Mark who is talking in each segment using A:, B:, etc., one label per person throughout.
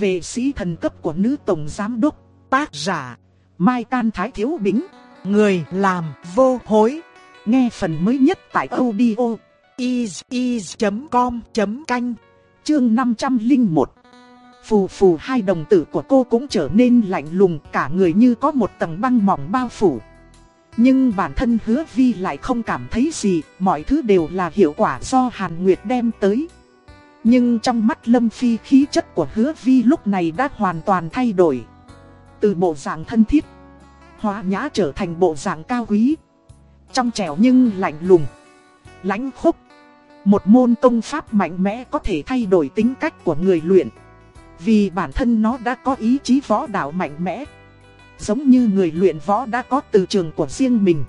A: về sĩ thần cấp của nữ tổng giám đốc, tác giả, Mai Can Thái Thiếu Bính, người làm vô hối. Nghe phần mới nhất tại audio is.com.canh, chương 501. Phù phù hai đồng tử của cô cũng trở nên lạnh lùng cả người như có một tầng băng mỏng bao phủ. Nhưng bản thân hứa vi lại không cảm thấy gì, mọi thứ đều là hiệu quả do Hàn Nguyệt đem tới. Nhưng trong mắt Lâm Phi khí chất của hứa vi lúc này đã hoàn toàn thay đổi. Từ bộ dạng thân thiết, hóa nhã trở thành bộ dạng cao quý. Trong trẻo nhưng lạnh lùng, lãnh khúc. Một môn công pháp mạnh mẽ có thể thay đổi tính cách của người luyện. Vì bản thân nó đã có ý chí võ đạo mạnh mẽ. Giống như người luyện võ đã có từ trường của riêng mình.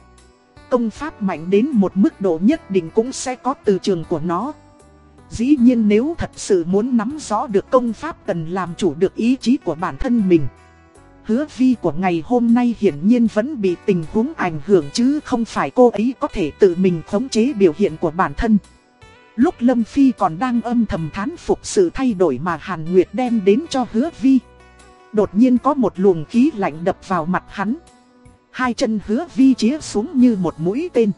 A: Công pháp mạnh đến một mức độ nhất định cũng sẽ có từ trường của nó. Dĩ nhiên nếu thật sự muốn nắm rõ được công pháp cần làm chủ được ý chí của bản thân mình. Hứa vi của ngày hôm nay hiển nhiên vẫn bị tình huống ảnh hưởng chứ không phải cô ấy có thể tự mình khống chế biểu hiện của bản thân. Lúc Lâm Phi còn đang âm thầm thán phục sự thay đổi mà Hàn Nguyệt đem đến cho hứa vi. Đột nhiên có một luồng khí lạnh đập vào mặt hắn. Hai chân hứa vi chĩa xuống như một mũi tên.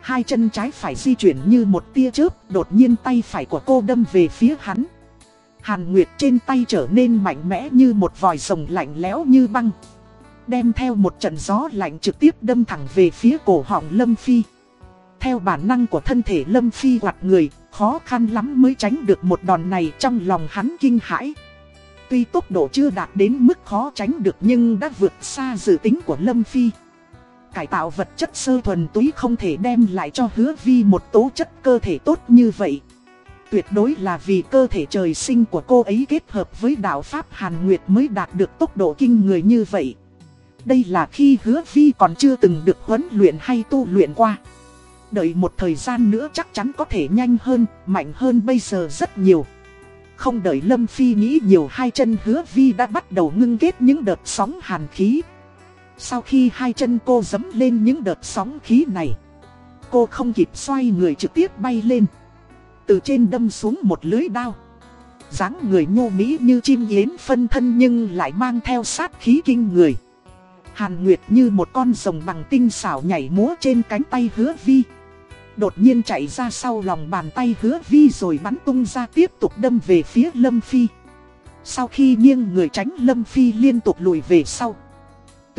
A: Hai chân trái phải di chuyển như một tia chớp, đột nhiên tay phải của cô đâm về phía hắn. Hàn Nguyệt trên tay trở nên mạnh mẽ như một vòi rồng lạnh lẽo như băng. Đem theo một trận gió lạnh trực tiếp đâm thẳng về phía cổ họng Lâm Phi. Theo bản năng của thân thể Lâm Phi quạt người, khó khăn lắm mới tránh được một đòn này trong lòng hắn kinh hãi. Tuy tốc độ chưa đạt đến mức khó tránh được nhưng đã vượt xa dự tính của Lâm Phi. Cải tạo vật chất sơ thuần túy không thể đem lại cho hứa vi một tố chất cơ thể tốt như vậy. Tuyệt đối là vì cơ thể trời sinh của cô ấy kết hợp với đạo Pháp Hàn Nguyệt mới đạt được tốc độ kinh người như vậy. Đây là khi hứa vi còn chưa từng được huấn luyện hay tu luyện qua. Đợi một thời gian nữa chắc chắn có thể nhanh hơn, mạnh hơn bây giờ rất nhiều. Không đợi Lâm Phi nghĩ nhiều hai chân hứa vi đã bắt đầu ngưng kết những đợt sóng hàn khí. Sau khi hai chân cô dấm lên những đợt sóng khí này, cô không kịp xoay người trực tiếp bay lên. Từ trên đâm xuống một lưới đao. dáng người nhô mỹ như chim yến phân thân nhưng lại mang theo sát khí kinh người. Hàn Nguyệt như một con rồng bằng tinh xảo nhảy múa trên cánh tay hứa vi. Đột nhiên chạy ra sau lòng bàn tay hứa vi rồi bắn tung ra tiếp tục đâm về phía Lâm Phi. Sau khi nghiêng người tránh Lâm Phi liên tục lùi về sau.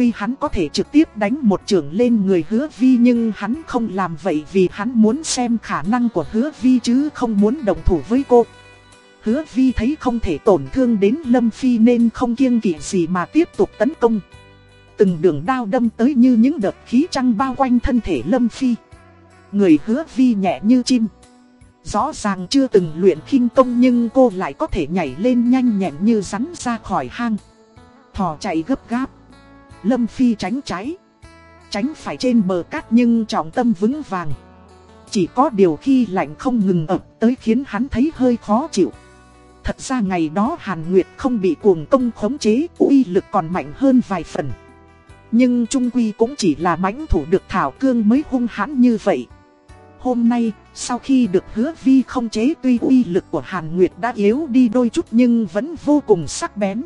A: Tuy hắn có thể trực tiếp đánh một trưởng lên người hứa vi nhưng hắn không làm vậy vì hắn muốn xem khả năng của hứa vi chứ không muốn đồng thủ với cô. Hứa vi thấy không thể tổn thương đến Lâm Phi nên không kiêng kỵ gì mà tiếp tục tấn công. Từng đường đao đâm tới như những đợt khí trăng bao quanh thân thể Lâm Phi. Người hứa vi nhẹ như chim. Rõ ràng chưa từng luyện khinh công nhưng cô lại có thể nhảy lên nhanh nhẹn như rắn ra khỏi hang. Thỏ chạy gấp gáp. Lâm Phi tránh trái. Tránh phải trên bờ cát nhưng trọng tâm vững vàng. Chỉ có điều khi lạnh không ngừng ập tới khiến hắn thấy hơi khó chịu. Thật ra ngày đó Hàn Nguyệt không bị cuồng công khống chế, uy lực còn mạnh hơn vài phần. Nhưng Trung Quy cũng chỉ là mãnh thủ được Thảo Cương mới hung hãn như vậy. Hôm nay, sau khi được hứa vi không chế tuy uy lực của Hàn Nguyệt đã yếu đi đôi chút nhưng vẫn vô cùng sắc bén.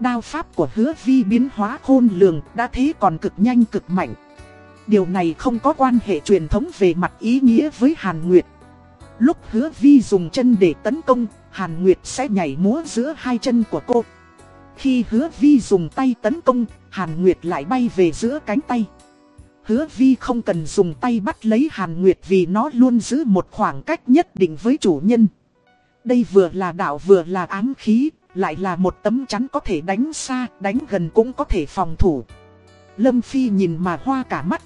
A: Đao pháp của hứa vi biến hóa khôn lường đã thế còn cực nhanh cực mạnh. Điều này không có quan hệ truyền thống về mặt ý nghĩa với Hàn Nguyệt. Lúc hứa vi dùng chân để tấn công, Hàn Nguyệt sẽ nhảy múa giữa hai chân của cô. Khi hứa vi dùng tay tấn công, Hàn Nguyệt lại bay về giữa cánh tay. Hứa vi không cần dùng tay bắt lấy Hàn Nguyệt vì nó luôn giữ một khoảng cách nhất định với chủ nhân. Đây vừa là đạo vừa là ám khí, lại là một tấm chắn có thể đánh xa, đánh gần cũng có thể phòng thủ. Lâm Phi nhìn mà hoa cả mắt.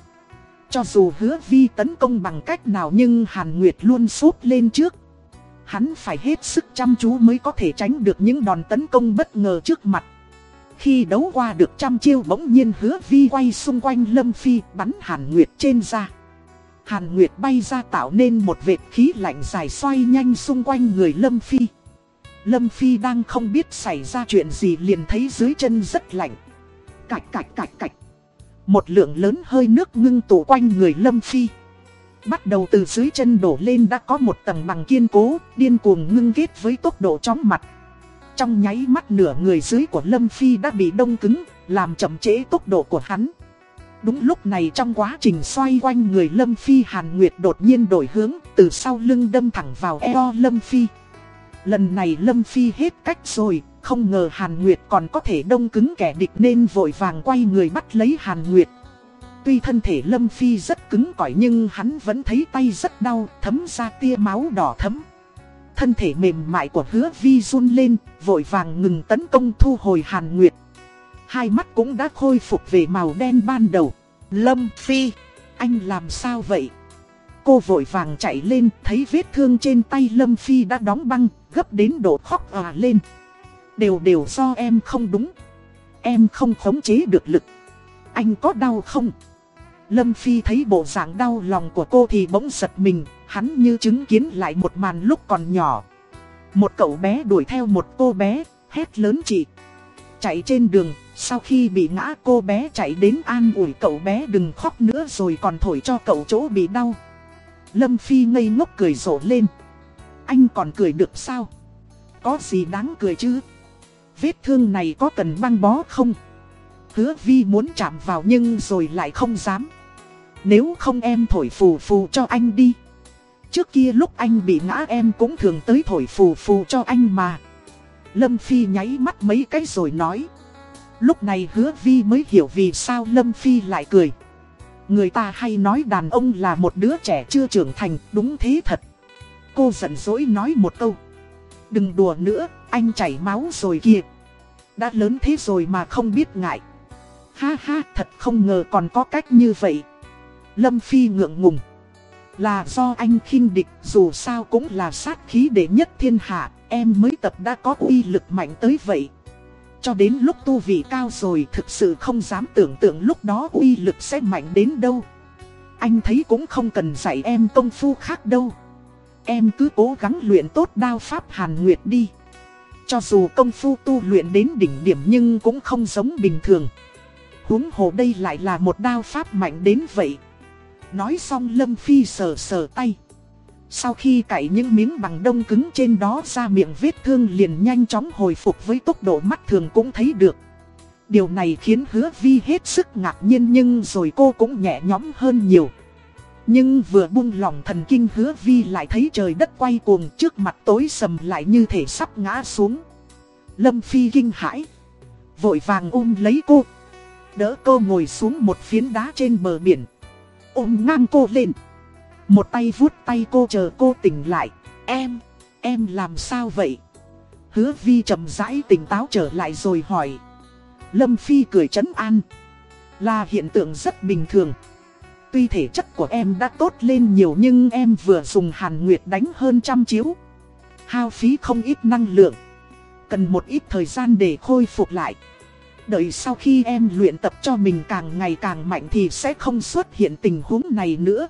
A: Cho dù hứa vi tấn công bằng cách nào nhưng Hàn Nguyệt luôn sốt lên trước. Hắn phải hết sức chăm chú mới có thể tránh được những đòn tấn công bất ngờ trước mặt. Khi đấu qua được trăm chiêu bỗng nhiên hứa vi quay xung quanh Lâm Phi bắn Hàn Nguyệt trên ra. Hàn Nguyệt bay ra tạo nên một vệt khí lạnh dài xoay nhanh xung quanh người Lâm Phi. Lâm Phi đang không biết xảy ra chuyện gì liền thấy dưới chân rất lạnh. Cạch cạch cạch cạch. Một lượng lớn hơi nước ngưng tụ quanh người Lâm Phi. Bắt đầu từ dưới chân đổ lên đã có một tầng bằng kiên cố, điên cuồng ngưng kết với tốc độ chóng mặt. Trong nháy mắt nửa người dưới của Lâm Phi đã bị đông cứng, làm chậm trễ tốc độ của hắn. Đúng lúc này trong quá trình xoay quanh người Lâm Phi Hàn Nguyệt đột nhiên đổi hướng, từ sau lưng đâm thẳng vào eo Lâm Phi. Lần này Lâm Phi hết cách rồi, không ngờ Hàn Nguyệt còn có thể đông cứng kẻ địch nên vội vàng quay người bắt lấy Hàn Nguyệt. Tuy thân thể Lâm Phi rất cứng cỏi nhưng hắn vẫn thấy tay rất đau, thấm ra tia máu đỏ thấm. Thân thể mềm mại của hứa vi run lên, vội vàng ngừng tấn công thu hồi Hàn Nguyệt. Hai mắt cũng đã khôi phục về màu đen ban đầu. Lâm Phi, anh làm sao vậy? Cô vội vàng chạy lên, thấy vết thương trên tay Lâm Phi đã đóng băng, gấp đến độ khóc à lên. Đều đều do em không đúng. Em không khống chế được lực. Anh có đau không? Lâm Phi thấy bộ dạng đau lòng của cô thì bỗng giật mình, hắn như chứng kiến lại một màn lúc còn nhỏ. Một cậu bé đuổi theo một cô bé, hét lớn chị. Chạy trên đường, sau khi bị ngã cô bé chạy đến an ủi cậu bé đừng khóc nữa rồi còn thổi cho cậu chỗ bị đau. Lâm Phi ngây ngốc cười rộ lên. Anh còn cười được sao? Có gì đáng cười chứ? Vết thương này có cần băng bó không? Hứa Vi muốn chạm vào nhưng rồi lại không dám. Nếu không em thổi phù phù cho anh đi. Trước kia lúc anh bị ngã em cũng thường tới thổi phù phù cho anh mà. Lâm Phi nháy mắt mấy cái rồi nói. Lúc này hứa Vi mới hiểu vì sao Lâm Phi lại cười. Người ta hay nói đàn ông là một đứa trẻ chưa trưởng thành, đúng thế thật. Cô giận dỗi nói một câu. Đừng đùa nữa, anh chảy máu rồi kìa. Đã lớn thế rồi mà không biết ngại. Ha ha, thật không ngờ còn có cách như vậy. Lâm Phi ngượng ngùng. Là do anh khinh địch, dù sao cũng là sát khí đệ nhất thiên hạ, em mới tập đã có uy lực mạnh tới vậy. Cho đến lúc tu vị cao rồi thực sự không dám tưởng tượng lúc đó uy lực sẽ mạnh đến đâu. Anh thấy cũng không cần dạy em công phu khác đâu. Em cứ cố gắng luyện tốt đao pháp Hàn Nguyệt đi. Cho dù công phu tu luyện đến đỉnh điểm nhưng cũng không giống bình thường. huống hồ đây lại là một đao pháp mạnh đến vậy. Nói xong Lâm Phi sờ sờ tay. Sau khi cạy những miếng bằng đông cứng trên đó ra miệng vết thương liền nhanh chóng hồi phục với tốc độ mắt thường cũng thấy được. Điều này khiến hứa vi hết sức ngạc nhiên nhưng rồi cô cũng nhẹ nhõm hơn nhiều. Nhưng vừa buông lòng thần kinh hứa vi lại thấy trời đất quay cuồng trước mặt tối sầm lại như thể sắp ngã xuống. Lâm Phi kinh hãi. Vội vàng ôm lấy cô. Đỡ cô ngồi xuống một phiến đá trên bờ biển. Ôm ngang cô lên. Một tay vuốt tay cô chờ cô tỉnh lại. Em, em làm sao vậy? Hứa vi chậm rãi tỉnh táo trở lại rồi hỏi. Lâm Phi cười trấn an. Là hiện tượng rất bình thường. Tuy thể chất của em đã tốt lên nhiều nhưng em vừa dùng hàn nguyệt đánh hơn trăm chiếu. Hao phí không ít năng lượng. Cần một ít thời gian để khôi phục lại. Đợi sau khi em luyện tập cho mình càng ngày càng mạnh thì sẽ không xuất hiện tình huống này nữa.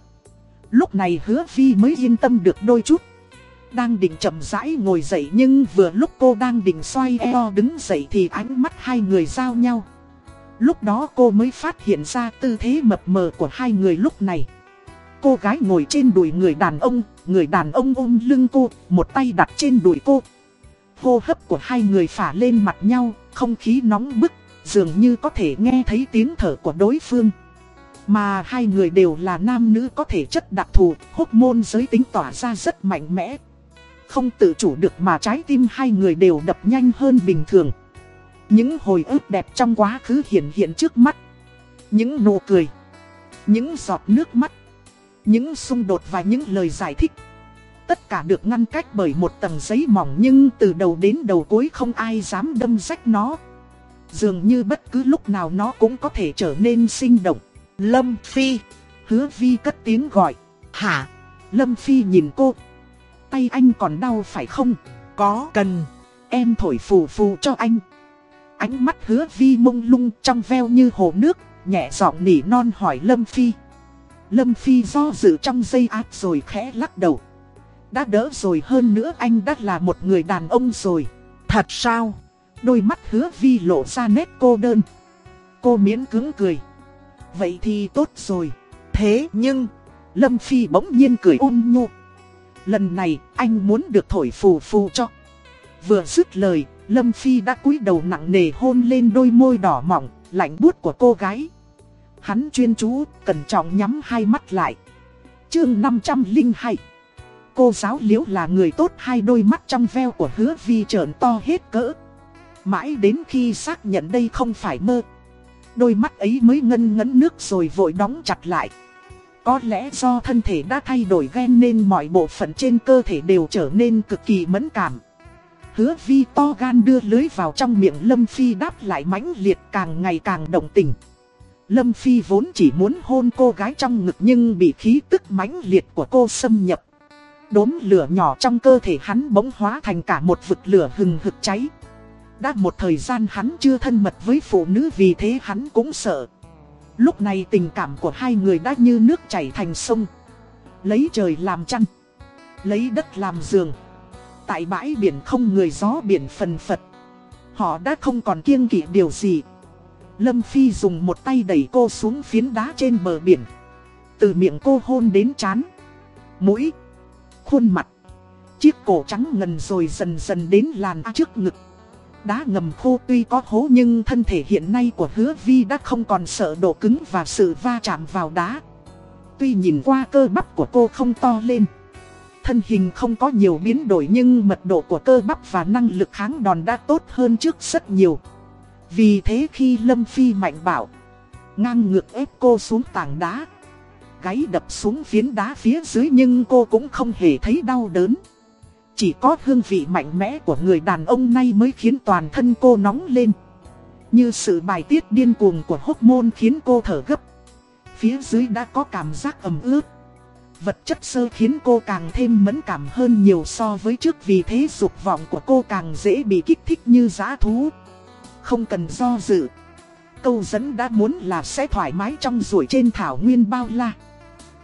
A: Lúc này hứa vi mới yên tâm được đôi chút. Đang định chậm rãi ngồi dậy nhưng vừa lúc cô đang định xoay eo đứng dậy thì ánh mắt hai người giao nhau. Lúc đó cô mới phát hiện ra tư thế mập mờ của hai người lúc này. Cô gái ngồi trên đùi người đàn ông, người đàn ông ôm lưng cô, một tay đặt trên đùi cô. Hô hấp của hai người phả lên mặt nhau, không khí nóng bức, dường như có thể nghe thấy tiếng thở của đối phương. Mà hai người đều là nam nữ có thể chất đặc thù, hốc môn giới tính tỏa ra rất mạnh mẽ. Không tự chủ được mà trái tim hai người đều đập nhanh hơn bình thường. Những hồi ức đẹp trong quá khứ hiện hiện trước mắt. Những nụ cười. Những giọt nước mắt. Những xung đột và những lời giải thích. Tất cả được ngăn cách bởi một tầng giấy mỏng nhưng từ đầu đến đầu cuối không ai dám đâm rách nó. Dường như bất cứ lúc nào nó cũng có thể trở nên sinh động. Lâm Phi. Hứa Vi cất tiếng gọi. Hả? Lâm Phi nhìn cô. Tay anh còn đau phải không? Có cần. Em thổi phù phù cho anh. Ánh mắt hứa Vi mông lung trong veo như hồ nước. Nhẹ giọng nỉ non hỏi Lâm Phi. Lâm Phi do dự trong dây áp rồi khẽ lắc đầu. Đã đỡ rồi hơn nữa anh đã là một người đàn ông rồi. Thật sao? Đôi mắt hứa Vi lộ ra nét cô đơn. Cô miễn cứng cười. Vậy thì tốt rồi. Thế nhưng, Lâm Phi bỗng nhiên cười ôn nhu. Lần này, anh muốn được thổi phù phù cho. Vừa dứt lời, Lâm Phi đã cúi đầu nặng nề hôn lên đôi môi đỏ mỏng, lạnh buốt của cô gái. Hắn chuyên chú, cẩn trọng nhắm hai mắt lại. chương 502 Cô giáo liễu là người tốt hai đôi mắt trong veo của hứa vi trợn to hết cỡ. Mãi đến khi xác nhận đây không phải mơ. Đôi mắt ấy mới ngân ngấn nước rồi vội đóng chặt lại. Có lẽ do thân thể đã thay đổi gen nên mọi bộ phận trên cơ thể đều trở nên cực kỳ mẫn cảm. Hứa vi to gan đưa lưới vào trong miệng Lâm Phi đáp lại mãnh liệt càng ngày càng động tình. Lâm Phi vốn chỉ muốn hôn cô gái trong ngực nhưng bị khí tức mãnh liệt của cô xâm nhập. Đốm lửa nhỏ trong cơ thể hắn bỗng hóa thành cả một vực lửa hừng hực cháy. Đã một thời gian hắn chưa thân mật với phụ nữ vì thế hắn cũng sợ. Lúc này tình cảm của hai người đã như nước chảy thành sông. Lấy trời làm chăn. Lấy đất làm giường. Tại bãi biển không người gió biển phần phật. Họ đã không còn kiêng kỵ điều gì. Lâm Phi dùng một tay đẩy cô xuống phiến đá trên bờ biển. Từ miệng cô hôn đến chán. Mũi. Khuôn mặt. Chiếc cổ trắng ngần rồi dần dần đến làn trước ngực. Đá ngầm khô tuy có hố nhưng thân thể hiện nay của hứa vi đã không còn sợ độ cứng và sự va chạm vào đá. Tuy nhìn qua cơ bắp của cô không to lên. Thân hình không có nhiều biến đổi nhưng mật độ của cơ bắp và năng lực kháng đòn đã tốt hơn trước rất nhiều. Vì thế khi Lâm Phi mạnh bảo, ngang ngược ép cô xuống tảng đá. Gáy đập xuống phiến đá phía dưới nhưng cô cũng không hề thấy đau đớn. Chỉ có hương vị mạnh mẽ của người đàn ông nay mới khiến toàn thân cô nóng lên. Như sự bài tiết điên cuồng của hormone khiến cô thở gấp. Phía dưới đã có cảm giác ẩm ướt. Vật chất sơ khiến cô càng thêm mẫn cảm hơn nhiều so với trước vì thế dục vọng của cô càng dễ bị kích thích như giã thú. Không cần do dự. Câu dẫn đã muốn là sẽ thoải mái trong ruồi trên thảo nguyên bao la.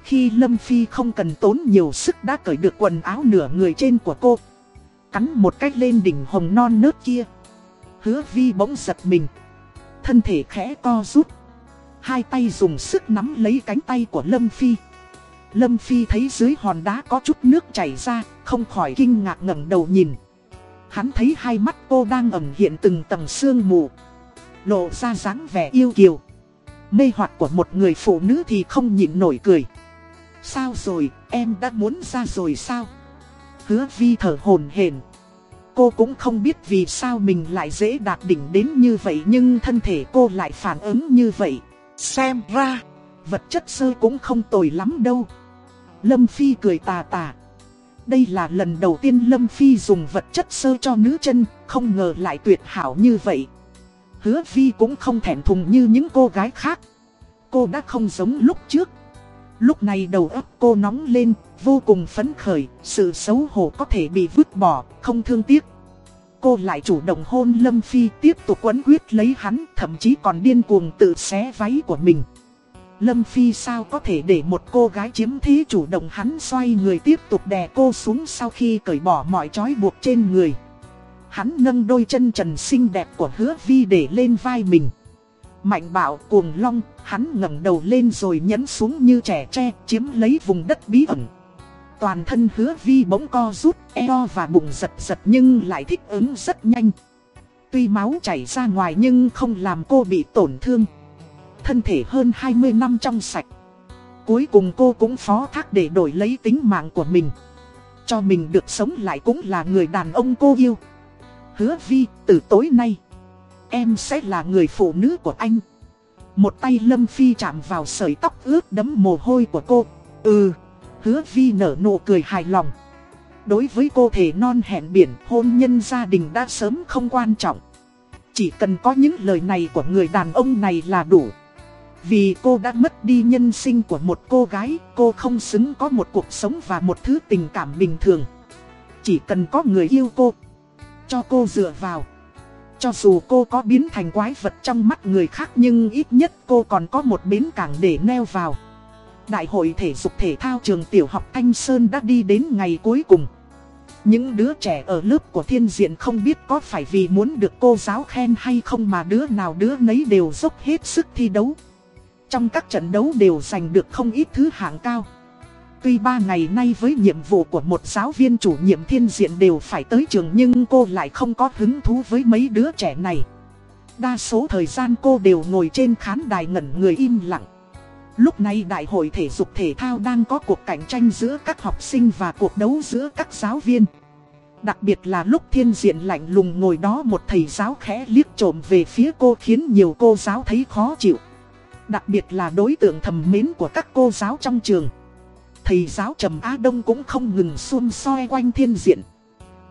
A: Khi Lâm Phi không cần tốn nhiều sức đã cởi được quần áo nửa người trên của cô. Cắn một cách lên đỉnh hồng non nớt kia. Hứa vi bỗng giật mình. Thân thể khẽ co rút. Hai tay dùng sức nắm lấy cánh tay của Lâm Phi. Lâm Phi thấy dưới hòn đá có chút nước chảy ra, không khỏi kinh ngạc ngẩng đầu nhìn. Hắn thấy hai mắt cô đang ẩn hiện từng tầng sương mù. Lộ ra dáng vẻ yêu kiều. Mê hoặc của một người phụ nữ thì không nhịn nổi cười. Sao rồi, em đã muốn ra rồi sao? Hứa vi thở hồn hển. Cô cũng không biết vì sao mình lại dễ đạt đỉnh đến như vậy nhưng thân thể cô lại phản ứng như vậy. Xem ra, vật chất sơ cũng không tồi lắm đâu. Lâm Phi cười tà tà. Đây là lần đầu tiên Lâm Phi dùng vật chất sơ cho nữ chân, không ngờ lại tuyệt hảo như vậy. Hứa Vi cũng không thèm thùng như những cô gái khác. Cô đã không giống lúc trước. Lúc này đầu óc cô nóng lên, vô cùng phấn khởi, sự xấu hổ có thể bị vứt bỏ, không thương tiếc. Cô lại chủ động hôn Lâm Phi tiếp tục quấn quyết lấy hắn, thậm chí còn điên cuồng tự xé váy của mình. Lâm Phi sao có thể để một cô gái chiếm thế chủ động hắn xoay người tiếp tục đè cô xuống sau khi cởi bỏ mọi trói buộc trên người. Hắn nâng đôi chân trần xinh đẹp của hứa vi để lên vai mình. Mạnh bạo cuồng long, hắn ngẩng đầu lên rồi nhấn xuống như trẻ tre, chiếm lấy vùng đất bí ẩn. Toàn thân hứa vi bỗng co rút, eo và bụng giật giật nhưng lại thích ứng rất nhanh. Tuy máu chảy ra ngoài nhưng không làm cô bị tổn thương. Thân thể hơn 20 năm trong sạch. Cuối cùng cô cũng phó thác để đổi lấy tính mạng của mình. Cho mình được sống lại cũng là người đàn ông cô yêu. Hứa vi, từ tối nay Em sẽ là người phụ nữ của anh Một tay Lâm Phi chạm vào sợi tóc ướt đấm mồ hôi của cô Ừ Hứa Vi nở nụ cười hài lòng Đối với cô thể non hẹn biển Hôn nhân gia đình đã sớm không quan trọng Chỉ cần có những lời này của người đàn ông này là đủ vì cô đã mất đi nhân sinh của một cô gái, Cô không xứng có một cuộc sống và một thứ tình cảm bình thường Chỉ cần có người yêu cô, Cho cô dựa vào cho dù cô có biến thành quái vật trong mắt người khác nhưng ít nhất cô còn có một bến cảng để neo vào. Đại hội thể dục thể thao trường tiểu học Thanh Sơn đã đi đến ngày cuối cùng. Những đứa trẻ ở lớp của thiên diện không biết có phải vì muốn được cô giáo khen hay không mà đứa nào đứa nấy đều dốc hết sức thi đấu. Trong các trận đấu đều giành được không ít thứ hạng cao. Tuy ba ngày nay với nhiệm vụ của một giáo viên chủ nhiệm thiên diện đều phải tới trường nhưng cô lại không có hứng thú với mấy đứa trẻ này. Đa số thời gian cô đều ngồi trên khán đài ngẩn người im lặng. Lúc này đại hội thể dục thể thao đang có cuộc cạnh tranh giữa các học sinh và cuộc đấu giữa các giáo viên. Đặc biệt là lúc thiên diện lạnh lùng ngồi đó một thầy giáo khẽ liếc trộm về phía cô khiến nhiều cô giáo thấy khó chịu. Đặc biệt là đối tượng thầm mến của các cô giáo trong trường. Thầy giáo Trầm Á Đông cũng không ngừng xung soi quanh thiên diện.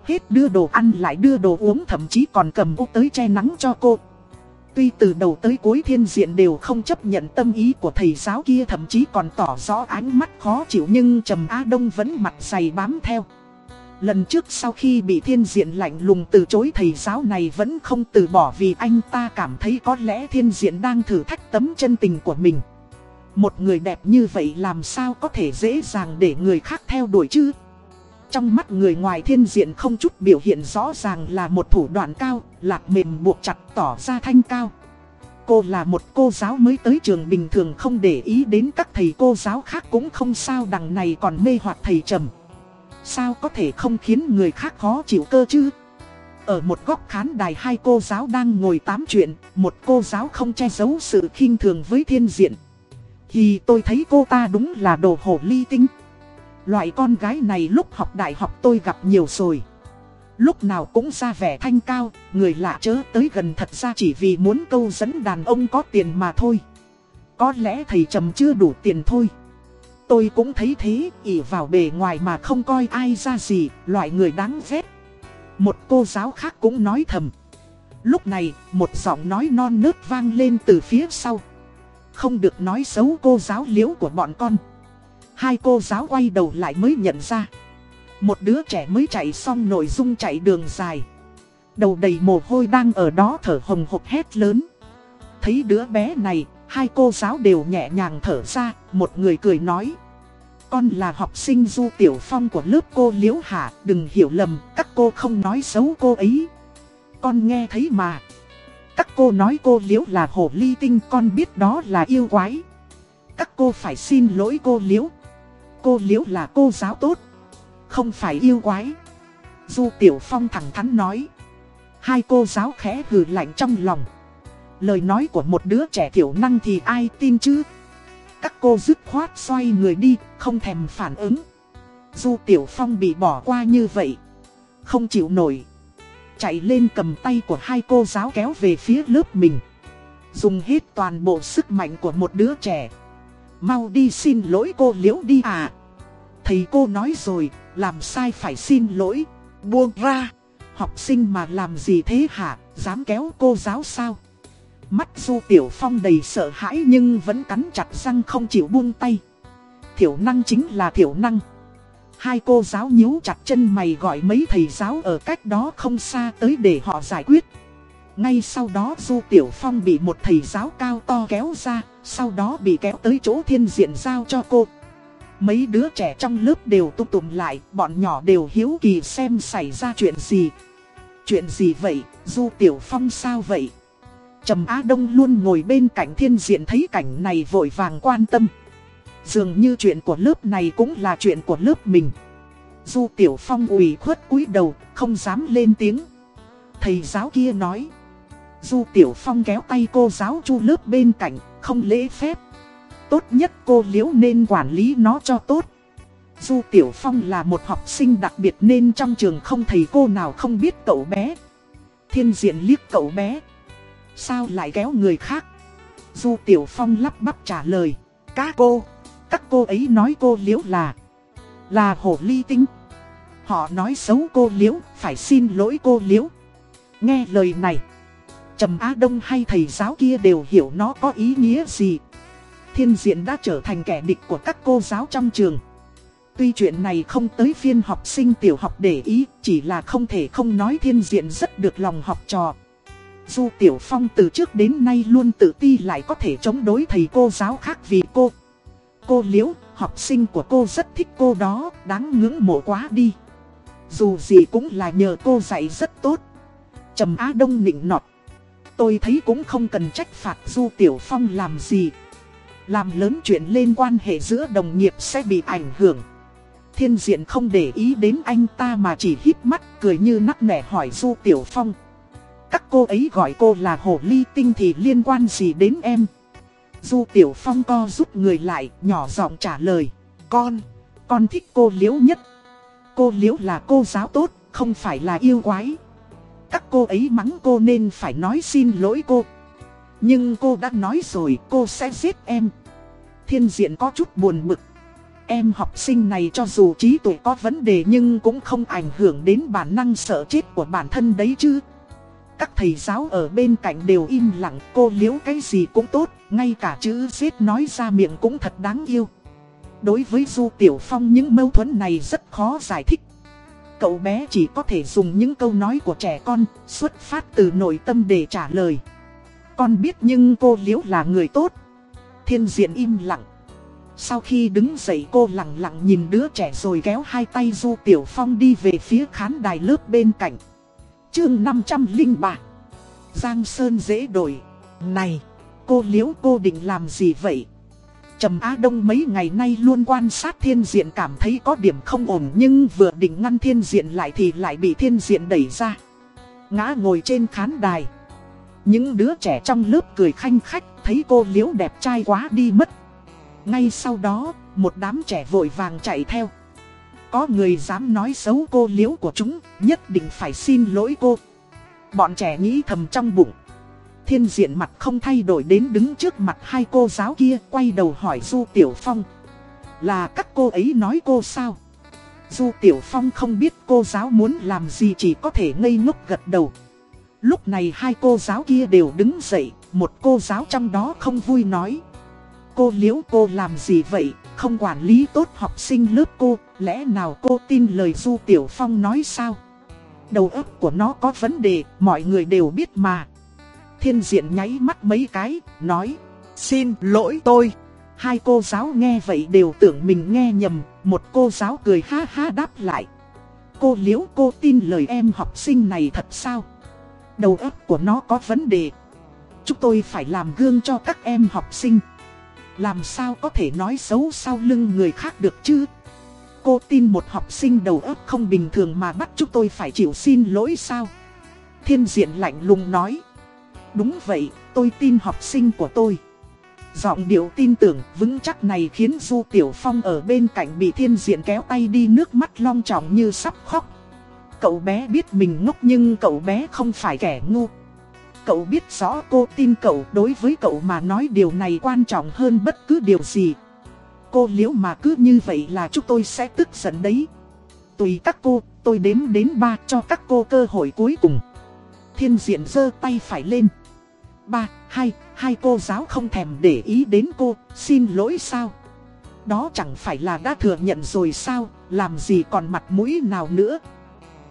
A: Hết đưa đồ ăn lại đưa đồ uống, thậm chí còn cầm ô tới che nắng cho cô. Tuy từ đầu tới cuối thiên diện đều không chấp nhận tâm ý của thầy giáo kia, thậm chí còn tỏ rõ ánh mắt khó chịu, nhưng Trầm Á Đông vẫn mặt dày bám theo. Lần trước sau khi bị thiên diện lạnh lùng từ chối thầy giáo này vẫn không từ bỏ vì anh ta cảm thấy có lẽ thiên diện đang thử thách tấm chân tình của mình. Một người đẹp như vậy làm sao có thể dễ dàng để người khác theo đuổi chứ? Trong mắt người ngoài thiên diện không chút biểu hiện rõ ràng là một thủ đoạn cao, lạc mềm buộc chặt tỏ ra thanh cao. Cô là một cô giáo mới tới trường bình thường không để ý đến các thầy cô giáo khác cũng không sao đằng này còn mê hoặc thầy trầm. Sao có thể không khiến người khác khó chịu cơ chứ? Ở một góc khán đài hai cô giáo đang ngồi tám chuyện, một cô giáo không che giấu sự khinh thường với thiên diện. Thì tôi thấy cô ta đúng là đồ hổ ly tinh. Loại con gái này lúc học đại học tôi gặp nhiều rồi. Lúc nào cũng ra vẻ thanh cao, người lạ chớ tới gần thật ra chỉ vì muốn câu dẫn đàn ông có tiền mà thôi. Có lẽ thầy trầm chưa đủ tiền thôi. Tôi cũng thấy thế, ỉ vào bề ngoài mà không coi ai ra gì, loại người đáng ghét. Một cô giáo khác cũng nói thầm. Lúc này, một giọng nói non nớt vang lên từ phía sau. Không được nói xấu cô giáo liễu của bọn con. Hai cô giáo quay đầu lại mới nhận ra. Một đứa trẻ mới chạy xong nội dung chạy đường dài. Đầu đầy mồ hôi đang ở đó thở hồng hộc hét lớn. Thấy đứa bé này, hai cô giáo đều nhẹ nhàng thở ra, một người cười nói. Con là học sinh Du Tiểu Phong của lớp cô Liễu Hà, đừng hiểu lầm, các cô không nói xấu cô ấy. Con nghe thấy mà. Các cô nói cô Liễu là hồ ly tinh, con biết đó là yêu quái. Các cô phải xin lỗi cô Liễu. Cô Liễu là cô giáo tốt, không phải yêu quái. Du Tiểu Phong thẳng thắn nói. Hai cô giáo khẽ hừ lạnh trong lòng. Lời nói của một đứa trẻ thiểu năng thì ai tin chứ? Các cô dứt khoát xoay người đi, không thèm phản ứng. Du Tiểu Phong bị bỏ qua như vậy. Không chịu nổi. Chạy lên cầm tay của hai cô giáo kéo về phía lớp mình. Dùng hết toàn bộ sức mạnh của một đứa trẻ. Mau đi xin lỗi cô liễu đi à. Thầy cô nói rồi, làm sai phải xin lỗi. Buông ra. Học sinh mà làm gì thế hả, dám kéo cô giáo sao? Mắt Du Tiểu Phong đầy sợ hãi nhưng vẫn cắn chặt răng không chịu buông tay. Thiểu năng chính là thiểu năng. Hai cô giáo nhíu chặt chân mày gọi mấy thầy giáo ở cách đó không xa tới để họ giải quyết. Ngay sau đó Du Tiểu Phong bị một thầy giáo cao to kéo ra, sau đó bị kéo tới chỗ thiên diện giao cho cô. Mấy đứa trẻ trong lớp đều tụ tụm lại, bọn nhỏ đều hiếu kỳ xem xảy ra chuyện gì. Chuyện gì vậy, Du Tiểu Phong sao vậy? Trầm Á Đông luôn ngồi bên cạnh thiên diện thấy cảnh này vội vàng quan tâm. Dường như chuyện của lớp này cũng là chuyện của lớp mình. Du Tiểu Phong ủy khuất cúi đầu, không dám lên tiếng. Thầy giáo kia nói. Du Tiểu Phong kéo tay cô giáo chu lớp bên cạnh, không lễ phép. Tốt nhất cô liễu nên quản lý nó cho tốt. Du Tiểu Phong là một học sinh đặc biệt nên trong trường không thầy cô nào không biết cậu bé. Thiên diện liếc cậu bé. Sao lại kéo người khác? Du Tiểu Phong lắp bắp trả lời. Các cô, các cô ấy nói cô liễu là, là hồ ly tinh. Họ nói xấu cô liễu, phải xin lỗi cô liễu. Nghe lời này, Trầm Á Đông hay thầy giáo kia đều hiểu nó có ý nghĩa gì. Thiên diện đã trở thành kẻ địch của các cô giáo trong trường. Tuy chuyện này không tới phiên học sinh tiểu học để ý, chỉ là không thể không nói thiên diện rất được lòng học trò. Du Tiểu Phong từ trước đến nay luôn tự ti lại có thể chống đối thầy cô giáo khác vì cô. Cô Liễu, học sinh của cô rất thích cô đó, đáng ngưỡng mộ quá đi. Dù gì cũng là nhờ cô dạy rất tốt. Trầm Á Đông nịnh nọt. Tôi thấy cũng không cần trách phạt Du Tiểu Phong làm gì. Làm lớn chuyện lên quan hệ giữa đồng nghiệp sẽ bị ảnh hưởng Thiên diện không để ý đến anh ta mà chỉ híp mắt cười như nắc nẻ hỏi Du Tiểu Phong các cô ấy gọi cô là hồ ly tinh thì liên quan gì đến em? Du Tiểu Phong co giúp người lại nhỏ giọng trả lời Con, con thích cô Liễu nhất. Cô Liễu là cô giáo tốt, không phải là yêu quái. Các cô ấy mắng cô nên phải nói xin lỗi cô. Nhưng cô đã nói rồi cô sẽ giết em. Thiên diện có chút buồn bực. Em học sinh này cho dù trí tuệ có vấn đề nhưng cũng không ảnh hưởng đến bản năng sợ chết của bản thân đấy chứ. Các thầy giáo ở bên cạnh đều im lặng cô liếu cái gì cũng tốt, ngay cả chữ giết nói ra miệng cũng thật đáng yêu. Đối với Du Tiểu Phong những mâu thuẫn này rất khó giải thích. Cậu bé chỉ có thể dùng những câu nói của trẻ con, xuất phát từ nội tâm để trả lời. Con biết nhưng cô liếu là người tốt. Thiên diện im lặng. Sau khi đứng dậy cô lặng lặng nhìn đứa trẻ rồi kéo hai tay Du Tiểu Phong đi về phía khán đài lớp bên cạnh. Chương 503 Giang Sơn dễ đổi. Này, cô liễu cô định làm gì vậy? Trầm Á Đông mấy ngày nay luôn quan sát thiên diện cảm thấy có điểm không ổn nhưng vừa định ngăn thiên diện lại thì lại bị thiên diện đẩy ra. Ngã ngồi trên khán đài. Những đứa trẻ trong lớp cười khanh khách thấy cô liễu đẹp trai quá đi mất. Ngay sau đó, một đám trẻ vội vàng chạy theo. Có người dám nói xấu cô liễu của chúng, nhất định phải xin lỗi cô. Bọn trẻ nghĩ thầm trong bụng. Thiên diện mặt không thay đổi đến đứng trước mặt hai cô giáo kia quay đầu hỏi Du Tiểu Phong. Là các cô ấy nói cô sao? Du Tiểu Phong không biết cô giáo muốn làm gì chỉ có thể ngây ngốc gật đầu. Lúc này hai cô giáo kia đều đứng dậy, một cô giáo trong đó không vui nói cô liễu cô làm gì vậy, không quản lý tốt học sinh lớp cô, lẽ nào cô tin lời Du Tiểu Phong nói sao? Đầu óc của nó có vấn đề, mọi người đều biết mà. Thiên diện nháy mắt mấy cái, nói, xin lỗi tôi. Hai cô giáo nghe vậy đều tưởng mình nghe nhầm, một cô giáo cười ha ha đáp lại. Cô liễu cô tin lời em học sinh này thật sao? Đầu óc của nó có vấn đề. Chúng tôi phải làm gương cho các em học sinh. Làm sao có thể nói xấu sau lưng người khác được chứ? Cô tin một học sinh đầu óc không bình thường mà bắt chúng tôi phải chịu xin lỗi sao? Thiên diện lạnh lùng nói. Đúng vậy, tôi tin học sinh của tôi. Giọng điệu tin tưởng vững chắc này khiến Du Tiểu Phong ở bên cạnh bị thiên diện kéo tay đi nước mắt long trọng như sắp khóc. Cậu bé biết mình ngốc nhưng cậu bé không phải kẻ ngu. Cậu biết rõ cô tin cậu đối với cậu mà nói điều này quan trọng hơn bất cứ điều gì. Cô liễu mà cứ như vậy là chúng tôi sẽ tức giận đấy. Tùy các cô, tôi đếm đến ba cho các cô cơ hội cuối cùng. Thiên diện giơ tay phải lên. Ba, hai, hai cô giáo không thèm để ý đến cô, xin lỗi sao? Đó chẳng phải là đã thừa nhận rồi sao, làm gì còn mặt mũi nào nữa?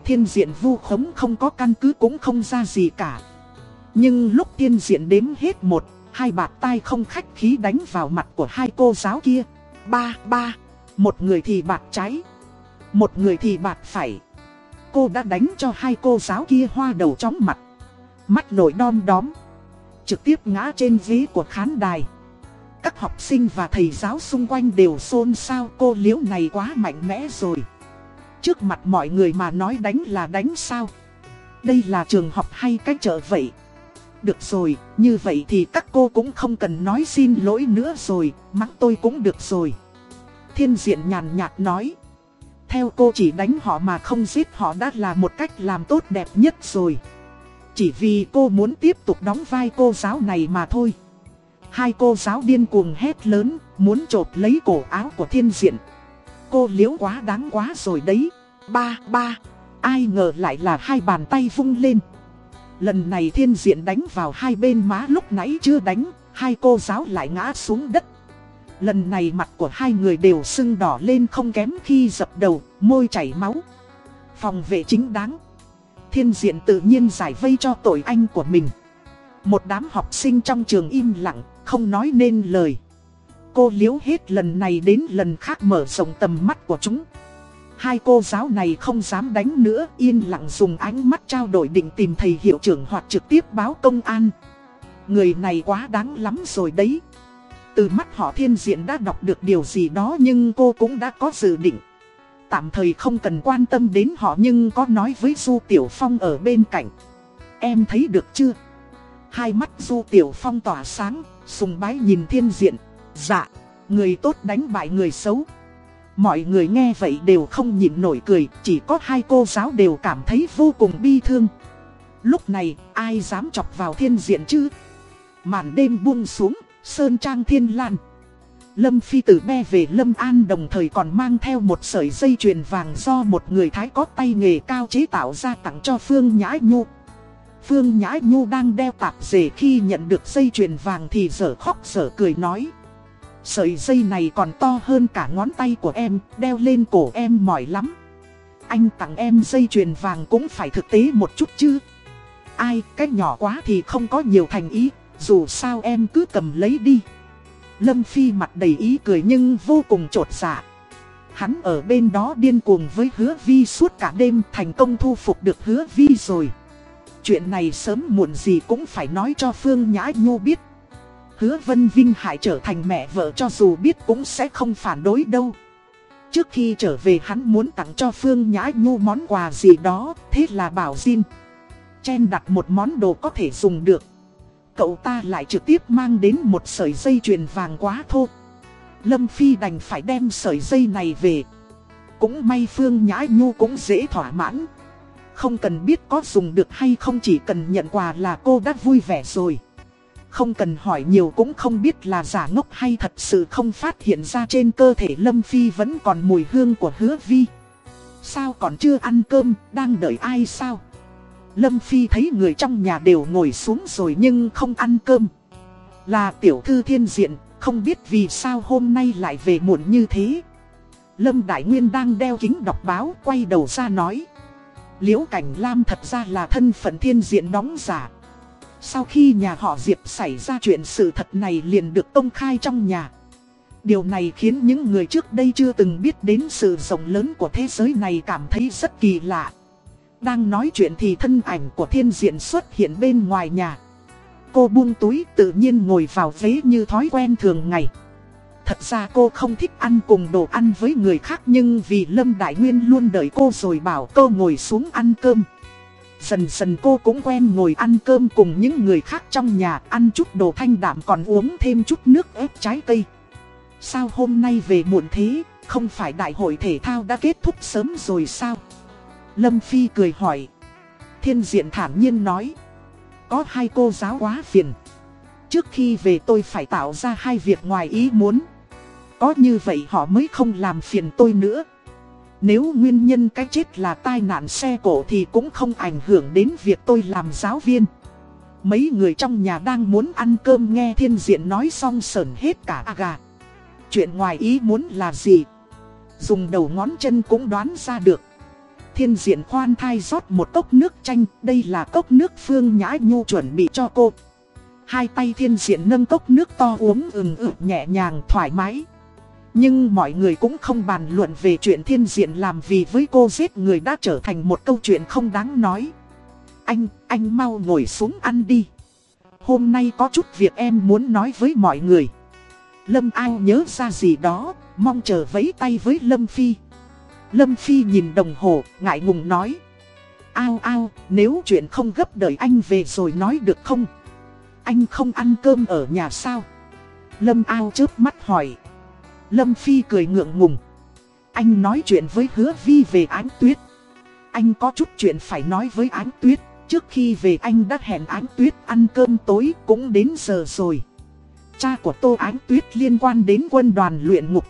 A: Thiên diện vu khống không có căn cứ cũng không ra gì cả. Nhưng lúc tiên diện đếm hết một, hai bạt tai không khách khí đánh vào mặt của hai cô giáo kia. Ba, ba, một người thì bạt trái, một người thì bạt phải. Cô đã đánh cho hai cô giáo kia hoa đầu chóng mặt, mắt nổi đom đóm, trực tiếp ngã trên ghế của khán đài. Các học sinh và thầy giáo xung quanh đều xôn xao cô liễu này quá mạnh mẽ rồi. Trước mặt mọi người mà nói đánh là đánh sao? Đây là trường học hay cái chợ vậy? Được rồi, như vậy thì các cô cũng không cần nói xin lỗi nữa rồi, mắng tôi cũng được rồi. Thiên diện nhàn nhạt nói. Theo cô chỉ đánh họ mà không giết họ đã là một cách làm tốt đẹp nhất rồi. Chỉ vì cô muốn tiếp tục đóng vai cô giáo này mà thôi. Hai cô giáo điên cuồng hét lớn, muốn chộp lấy cổ áo của thiên diện. Cô liếu quá đáng quá rồi đấy. Ba, ba, ai ngờ lại là hai bàn tay vung lên. Lần này thiên diện đánh vào hai bên má lúc nãy chưa đánh, hai cô giáo lại ngã xuống đất. Lần này mặt của hai người đều sưng đỏ lên không kém khi dập đầu, môi chảy máu. Phòng vệ chính đáng. Thiên diện tự nhiên giải vây cho tội anh của mình. Một đám học sinh trong trường im lặng, không nói nên lời. Cô liếu hết lần này đến lần khác mở rộng tầm mắt của chúng. Hai cô giáo này không dám đánh nữa, yên lặng dùng ánh mắt trao đổi định tìm thầy hiệu trưởng hoặc trực tiếp báo công an. Người này quá đáng lắm rồi đấy. Từ mắt họ thiên diện đã đọc được điều gì đó nhưng cô cũng đã có dự định. Tạm thời không cần quan tâm đến họ nhưng có nói với Du Tiểu Phong ở bên cạnh. Em thấy được chưa? Hai mắt Du Tiểu Phong tỏa sáng, sùng bái nhìn thiên diện. Dạ, người tốt đánh bại người xấu. Mọi người nghe vậy đều không nhịn nổi cười, chỉ có hai cô giáo đều cảm thấy vô cùng bi thương. Lúc này, ai dám chọc vào thiên diện chứ? Màn đêm buông xuống, sơn trang thiên lan. Lâm Phi tử be về Lâm An đồng thời còn mang theo một sợi dây chuyền vàng do một người Thái có tay nghề cao chế tạo ra tặng cho Phương Nhã Nhu. Phương Nhã Nhu đang đeo tạp dề khi nhận được dây chuyền vàng thì dở khóc dở cười nói. Sợi dây này còn to hơn cả ngón tay của em, đeo lên cổ em mỏi lắm. Anh tặng em dây chuyền vàng cũng phải thực tế một chút chứ. Ai, cái nhỏ quá thì không có nhiều thành ý, dù sao em cứ cầm lấy đi. Lâm Phi mặt đầy ý cười nhưng vô cùng trột dạ. Hắn ở bên đó điên cuồng với hứa vi suốt cả đêm thành công thu phục được hứa vi rồi. Chuyện này sớm muộn gì cũng phải nói cho Phương Nhã Nhu biết. Hứa Vân Vinh Hải trở thành mẹ vợ cho dù biết cũng sẽ không phản đối đâu. Trước khi trở về hắn muốn tặng cho Phương Nhã Nhu món quà gì đó, thế là bảo Jin. Chen đặt một món đồ có thể dùng được. Cậu ta lại trực tiếp mang đến một sợi dây chuyền vàng quá thô. Lâm Phi đành phải đem sợi dây này về. Cũng may Phương Nhã Nhu cũng dễ thỏa mãn. Không cần biết có dùng được hay không chỉ cần nhận quà là cô đã vui vẻ rồi. Không cần hỏi nhiều cũng không biết là giả ngốc hay thật sự không phát hiện ra trên cơ thể Lâm Phi vẫn còn mùi hương của hứa vi. Sao còn chưa ăn cơm, đang đợi ai sao? Lâm Phi thấy người trong nhà đều ngồi xuống rồi nhưng không ăn cơm. Là tiểu thư thiên diện, không biết vì sao hôm nay lại về muộn như thế. Lâm Đại Nguyên đang đeo kính đọc báo, quay đầu ra nói. Liễu Cảnh Lam thật ra là thân phận thiên diện đóng giả. Sau khi nhà họ Diệp xảy ra chuyện sự thật này liền được công khai trong nhà. Điều này khiến những người trước đây chưa từng biết đến sự rộng lớn của thế giới này cảm thấy rất kỳ lạ. Đang nói chuyện thì thân ảnh của thiên diện xuất hiện bên ngoài nhà. Cô buông túi tự nhiên ngồi vào ghế như thói quen thường ngày. Thật ra cô không thích ăn cùng đồ ăn với người khác nhưng vì Lâm Đại Nguyên luôn đợi cô rồi bảo cô ngồi xuống ăn cơm. Dần dần cô cũng quen ngồi ăn cơm cùng những người khác trong nhà ăn chút đồ thanh đạm còn uống thêm chút nước ép trái cây. Sao hôm nay về muộn thế, không phải đại hội thể thao đã kết thúc sớm rồi sao? Lâm Phi cười hỏi. Thiên diện thản nhiên nói. Có hai cô giáo quá phiền. Trước khi về tôi phải tạo ra hai việc ngoài ý muốn. Có như vậy họ mới không làm phiền tôi nữa. Nếu nguyên nhân cái chết là tai nạn xe cổ thì cũng không ảnh hưởng đến việc tôi làm giáo viên. Mấy người trong nhà đang muốn ăn cơm nghe thiên diện nói xong sờn hết cả gà. Chuyện ngoài ý muốn là gì? Dùng đầu ngón chân cũng đoán ra được. Thiên diện khoan thai rót một cốc nước chanh, đây là cốc nước phương nhã nhu chuẩn bị cho cô. Hai tay thiên diện nâng cốc nước to uống ừng ực nhẹ nhàng thoải mái. Nhưng mọi người cũng không bàn luận về chuyện thiên diện làm vì với cô giết người đã trở thành một câu chuyện không đáng nói. Anh, anh mau ngồi xuống ăn đi. Hôm nay có chút việc em muốn nói với mọi người. Lâm an nhớ ra gì đó, mong chờ vấy tay với Lâm Phi. Lâm Phi nhìn đồng hồ, ngại ngùng nói. Ao ao, nếu chuyện không gấp đợi anh về rồi nói được không? Anh không ăn cơm ở nhà sao? Lâm ao chớp mắt hỏi. Lâm Phi cười ngượng ngùng. Anh nói chuyện với hứa vi về ánh tuyết. Anh có chút chuyện phải nói với ánh tuyết. Trước khi về anh đã hẹn ánh tuyết ăn cơm tối cũng đến giờ rồi. Cha của Tô Ánh Tuyết liên quan đến quân đoàn luyện ngục.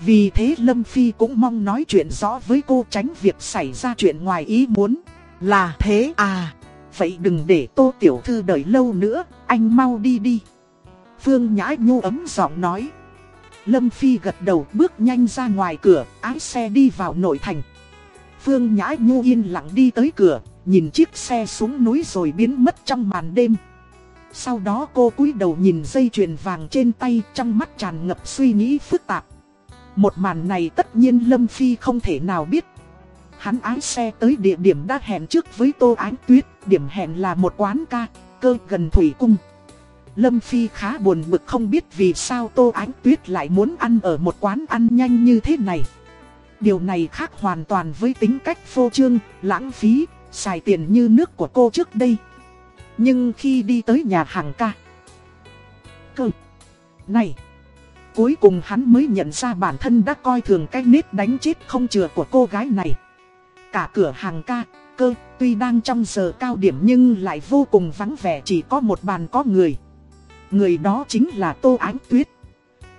A: Vì thế Lâm Phi cũng mong nói chuyện rõ với cô tránh việc xảy ra chuyện ngoài ý muốn. Là thế à, vậy đừng để Tô Tiểu Thư đợi lâu nữa, anh mau đi đi. Phương Nhã Nhu ấm giọng nói. Lâm Phi gật đầu bước nhanh ra ngoài cửa, ái xe đi vào nội thành. Phương Nhã Nhu yên lặng đi tới cửa, nhìn chiếc xe xuống núi rồi biến mất trong màn đêm. Sau đó cô cúi đầu nhìn dây chuyền vàng trên tay trong mắt tràn ngập suy nghĩ phức tạp. Một màn này tất nhiên Lâm Phi không thể nào biết. Hắn ái xe tới địa điểm đã hẹn trước với Tô Ánh Tuyết, điểm hẹn là một quán ca, cơ gần Thủy Cung. Lâm Phi khá buồn bực không biết vì sao Tô Ánh Tuyết lại muốn ăn ở một quán ăn nhanh như thế này. Điều này khác hoàn toàn với tính cách phô trương, lãng phí, xài tiền như nước của cô trước đây. Nhưng khi đi tới nhà hàng ca Cơ Này Cuối cùng hắn mới nhận ra bản thân đã coi thường cái nết đánh chết không chừa của cô gái này Cả cửa hàng ca Cơ tuy đang trong giờ cao điểm nhưng lại vô cùng vắng vẻ chỉ có một bàn có người Người đó chính là Tô Ánh Tuyết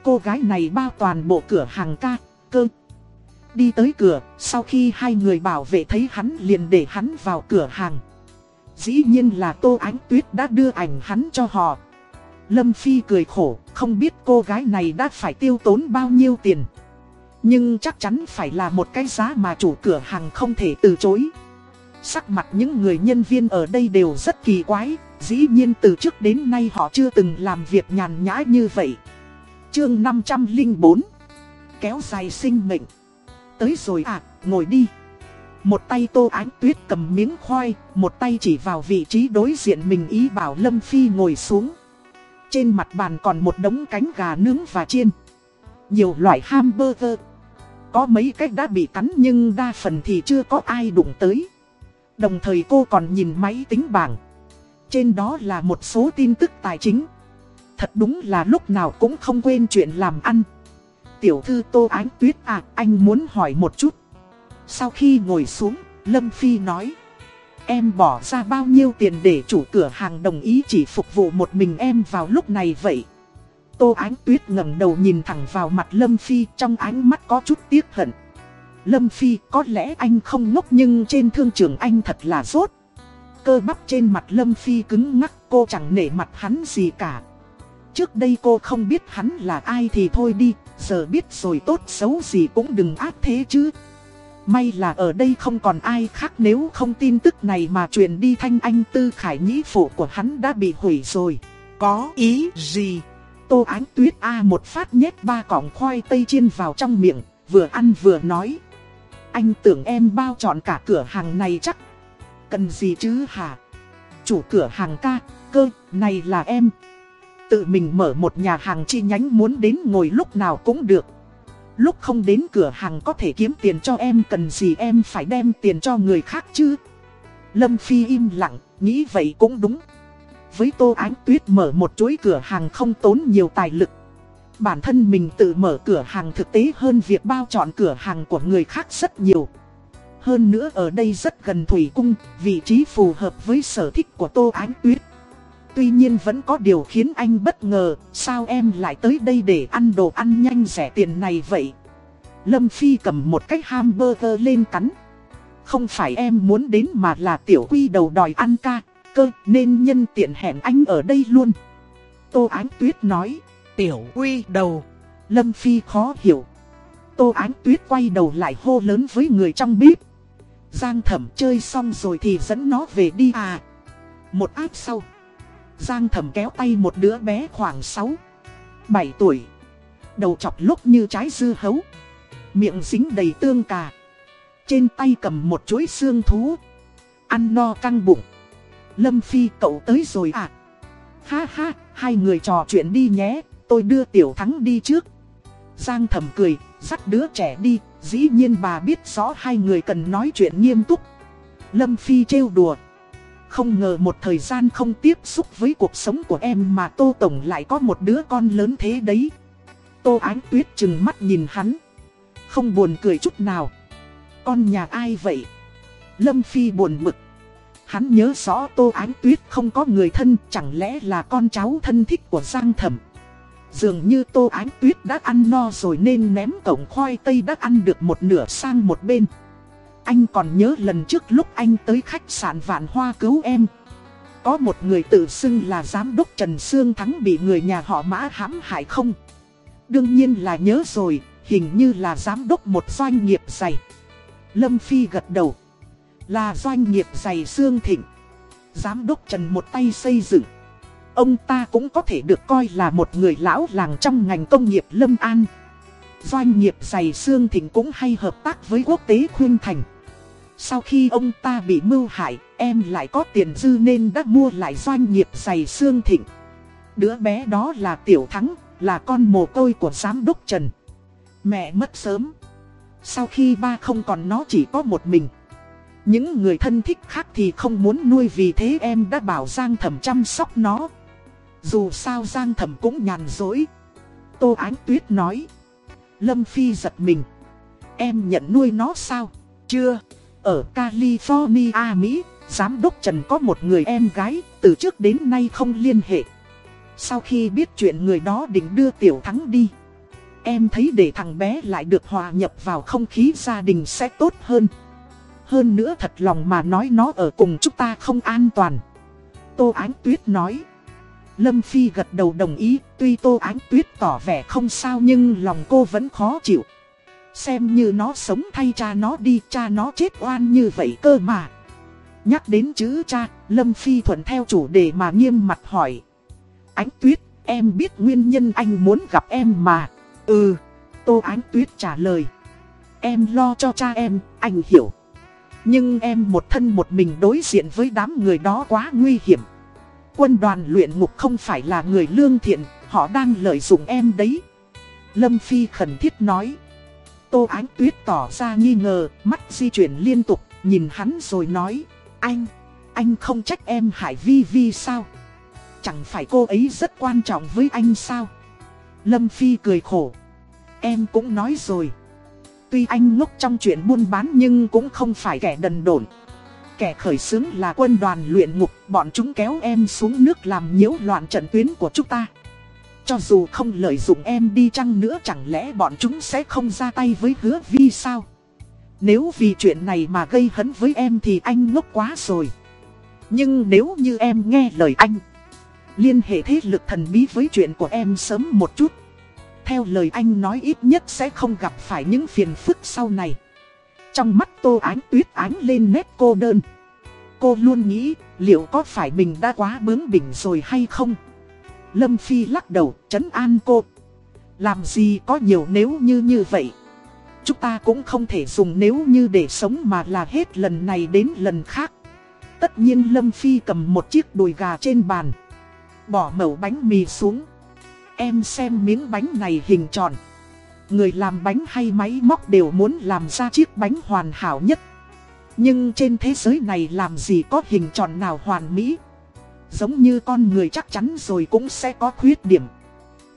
A: Cô gái này bao toàn bộ cửa hàng ca Cơ Đi tới cửa, sau khi hai người bảo vệ thấy hắn liền để hắn vào cửa hàng Dĩ nhiên là Tô Ánh Tuyết đã đưa ảnh hắn cho họ. Lâm Phi cười khổ, không biết cô gái này đã phải tiêu tốn bao nhiêu tiền. Nhưng chắc chắn phải là một cái giá mà chủ cửa hàng không thể từ chối. Sắc mặt những người nhân viên ở đây đều rất kỳ quái, dĩ nhiên từ trước đến nay họ chưa từng làm việc nhàn nhã như vậy. Chương 504 Kéo dài sinh mệnh Tới rồi à, ngồi đi. Một tay tô ánh tuyết cầm miếng khoai, một tay chỉ vào vị trí đối diện mình ý bảo Lâm Phi ngồi xuống. Trên mặt bàn còn một đống cánh gà nướng và chiên. Nhiều loại hamburger. Có mấy cách đã bị cắn nhưng đa phần thì chưa có ai đụng tới. Đồng thời cô còn nhìn máy tính bảng. Trên đó là một số tin tức tài chính. Thật đúng là lúc nào cũng không quên chuyện làm ăn. Tiểu thư Tô Ánh Tuyết à, anh muốn hỏi một chút. Sau khi ngồi xuống, Lâm Phi nói Em bỏ ra bao nhiêu tiền để chủ cửa hàng đồng ý chỉ phục vụ một mình em vào lúc này vậy Tô Ánh Tuyết ngẩng đầu nhìn thẳng vào mặt Lâm Phi trong ánh mắt có chút tiếc hận Lâm Phi có lẽ anh không ngốc nhưng trên thương trường anh thật là rốt Cơ bắp trên mặt Lâm Phi cứng ngắc cô chẳng nể mặt hắn gì cả Trước đây cô không biết hắn là ai thì thôi đi Giờ biết rồi tốt xấu gì cũng đừng ác thế chứ May là ở đây không còn ai khác nếu không tin tức này mà truyền đi thanh anh tư khải nhĩ phụ của hắn đã bị hủy rồi. Có ý gì? Tô Ánh Tuyết A một phát nhét ba cọng khoai tây chiên vào trong miệng, vừa ăn vừa nói. Anh tưởng em bao trọn cả cửa hàng này chắc. Cần gì chứ hả? Chủ cửa hàng ca, cơ, này là em. Tự mình mở một nhà hàng chi nhánh muốn đến ngồi lúc nào cũng được. Lúc không đến cửa hàng có thể kiếm tiền cho em cần gì em phải đem tiền cho người khác chứ Lâm Phi im lặng, nghĩ vậy cũng đúng Với Tô Ánh Tuyết mở một chuỗi cửa hàng không tốn nhiều tài lực Bản thân mình tự mở cửa hàng thực tế hơn việc bao chọn cửa hàng của người khác rất nhiều hơn nữa ở đây rất gần Thủy Cung, vị trí phù hợp với sở thích của Tô Ánh Tuyết Tuy nhiên vẫn có điều khiến anh bất ngờ, sao em lại tới đây để ăn đồ ăn nhanh rẻ tiền này vậy? Lâm Phi cầm một cái hamburger lên cắn. Không phải em muốn đến mà là tiểu quy đầu đòi ăn ca, cơ nên nhân tiện hẹn anh ở đây luôn. Tô Ánh Tuyết nói, tiểu quy đầu. Lâm Phi khó hiểu. Tô Ánh Tuyết quay đầu lại hô lớn với người trong bếp. Giang thẩm chơi xong rồi thì dẫn nó về đi à. Một áp sau. Giang Thẩm kéo tay một đứa bé khoảng 6, 7 tuổi. Đầu chọc lúc như trái dưa hấu. Miệng dính đầy tương cà. Trên tay cầm một chuỗi xương thú. Ăn no căng bụng. Lâm Phi cậu tới rồi à? Ha ha, hai người trò chuyện đi nhé, tôi đưa Tiểu Thắng đi trước. Giang thầm cười, dắt đứa trẻ đi, dĩ nhiên bà biết rõ hai người cần nói chuyện nghiêm túc. Lâm Phi trêu đùa, không ngờ một thời gian không tiếp xúc với cuộc sống của em mà Tô Tổng lại có một đứa con lớn thế đấy. Tô Ánh Tuyết chừng mắt nhìn hắn. Không buồn cười chút nào. Con nhà ai vậy? Lâm Phi buồn bực. Hắn nhớ rõ Tô Ánh Tuyết không có người thân, chẳng lẽ là con cháu thân thích của Giang Thẩm. Dường như Tô Ánh Tuyết đã ăn no rồi nên ném cổng khoai tây đã ăn được một nửa sang một bên. Anh còn nhớ lần trước lúc anh tới khách sạn Vạn Hoa cứu em. Có một người tự xưng là giám đốc Trần Sương Thắng bị người nhà họ mã hãm hại không? Đương nhiên là nhớ rồi, hình như là giám đốc một doanh nghiệp giày. Lâm Phi gật đầu. Là doanh nghiệp giày Sương Thịnh. Giám đốc Trần một tay xây dựng. Ông ta cũng có thể được coi là một người lão làng trong ngành công nghiệp Lâm An. Doanh nghiệp giày xương Thịnh cũng hay hợp tác với quốc tế Khuyên Thành. Sau khi ông ta bị mưu hại, em lại có tiền dư nên đã mua lại doanh nghiệp giày xương thịnh. Đứa bé đó là Tiểu Thắng, là con mồ côi của giám đốc Trần. Mẹ mất sớm. Sau khi ba không còn nó chỉ có một mình. Những người thân thích khác thì không muốn nuôi vì thế em đã bảo Giang Thẩm chăm sóc nó. Dù sao Giang Thẩm cũng nhàn dối. Tô Ánh Tuyết nói. Lâm Phi giật mình. Em nhận nuôi nó sao? Chưa. Ở California, Mỹ, giám đốc Trần có một người em gái, từ trước đến nay không liên hệ. Sau khi biết chuyện người đó định đưa Tiểu Thắng đi. Em thấy để thằng bé lại được hòa nhập vào không khí gia đình sẽ tốt hơn. Hơn nữa thật lòng mà nói nó ở cùng chúng ta không an toàn. Tô Ánh Tuyết nói. Lâm Phi gật đầu đồng ý, tuy Tô Ánh Tuyết tỏ vẻ không sao nhưng lòng cô vẫn khó chịu. Xem như nó sống thay cha nó đi, cha nó chết oan như vậy cơ mà. Nhắc đến chữ cha, Lâm Phi thuận theo chủ đề mà nghiêm mặt hỏi. Ánh Tuyết, em biết nguyên nhân anh muốn gặp em mà. Ừ, Tô Ánh Tuyết trả lời. Em lo cho cha em, anh hiểu. Nhưng em một thân một mình đối diện với đám người đó quá nguy hiểm. Quân đoàn luyện ngục không phải là người lương thiện, họ đang lợi dụng em đấy. Lâm Phi khẩn thiết nói. Tô Ánh Tuyết tỏ ra nghi ngờ, mắt di chuyển liên tục, nhìn hắn rồi nói. Anh, anh không trách em Hải Vi Vi sao? Chẳng phải cô ấy rất quan trọng với anh sao? Lâm Phi cười khổ. Em cũng nói rồi. Tuy anh ngốc trong chuyện buôn bán nhưng cũng không phải kẻ đần độn. Kẻ khởi xướng là quân đoàn luyện ngục, bọn chúng kéo em xuống nước làm nhiễu loạn trận tuyến của chúng ta. Cho dù không lợi dụng em đi chăng nữa chẳng lẽ bọn chúng sẽ không ra tay với hứa vi sao? Nếu vì chuyện này mà gây hấn với em thì anh ngốc quá rồi. Nhưng nếu như em nghe lời anh, liên hệ thế lực thần bí với chuyện của em sớm một chút. Theo lời anh nói ít nhất sẽ không gặp phải những phiền phức sau này. Trong mắt tô ánh tuyết ánh lên nét cô đơn. Cô luôn nghĩ, liệu có phải mình đã quá bướng bỉnh rồi hay không? Lâm Phi lắc đầu chấn an cô. Làm gì có nhiều nếu như như vậy. Chúng ta cũng không thể dùng nếu như để sống mà là hết lần này đến lần khác. Tất nhiên Lâm Phi cầm một chiếc đùi gà trên bàn. Bỏ mẩu bánh mì xuống. Em xem miếng bánh này hình tròn. Người làm bánh hay máy móc đều muốn làm ra chiếc bánh hoàn hảo nhất. Nhưng trên thế giới này làm gì có hình tròn nào hoàn mỹ. Giống như con người chắc chắn rồi cũng sẽ có khuyết điểm.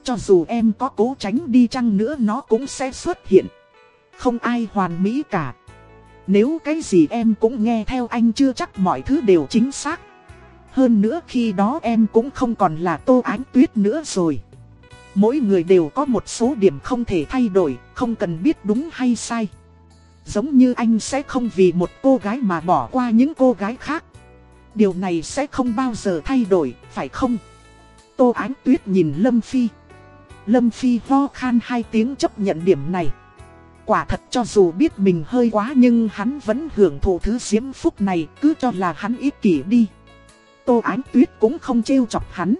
A: Cho dù em có cố tránh đi chăng nữa nó cũng sẽ xuất hiện. Không ai hoàn mỹ cả. Nếu cái gì em cũng nghe theo anh chưa chắc mọi thứ đều chính xác. Hơn nữa khi đó em cũng không còn là tô ánh tuyết nữa rồi. Mỗi người đều có một số điểm không thể thay đổi, không cần biết đúng hay sai. Giống như anh sẽ không vì một cô gái mà bỏ qua những cô gái khác. Điều này sẽ không bao giờ thay đổi, phải không? Tô Ánh Tuyết nhìn Lâm Phi. Lâm Phi ho khan hai tiếng chấp nhận điểm này. Quả thật cho dù biết mình hơi quá nhưng hắn vẫn hưởng thụ thứ diễm phúc này cứ cho là hắn ích kỷ đi. Tô Ánh Tuyết cũng không trêu chọc hắn.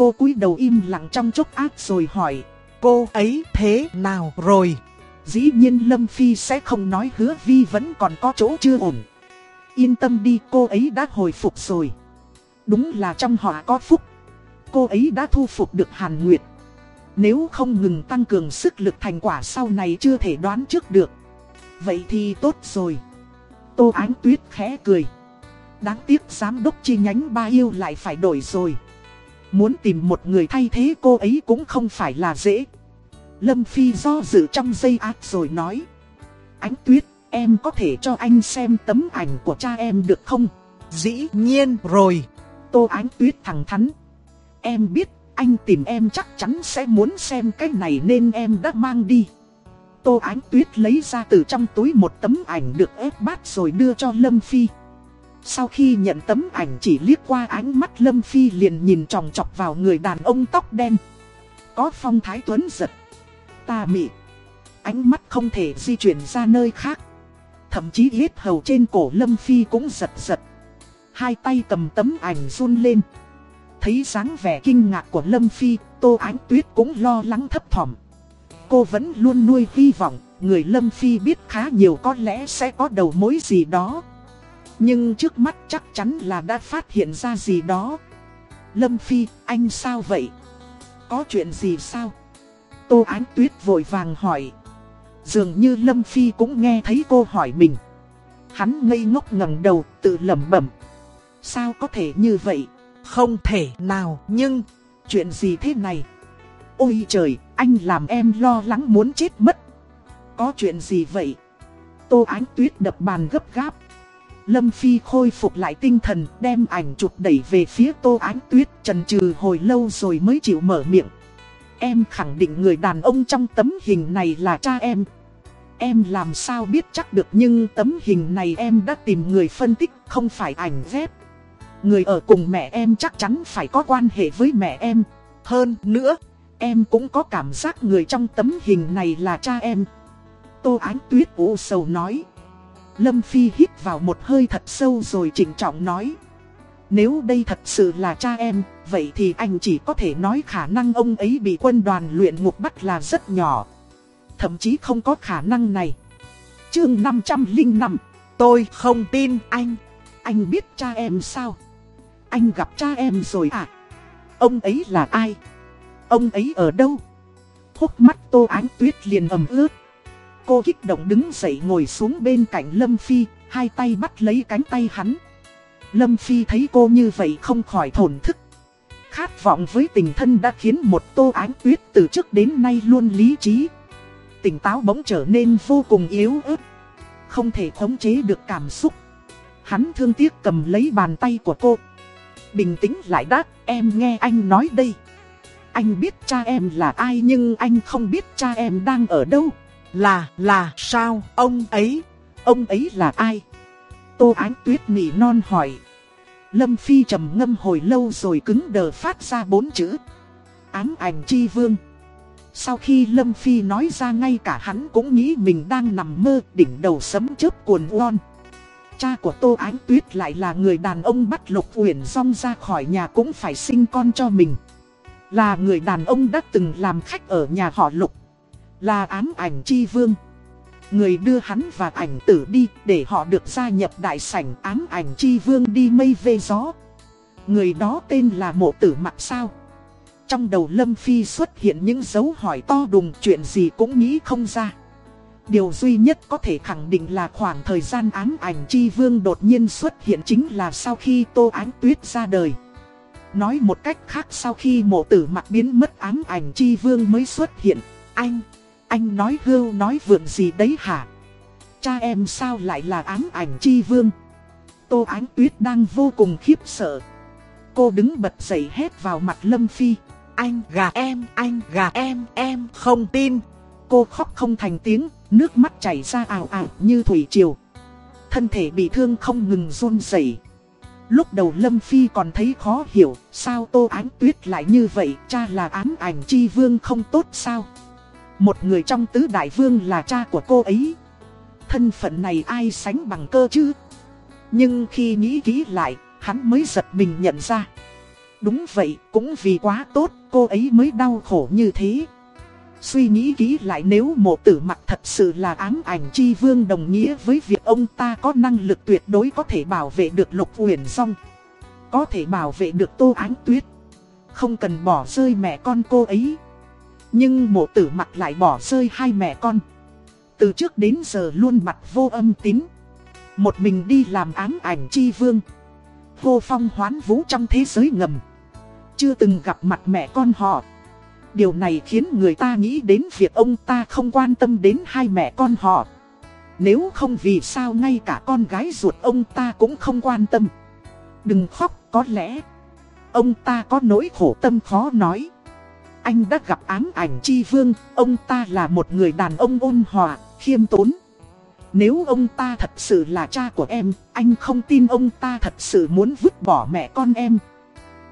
A: Cô cúi đầu im lặng trong chốc ác rồi hỏi. Cô ấy thế nào rồi? Dĩ nhiên Lâm Phi sẽ không nói hứa Vi vẫn còn có chỗ chưa ổn. Yên tâm đi, cô ấy đã hồi phục rồi. Đúng là trong họ có phúc. Cô ấy đã thu phục được Hàn Nguyệt. Nếu không ngừng tăng cường sức lực thành quả sau này chưa thể đoán trước được. Vậy thì tốt rồi. Tô Ánh Tuyết khẽ cười. Đáng tiếc giám đốc chi nhánh ba yêu lại phải đổi rồi. Muốn tìm một người thay thế cô ấy cũng không phải là dễ. Lâm Phi do dự trong giây ác rồi nói. Ánh Tuyết, em có thể cho anh xem tấm ảnh của cha em được không? Dĩ nhiên rồi. Tô Ánh Tuyết thẳng thắn. Em biết anh tìm em chắc chắn sẽ muốn xem cái này nên em đã mang đi. Tô Ánh Tuyết lấy ra từ trong túi một tấm ảnh được ép bát rồi đưa cho Lâm Phi. Sau khi nhận tấm ảnh chỉ liếc qua ánh mắt Lâm Phi liền nhìn tròng chọc vào người đàn ông tóc đen. Có phong thái tuấn giật. Ta mị. Ánh mắt không thể di chuyển ra nơi khác. Thậm chí liếc hầu trên cổ Lâm Phi cũng giật giật. Hai tay cầm tấm ảnh run lên. Thấy dáng vẻ kinh ngạc của Lâm Phi, Tô Ánh Tuyết cũng lo lắng thấp thỏm. Cô vẫn luôn nuôi hy vọng, người Lâm Phi biết khá nhiều có lẽ sẽ có đầu mối gì đó. Nhưng trước mắt chắc chắn là đã phát hiện ra gì đó. Lâm Phi, anh sao vậy? Có chuyện gì sao? Tô Ánh Tuyết vội vàng hỏi. Dường như Lâm Phi cũng nghe thấy cô hỏi mình. Hắn ngây ngốc ngẩng đầu, tự lẩm bẩm. Sao có thể như vậy? Không thể nào, nhưng... Chuyện gì thế này? Ôi trời, anh làm em lo lắng muốn chết mất. Có chuyện gì vậy? Tô Ánh Tuyết đập bàn gấp gáp. Lâm Phi khôi phục lại tinh thần, đem ảnh chụp đẩy về phía Tô Ánh Tuyết, trần trừ hồi lâu rồi mới chịu mở miệng. Em khẳng định người đàn ông trong tấm hình này là cha em. Em làm sao biết chắc được nhưng tấm hình này em đã tìm người phân tích, không phải ảnh ghép. Người ở cùng mẹ em chắc chắn phải có quan hệ với mẹ em. Hơn nữa, em cũng có cảm giác người trong tấm hình này là cha em. Tô Ánh Tuyết u sầu nói. Lâm Phi hít vào một hơi thật sâu rồi chỉnh trọng nói. Nếu đây thật sự là cha em, vậy thì anh chỉ có thể nói khả năng ông ấy bị quân đoàn luyện ngục bắt là rất nhỏ. Thậm chí không có khả năng này. Chương 505 Tôi không tin anh. Anh biết cha em sao? Anh gặp cha em rồi à? Ông ấy là ai? Ông ấy ở đâu? Hốc mắt tô ánh tuyết liền ẩm ướt. Cô kích động đứng dậy ngồi xuống bên cạnh Lâm Phi, hai tay bắt lấy cánh tay hắn. Lâm Phi thấy cô như vậy không khỏi thổn thức. Khát vọng với tình thân đã khiến một tô ánh tuyết từ trước đến nay luôn lý trí. Tỉnh táo bỗng trở nên vô cùng yếu ớt. Không thể khống chế được cảm xúc. Hắn thương tiếc cầm lấy bàn tay của cô. Bình tĩnh lại đáp, em nghe anh nói đây. Anh biết cha em là ai nhưng anh không biết cha em đang ở đâu. Là, là, sao, ông ấy, ông ấy là ai? Tô Ánh Tuyết nỉ non hỏi. Lâm Phi trầm ngâm hồi lâu rồi cứng đờ phát ra bốn chữ. Ám ảnh chi vương. Sau khi Lâm Phi nói ra ngay cả hắn cũng nghĩ mình đang nằm mơ đỉnh đầu sấm chớp cuồn uon. Cha của Tô Ánh Tuyết lại là người đàn ông bắt Lục Uyển Song ra khỏi nhà cũng phải sinh con cho mình. Là người đàn ông đã từng làm khách ở nhà họ Lục. Là ám ảnh chi vương. Người đưa hắn và ảnh tử đi để họ được gia nhập đại sảnh ám ảnh chi vương đi mây về gió. Người đó tên là mộ tử mặt sao. Trong đầu Lâm Phi xuất hiện những dấu hỏi to đùng chuyện gì cũng nghĩ không ra. Điều duy nhất có thể khẳng định là khoảng thời gian ám ảnh chi vương đột nhiên xuất hiện chính là sau khi Tô Ánh Tuyết ra đời. Nói một cách khác sau khi mộ tử mặt biến mất ám ảnh chi vương mới xuất hiện. Anh, anh nói hưu nói vượng gì đấy hả? Cha em sao lại là ám ảnh chi vương? Tô Ánh Tuyết đang vô cùng khiếp sợ. Cô đứng bật dậy hét vào mặt Lâm Phi. Anh gà em, anh gà em, em không tin. Cô khóc không thành tiếng, nước mắt chảy ra ảo ảo như thủy triều. Thân thể bị thương không ngừng run rẩy. Lúc đầu Lâm Phi còn thấy khó hiểu, sao Tô Ánh Tuyết lại như vậy, cha là ám ảnh chi vương không tốt sao? Một người trong tứ đại vương là cha của cô ấy. Thân phận này ai sánh bằng cơ chứ? Nhưng khi nghĩ kỹ lại, hắn mới giật mình nhận ra. Đúng vậy, cũng vì quá tốt, cô ấy mới đau khổ như thế. Suy nghĩ kỹ lại nếu mộ tử mặt thật sự là ám ảnh chi vương đồng nghĩa với việc ông ta có năng lực tuyệt đối có thể bảo vệ được lục huyền song. Có thể bảo vệ được tô ánh tuyết. Không cần bỏ rơi mẹ con cô ấy. Nhưng mộ tử mặt lại bỏ rơi hai mẹ con. Từ trước đến giờ luôn mặt vô âm tín. Một mình đi làm ám ảnh chi vương. Vô phong hoán vũ trong thế giới ngầm. Chưa từng gặp mặt mẹ con họ. Điều này khiến người ta nghĩ đến việc ông ta không quan tâm đến hai mẹ con họ. Nếu không vì sao ngay cả con gái ruột ông ta cũng không quan tâm. Đừng khóc, có lẽ ông ta có nỗi khổ tâm khó nói. Anh đã gặp ám ảnh chi vương, ông ta là một người đàn ông ôn hòa, khiêm tốn. Nếu ông ta thật sự là cha của em, anh không tin ông ta thật sự muốn vứt bỏ mẹ con em.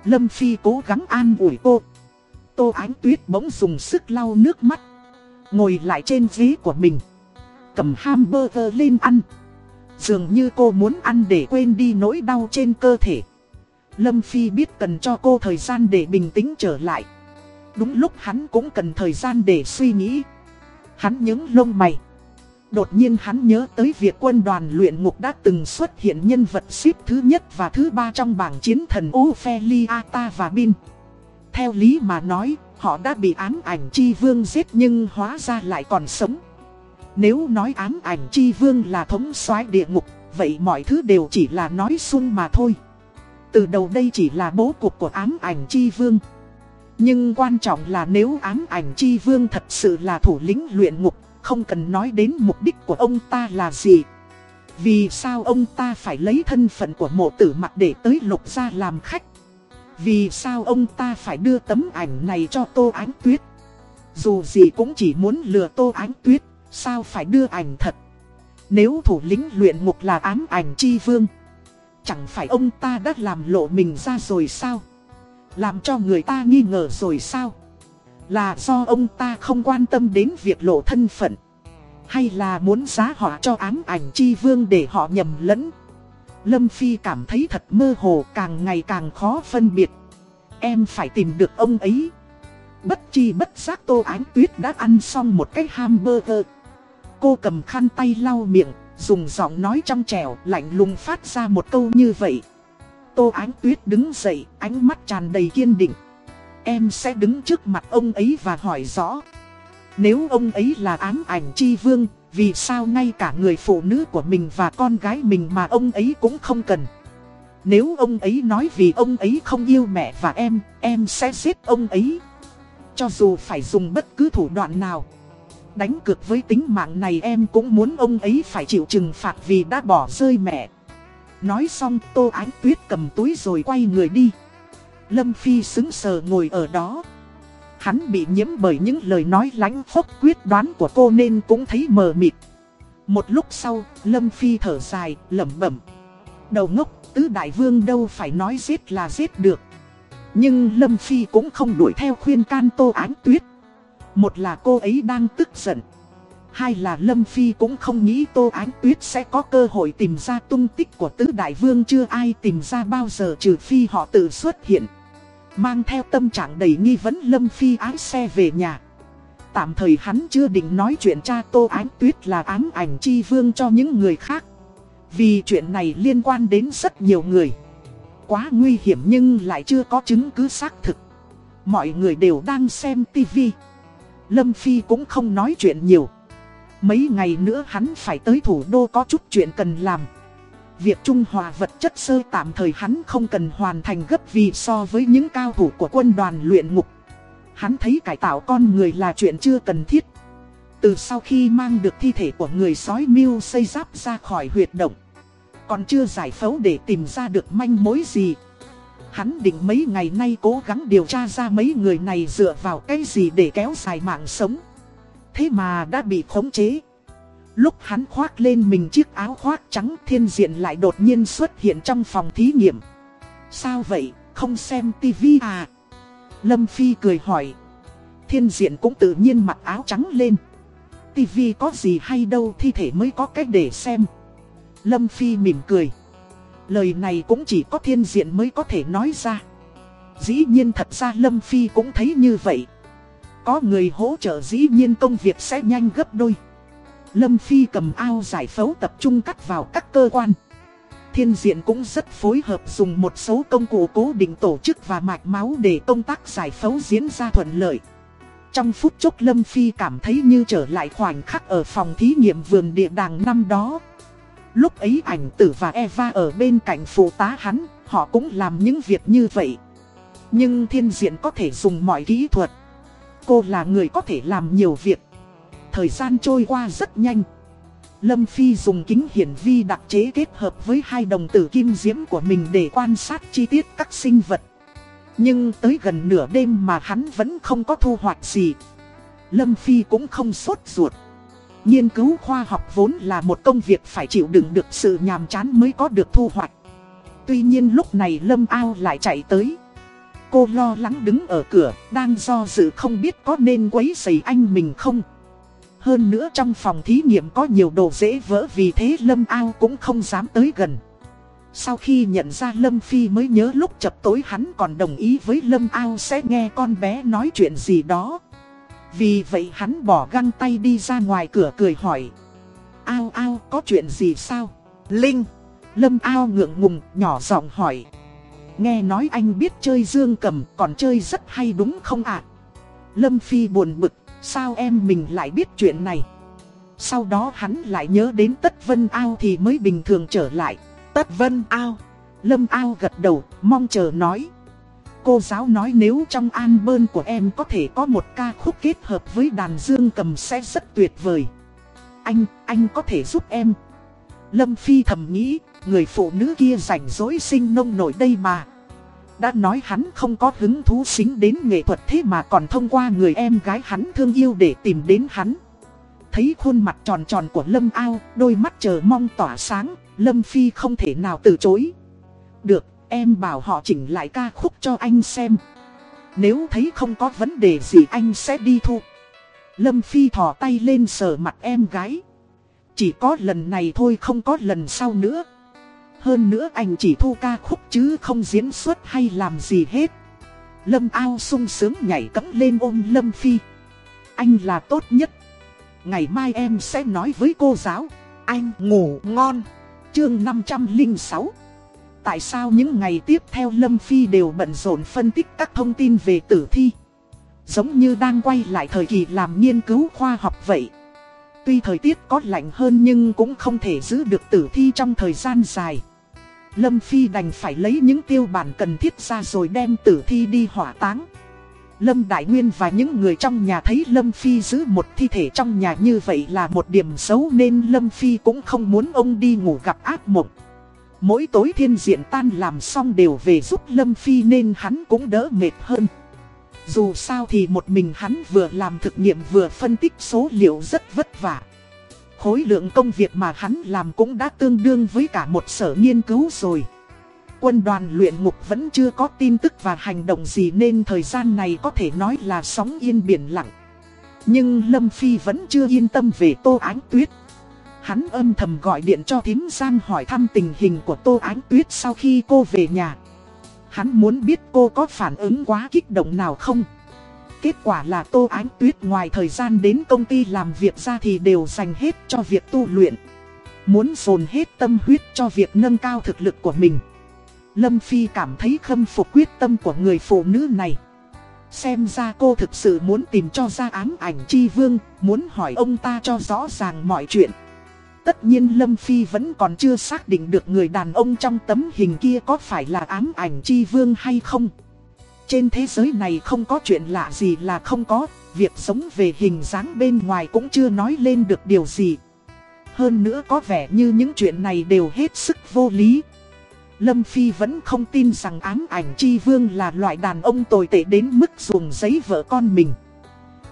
A: Lâm Phi cố gắng an ủi cô. Tô Ánh Tuyết bỗng dùng sức lau nước mắt. Ngồi lại trên ghế của mình. Cầm hamburger lên ăn. Dường như cô muốn ăn để quên đi nỗi đau trên cơ thể. Lâm Phi biết cần cho cô thời gian để bình tĩnh trở lại. Đúng lúc hắn cũng cần thời gian để suy nghĩ. Hắn nhướng lông mày. Đột nhiên hắn nhớ tới việc quân đoàn luyện ngục đã từng xuất hiện nhân vật ship thứ nhất và thứ ba trong bảng chiến thần Opheliata và Bin. Theo lý mà nói, họ đã bị ám ảnh chi vương giết nhưng hóa ra lại còn sống. Nếu nói ám ảnh chi vương là thống soái địa ngục, vậy mọi thứ đều chỉ là nói xuông mà thôi. Từ đầu đây chỉ là bố cục của ám ảnh chi vương. Nhưng quan trọng là nếu ám ảnh chi vương thật sự là thủ lĩnh luyện ngục, không cần nói đến mục đích của ông ta là gì. Vì sao ông ta phải lấy thân phận của mộ tử mặt để tới lục gia làm khách? Vì sao ông ta phải đưa tấm ảnh này cho Tô Ánh Tuyết? Dù gì cũng chỉ muốn lừa Tô Ánh Tuyết, sao phải đưa ảnh thật? Nếu thủ lĩnh luyện ngục là ám ảnh chi vương, chẳng phải ông ta đã làm lộ mình ra rồi sao? Làm cho người ta nghi ngờ rồi sao? Là do ông ta không quan tâm đến việc lộ thân phận? Hay là muốn giá họ cho ám ảnh chi vương để họ nhầm lẫn? Lâm Phi cảm thấy thật mơ hồ, càng ngày càng khó phân biệt. Em phải tìm được ông ấy. Bất chi bất giác Tô Ánh Tuyết đã ăn xong một cái hamburger. Cô cầm khăn tay lau miệng, Dùng giọng nói trong trẻo, lạnh lùng phát ra một câu như vậy. Tô Ánh Tuyết đứng dậy, ánh mắt tràn đầy kiên định. Em sẽ đứng trước mặt ông ấy và hỏi rõ. Nếu ông ấy là ám ảnh chi vương, Vì sao ngay cả người phụ nữ của mình và con gái mình mà ông ấy cũng không cần? Nếu ông ấy nói vì ông ấy không yêu mẹ và em Em sẽ giết ông ấy. Cho dù phải dùng bất cứ thủ đoạn nào. Đánh cược với tính mạng này em cũng muốn ông ấy phải chịu trừng phạt vì đã bỏ rơi mẹ. Nói xong Tô Ánh Tuyết cầm túi rồi quay người đi Lâm Phi xứng sờ ngồi ở đó. Hắn bị nhiễm bởi những lời nói lánh phốc quyết đoán của cô nên cũng thấy mờ mịt. Một lúc sau, Lâm Phi thở dài, lẩm bẩm. Đầu ngốc, tứ đại vương đâu phải nói giết là giết được. Nhưng Lâm Phi cũng không đuổi theo khuyên can Tô Ánh Tuyết. Một là cô ấy đang tức giận. Hai là Lâm Phi cũng không nghĩ Tô Ánh Tuyết sẽ có cơ hội tìm ra tung tích của tứ đại vương, chưa ai tìm ra bao giờ trừ phi họ tự xuất hiện. Mang theo tâm trạng đầy nghi vấn, Lâm Phi ái xe về nhà. Tạm thời hắn chưa định nói chuyện cha Tô Ánh Tuyết là ám ảnh chi vương cho những người khác. Vì chuyện này liên quan đến rất nhiều người. Quá nguy hiểm nhưng lại chưa có chứng cứ xác thực. Mọi người đều đang xem tivi. Lâm Phi cũng không nói chuyện nhiều. Mấy ngày nữa hắn phải tới thủ đô có chút chuyện cần làm Việc trung hòa vật chất sơ tạm thời hắn không cần hoàn thành gấp vì so với những cao thủ của quân đoàn luyện ngục. Hắn thấy cải tạo con người là chuyện chưa cần thiết. Từ sau khi mang được thi thể của người sói miêu xây giáp ra khỏi huyệt động. Còn chưa giải phẫu để tìm ra được manh mối gì. Hắn định mấy ngày nay cố gắng điều tra ra mấy người này dựa vào cái gì để kéo dài mạng sống. Thế mà đã bị khống chế. Lúc hắn khoác lên mình chiếc áo khoác trắng thiên diện lại đột nhiên xuất hiện trong phòng thí nghiệm. Sao vậy, không xem tivi à? Lâm Phi cười hỏi. Thiên diện cũng tự nhiên mặc áo trắng lên. Tivi có gì hay đâu thi thể mới có cách để xem. Lâm Phi mỉm cười. Lời này cũng chỉ có thiên diện mới có thể nói ra. Dĩ nhiên thật ra Lâm Phi cũng thấy như vậy. Có người hỗ trợ dĩ nhiên công việc sẽ nhanh gấp đôi. Lâm Phi cầm ao giải phẫu tập trung cắt vào các cơ quan. Thiên diện cũng rất phối hợp dùng một số công cụ cố định tổ chức và mạch máu để công tác giải phẫu diễn ra thuận lợi. Trong phút chốc Lâm Phi cảm thấy như trở lại khoảnh khắc ở phòng thí nghiệm vườn địa đàng năm đó. Lúc ấy ảnh tử và Eva ở bên cạnh phụ tá hắn, họ cũng làm những việc như vậy. Nhưng thiên diện có thể dùng mọi kỹ thuật. Cô là người có thể làm nhiều việc. Thời gian trôi qua rất nhanh. Lâm Phi dùng kính hiển vi đặc chế kết hợp với hai đồng tử kim diễm của mình để quan sát chi tiết các sinh vật. Nhưng tới gần nửa đêm mà hắn vẫn không có thu hoạch gì. Lâm Phi cũng không sốt ruột. Nghiên cứu khoa học vốn là một công việc phải chịu đựng được sự nhàm chán mới có được thu hoạch. Tuy nhiên lúc này Lâm Ao lại chạy tới. Cô lo lắng đứng ở cửa, đang do dự không biết có nên quấy rầy anh mình không. Hơn nữa trong phòng thí nghiệm có nhiều đồ dễ vỡ vì thế Lâm Ao cũng không dám tới gần. Sau khi nhận ra Lâm Phi mới nhớ lúc chập tối hắn còn đồng ý với Lâm Ao sẽ nghe con bé nói chuyện gì đó. Vì vậy hắn bỏ găng tay đi ra ngoài cửa cười hỏi. ao ao có chuyện gì sao? Linh, Lâm ao ngượng ngùng nhỏ giọng hỏi. Nghe nói anh biết chơi dương cầm còn chơi rất hay đúng không ạ? Lâm Phi buồn bực, sao em mình lại biết chuyện này? Sau đó hắn lại nhớ đến Tất Vân Ao thì mới bình thường trở lại. Tất Vân Ao. Lâm Ao gật đầu, mong chờ nói. Cô giáo nói nếu trong an bơn của em có thể có một ca khúc kết hợp với đàn dương cầm sẽ rất tuyệt vời. Anh, anh có thể giúp em. Lâm Phi thầm nghĩ, người phụ nữ kia rảnh rỗi sinh nông nổi đây mà. Đã nói hắn không có hứng thú xính đến nghệ thuật thế mà còn thông qua người em gái hắn thương yêu để tìm đến hắn. Thấy khuôn mặt tròn tròn của Lâm Ao, đôi mắt chờ mong tỏa sáng, Lâm Phi không thể nào từ chối. Được, em bảo họ chỉnh lại ca khúc cho anh xem. Nếu thấy không có vấn đề gì anh sẽ đi thu. Lâm Phi thò tay lên sờ mặt em gái. Chỉ có lần này thôi không có lần sau nữa. Hơn nữa anh chỉ thu ca khúc chứ không diễn xuất hay làm gì hết. Lâm ao sung sướng nhảy cẫng lên ôm Lâm Phi. Anh là tốt nhất. Ngày mai em sẽ nói với cô giáo. Anh ngủ ngon. Chương 506 Tại sao những ngày tiếp theo Lâm Phi đều bận rộn phân tích các thông tin về tử thi? Giống như đang quay lại thời kỳ làm nghiên cứu khoa học vậy. Tuy thời tiết có lạnh hơn nhưng cũng không thể giữ được tử thi trong thời gian dài. Lâm Phi đành phải lấy những tiêu bản cần thiết ra rồi đem tử thi đi hỏa táng. Lâm Đại Nguyên và những người trong nhà thấy Lâm Phi giữ một thi thể trong nhà như vậy là một điểm xấu nên Lâm Phi cũng không muốn ông đi ngủ gặp ác mộng. Mỗi tối thiên diện tan làm xong đều về giúp Lâm Phi nên hắn cũng đỡ mệt hơn. Dù sao thì một mình hắn vừa làm thực nghiệm vừa phân tích số liệu rất vất vả. Khối lượng công việc mà hắn làm cũng đã tương đương với cả một sở nghiên cứu rồi. Quân đoàn luyện ngục vẫn chưa có tin tức và hành động gì nên thời gian này có thể nói là sóng yên biển lặng. Nhưng Lâm Phi vẫn chưa yên tâm về Tô Ánh Tuyết. Hắn âm thầm gọi điện cho thím Giang hỏi thăm tình hình của Tô Ánh Tuyết sau khi cô về nhà. Hắn muốn biết cô có phản ứng quá kích động nào không. Kết quả là Tô Ánh Tuyết ngoài thời gian đến công ty làm việc ra thì đều dành hết cho việc tu luyện. Muốn dồn hết tâm huyết cho việc nâng cao thực lực của mình. Lâm Phi cảm thấy khâm phục quyết tâm của người phụ nữ này. Xem ra cô thực sự muốn tìm cho ra ám ảnh chi vương, muốn hỏi ông ta cho rõ ràng mọi chuyện. Tất nhiên Lâm Phi vẫn còn chưa xác định được người đàn ông trong tấm hình kia có phải là ám ảnh chi vương hay không. Trên thế giới này không có chuyện lạ gì là không có, việc sống về hình dáng bên ngoài cũng chưa nói lên được điều gì. Hơn nữa có vẻ như những chuyện này đều hết sức vô lý. Lâm Phi vẫn không tin rằng ám ảnh chi vương là loại đàn ông tồi tệ đến mức ruồng giấy vợ con mình.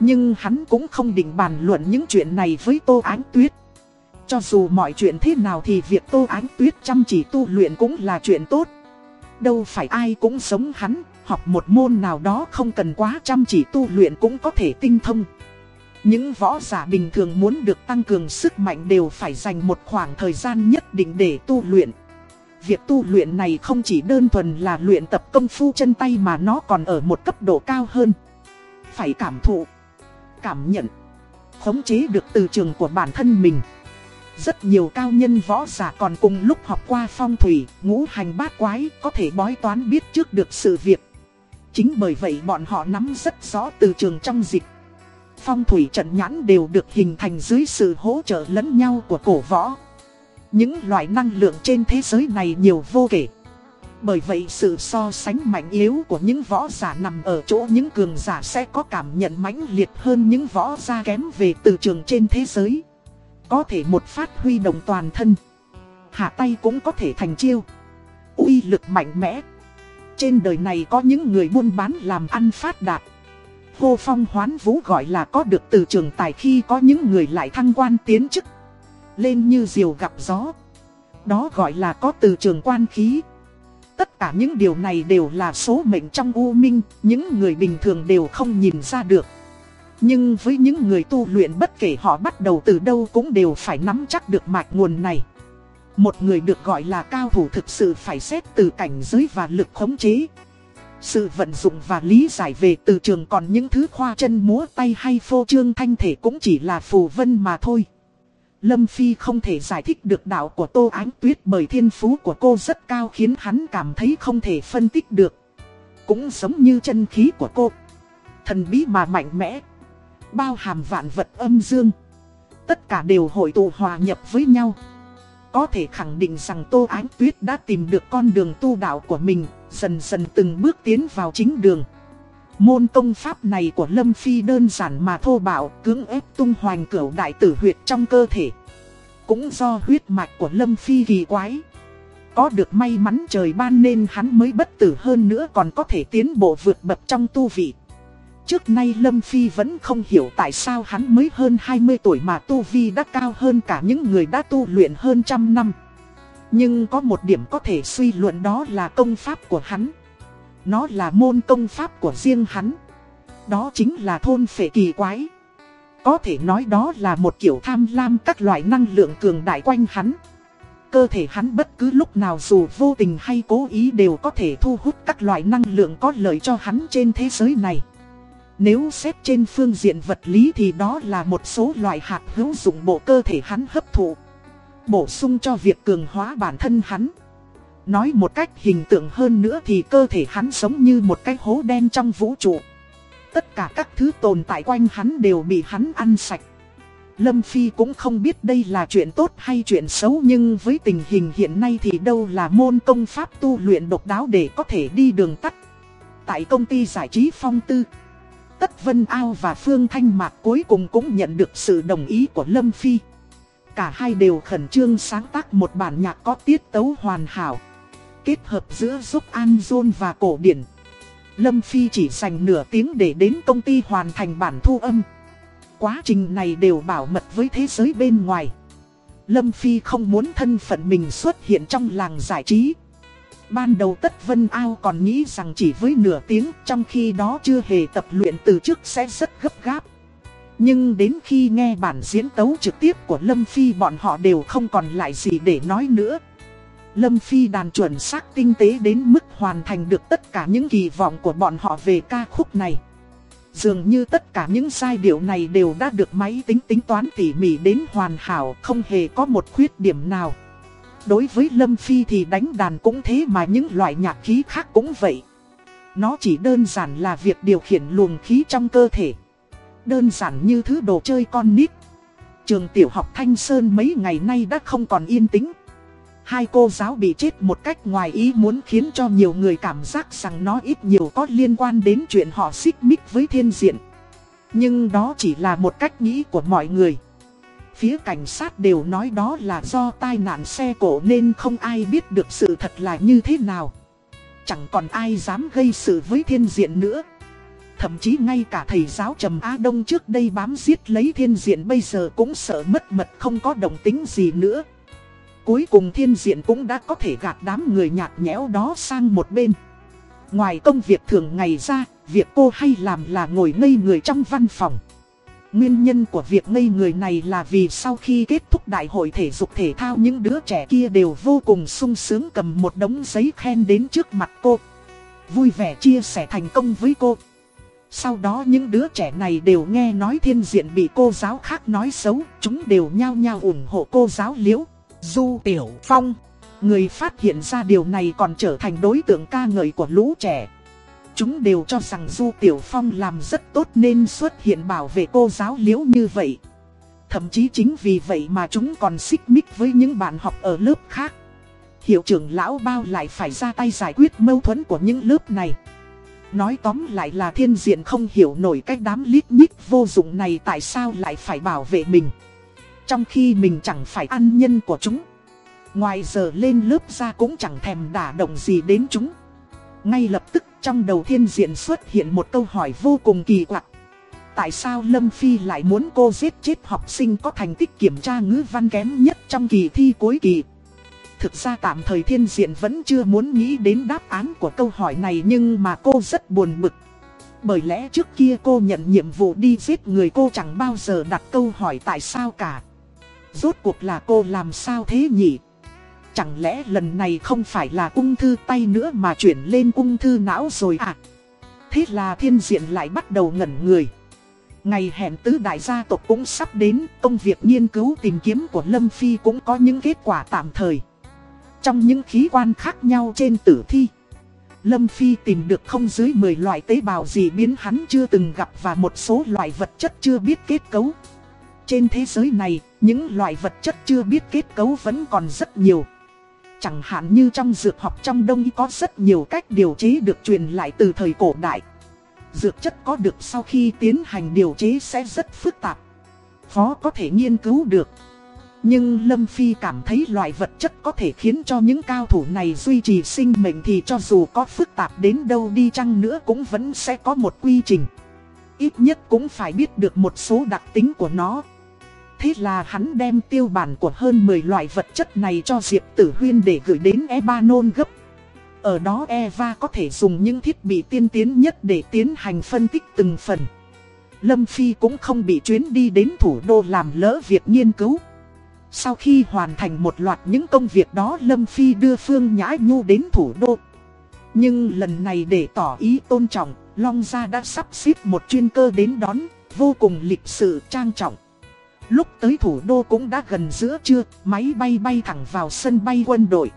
A: Nhưng hắn cũng không định bàn luận những chuyện này với Tô Ánh Tuyết. Cho dù mọi chuyện thế nào thì việc Tô Ánh Tuyết chăm chỉ tu luyện cũng là chuyện tốt. Đâu phải ai cũng sống hắn, học một môn nào đó không cần quá chăm chỉ tu luyện cũng có thể tinh thông. Những võ giả bình thường muốn được tăng cường sức mạnh đều phải dành một khoảng thời gian nhất định để tu luyện. Việc tu luyện này không chỉ đơn thuần là luyện tập công phu chân tay mà nó còn ở một cấp độ cao hơn. Phải cảm thụ, cảm nhận, khống chế được từ trường của bản thân mình. Rất nhiều cao nhân võ giả còn cùng lúc học qua phong thủy, ngũ hành bát quái, có thể bói toán biết trước được sự việc. Chính bởi vậy bọn họ nắm rất rõ từ trường trong dịch. Phong thủy trận nhãn đều được hình thành dưới sự hỗ trợ lẫn nhau của cổ võ. Những loại năng lượng trên thế giới này nhiều vô kể. Bởi vậy sự so sánh mạnh yếu của những võ giả nằm ở chỗ những cường giả sẽ có cảm nhận mãnh liệt hơn những võ gia kém về từ trường trên thế giới. Có thể một phát huy động toàn thân. Hạ tay cũng có thể thành chiêu. uy lực mạnh mẽ. Trên đời này có những người buôn bán làm ăn phát đạt. Hô phong hoán vũ gọi là có được từ trường tài khi có những người lại thăng quan tiến chức. Lên như diều gặp gió. Đó gọi là có từ trường quan khí. Tất cả những điều này đều là số mệnh trong u minh, những người bình thường đều không nhìn ra được. Nhưng với những người tu luyện bất kể họ bắt đầu từ đâu cũng đều phải nắm chắc được mạch nguồn này. Một người được gọi là cao thủ thực sự phải xét từ cảnh giới và lực khống chế. Sự vận dụng và lý giải về từ trường còn những thứ khoa chân múa tay hay phô trương thanh thể cũng chỉ là phù vân mà thôi. Lâm Phi không thể giải thích được đạo của Tô Ánh Tuyết bởi thiên phú của cô rất cao khiến hắn cảm thấy không thể phân tích được. Cũng giống như chân khí của cô. Thần bí mà mạnh mẽ. Bao hàm vạn vật âm dương. Tất cả đều hội tụ hòa nhập với nhau. Có thể khẳng định rằng Tô Ánh Tuyết đã tìm được con đường tu đạo của mình, dần dần từng bước tiến vào chính đường. Môn công pháp này của Lâm Phi đơn giản mà thô bạo, cưỡng ép tung hoành cửu đại tử huyệt trong cơ thể. Cũng do huyết mạch của Lâm Phi kỳ quái. Có được may mắn trời ban nên hắn mới bất tử hơn nữa còn có thể tiến bộ vượt bậc trong tu vị. Trước nay Lâm Phi vẫn không hiểu tại sao hắn mới hơn 20 tuổi mà tu vi đã cao hơn cả những người đã tu luyện hơn trăm năm. Nhưng có một điểm có thể suy luận đó là công pháp của hắn. Nó là môn công pháp của riêng hắn. Đó chính là thôn phệ kỳ quái. Có thể nói đó là một kiểu tham lam các loại năng lượng cường đại quanh hắn. Cơ thể hắn bất cứ lúc nào dù vô tình hay cố ý đều có thể thu hút các loại năng lượng có lợi cho hắn trên thế giới này. Nếu xét trên phương diện vật lý thì đó là một số loại hạt hữu dụng bộ cơ thể hắn hấp thụ. Bổ sung cho việc cường hóa bản thân hắn. Nói một cách hình tượng hơn nữa thì cơ thể hắn giống như một cái hố đen trong vũ trụ. Tất cả các thứ tồn tại quanh hắn đều bị hắn ăn sạch. Lâm Phi cũng không biết đây là chuyện tốt hay chuyện xấu nhưng với tình hình hiện nay thì đâu là môn công pháp tu luyện độc đáo để có thể đi đường tắt. Tại công ty giải trí phong tư, Tất Vân Ao và Phương Thanh Mạc cuối cùng cũng nhận được sự đồng ý của Lâm Phi. Cả hai đều khẩn trương sáng tác một bản nhạc có tiết tấu hoàn hảo. Kết hợp giữa giúp an zôn và cổ điển. Lâm Phi chỉ dành nửa tiếng để đến công ty hoàn thành bản thu âm. Quá trình này đều bảo mật với thế giới bên ngoài. Lâm Phi không muốn thân phận mình xuất hiện trong làng giải trí. Ban đầu Tất Vân Ao còn nghĩ rằng chỉ với nửa tiếng trong khi đó chưa hề tập luyện từ trước sẽ rất gấp gáp. Nhưng đến khi nghe bản diễn tấu trực tiếp của Lâm Phi bọn họ đều không còn lại gì để nói nữa. Lâm Phi đàn chuẩn xác tinh tế đến mức hoàn thành được tất cả những kỳ vọng của bọn họ về ca khúc này. Dường như tất cả những giai điệu này đều đã được máy tính tính toán tỉ mỉ đến hoàn hảo, không hề có một khuyết điểm nào. Đối với Lâm Phi thì đánh đàn cũng thế mà những loại nhạc khí khác cũng vậy. Nó chỉ đơn giản là việc điều khiển luồng khí trong cơ thể. Đơn giản như thứ đồ chơi con nít. Trường tiểu học Thanh Sơn mấy ngày nay đã không còn yên tĩnh. Hai cô giáo bị chết một cách ngoài ý muốn khiến cho nhiều người cảm giác rằng nó ít nhiều có liên quan đến chuyện họ xích mích với thiên diện. Nhưng đó chỉ là một cách nghĩ của mọi người. Phía cảnh sát đều nói đó là do tai nạn xe cổ nên không ai biết được sự thật là như thế nào. Chẳng còn ai dám gây sự với thiên diện nữa. Thậm chí ngay cả thầy giáo Trầm Á Đông trước đây bám giết lấy thiên diện bây giờ cũng sợ mất mật không có đồng tính gì nữa. Cuối cùng thiên diện cũng đã có thể gạt đám người nhạt nhẽo đó sang một bên. Ngoài công việc thường ngày ra, việc cô hay làm là ngồi ngây người trong văn phòng. Nguyên nhân của việc ngây người này là vì sau khi kết thúc đại hội thể dục thể thao những đứa trẻ kia đều vô cùng sung sướng cầm một đống giấy khen đến trước mặt cô. Vui vẻ chia sẻ thành công với cô. Sau đó những đứa trẻ này đều nghe nói thiên diện bị cô giáo khác nói xấu, chúng đều nhao nhao ủng hộ cô giáo liễu. Du Tiểu Phong, người phát hiện ra điều này còn trở thành đối tượng ca ngợi của lũ trẻ. Chúng đều cho rằng Du Tiểu Phong làm rất tốt nên xuất hiện bảo vệ cô giáo liễu như vậy. Thậm chí chính vì vậy mà chúng còn xích mích với những bạn học ở lớp khác. Hiệu trưởng lão bao lại phải ra tay giải quyết mâu thuẫn của những lớp này. Nói tóm lại là thiên diện không hiểu nổi cách đám lít nhít vô dụng này tại sao lại phải bảo vệ mình. Trong khi mình chẳng phải ăn nhân của chúng. Ngoài giờ lên lớp ra cũng chẳng thèm đả động gì đến chúng. Ngay lập tức trong đầu thiên diện xuất hiện một câu hỏi vô cùng kỳ quặc. Tại sao Lâm Phi lại muốn cô giết chết học sinh có thành tích kiểm tra ngữ văn kém nhất trong kỳ thi cuối kỳ? Thực ra tạm thời thiên diện vẫn chưa muốn nghĩ đến đáp án của câu hỏi này nhưng mà cô rất buồn bực. Bởi lẽ trước kia cô nhận nhiệm vụ đi giết người cô chẳng bao giờ đặt câu hỏi tại sao cả. Rốt cuộc là cô làm sao thế nhỉ? Chẳng lẽ lần này không phải là ung thư tay nữa mà chuyển lên ung thư não rồi à? Thế là thiên diện lại bắt đầu ngẩn người. Ngày hẹn tứ đại gia tộc cũng sắp đến, công việc nghiên cứu tìm kiếm của Lâm Phi cũng có những kết quả tạm thời. Trong những khí quan khác nhau trên tử thi, Lâm Phi tìm được không dưới 10 loại tế bào gì biến hắn chưa từng gặp và một số loại vật chất chưa biết kết cấu. Trên thế giới này, những loại vật chất chưa biết kết cấu vẫn còn rất nhiều. Chẳng hạn như trong dược học trong đông y có rất nhiều cách điều chế được truyền lại từ thời cổ đại. Dược chất có được sau khi tiến hành điều chế sẽ rất phức tạp. Khó có thể nghiên cứu được. Nhưng Lâm Phi cảm thấy loại vật chất có thể khiến cho những cao thủ này duy trì sinh mệnh thì cho dù có phức tạp đến đâu đi chăng nữa cũng vẫn sẽ có một quy trình. Ít nhất cũng phải biết được một số đặc tính của nó. Thế là hắn đem tiêu bản của hơn 10 loại vật chất này cho Diệp Tử Huyên để gửi đến Ebanon gấp. Ở đó Eva có thể dùng những thiết bị tiên tiến nhất để tiến hành phân tích từng phần. Lâm Phi cũng không bị chuyến đi đến thủ đô làm lỡ việc nghiên cứu. Sau khi hoàn thành một loạt những công việc đó Lâm Phi đưa Phương Nhã Nhu đến thủ đô. Nhưng lần này để tỏ ý tôn trọng, Long Gia đã sắp xếp một chuyên cơ đến đón, vô cùng lịch sự trang trọng. Lúc tới thủ đô cũng đã gần giữa trưa, máy bay bay thẳng vào sân bay quân đội.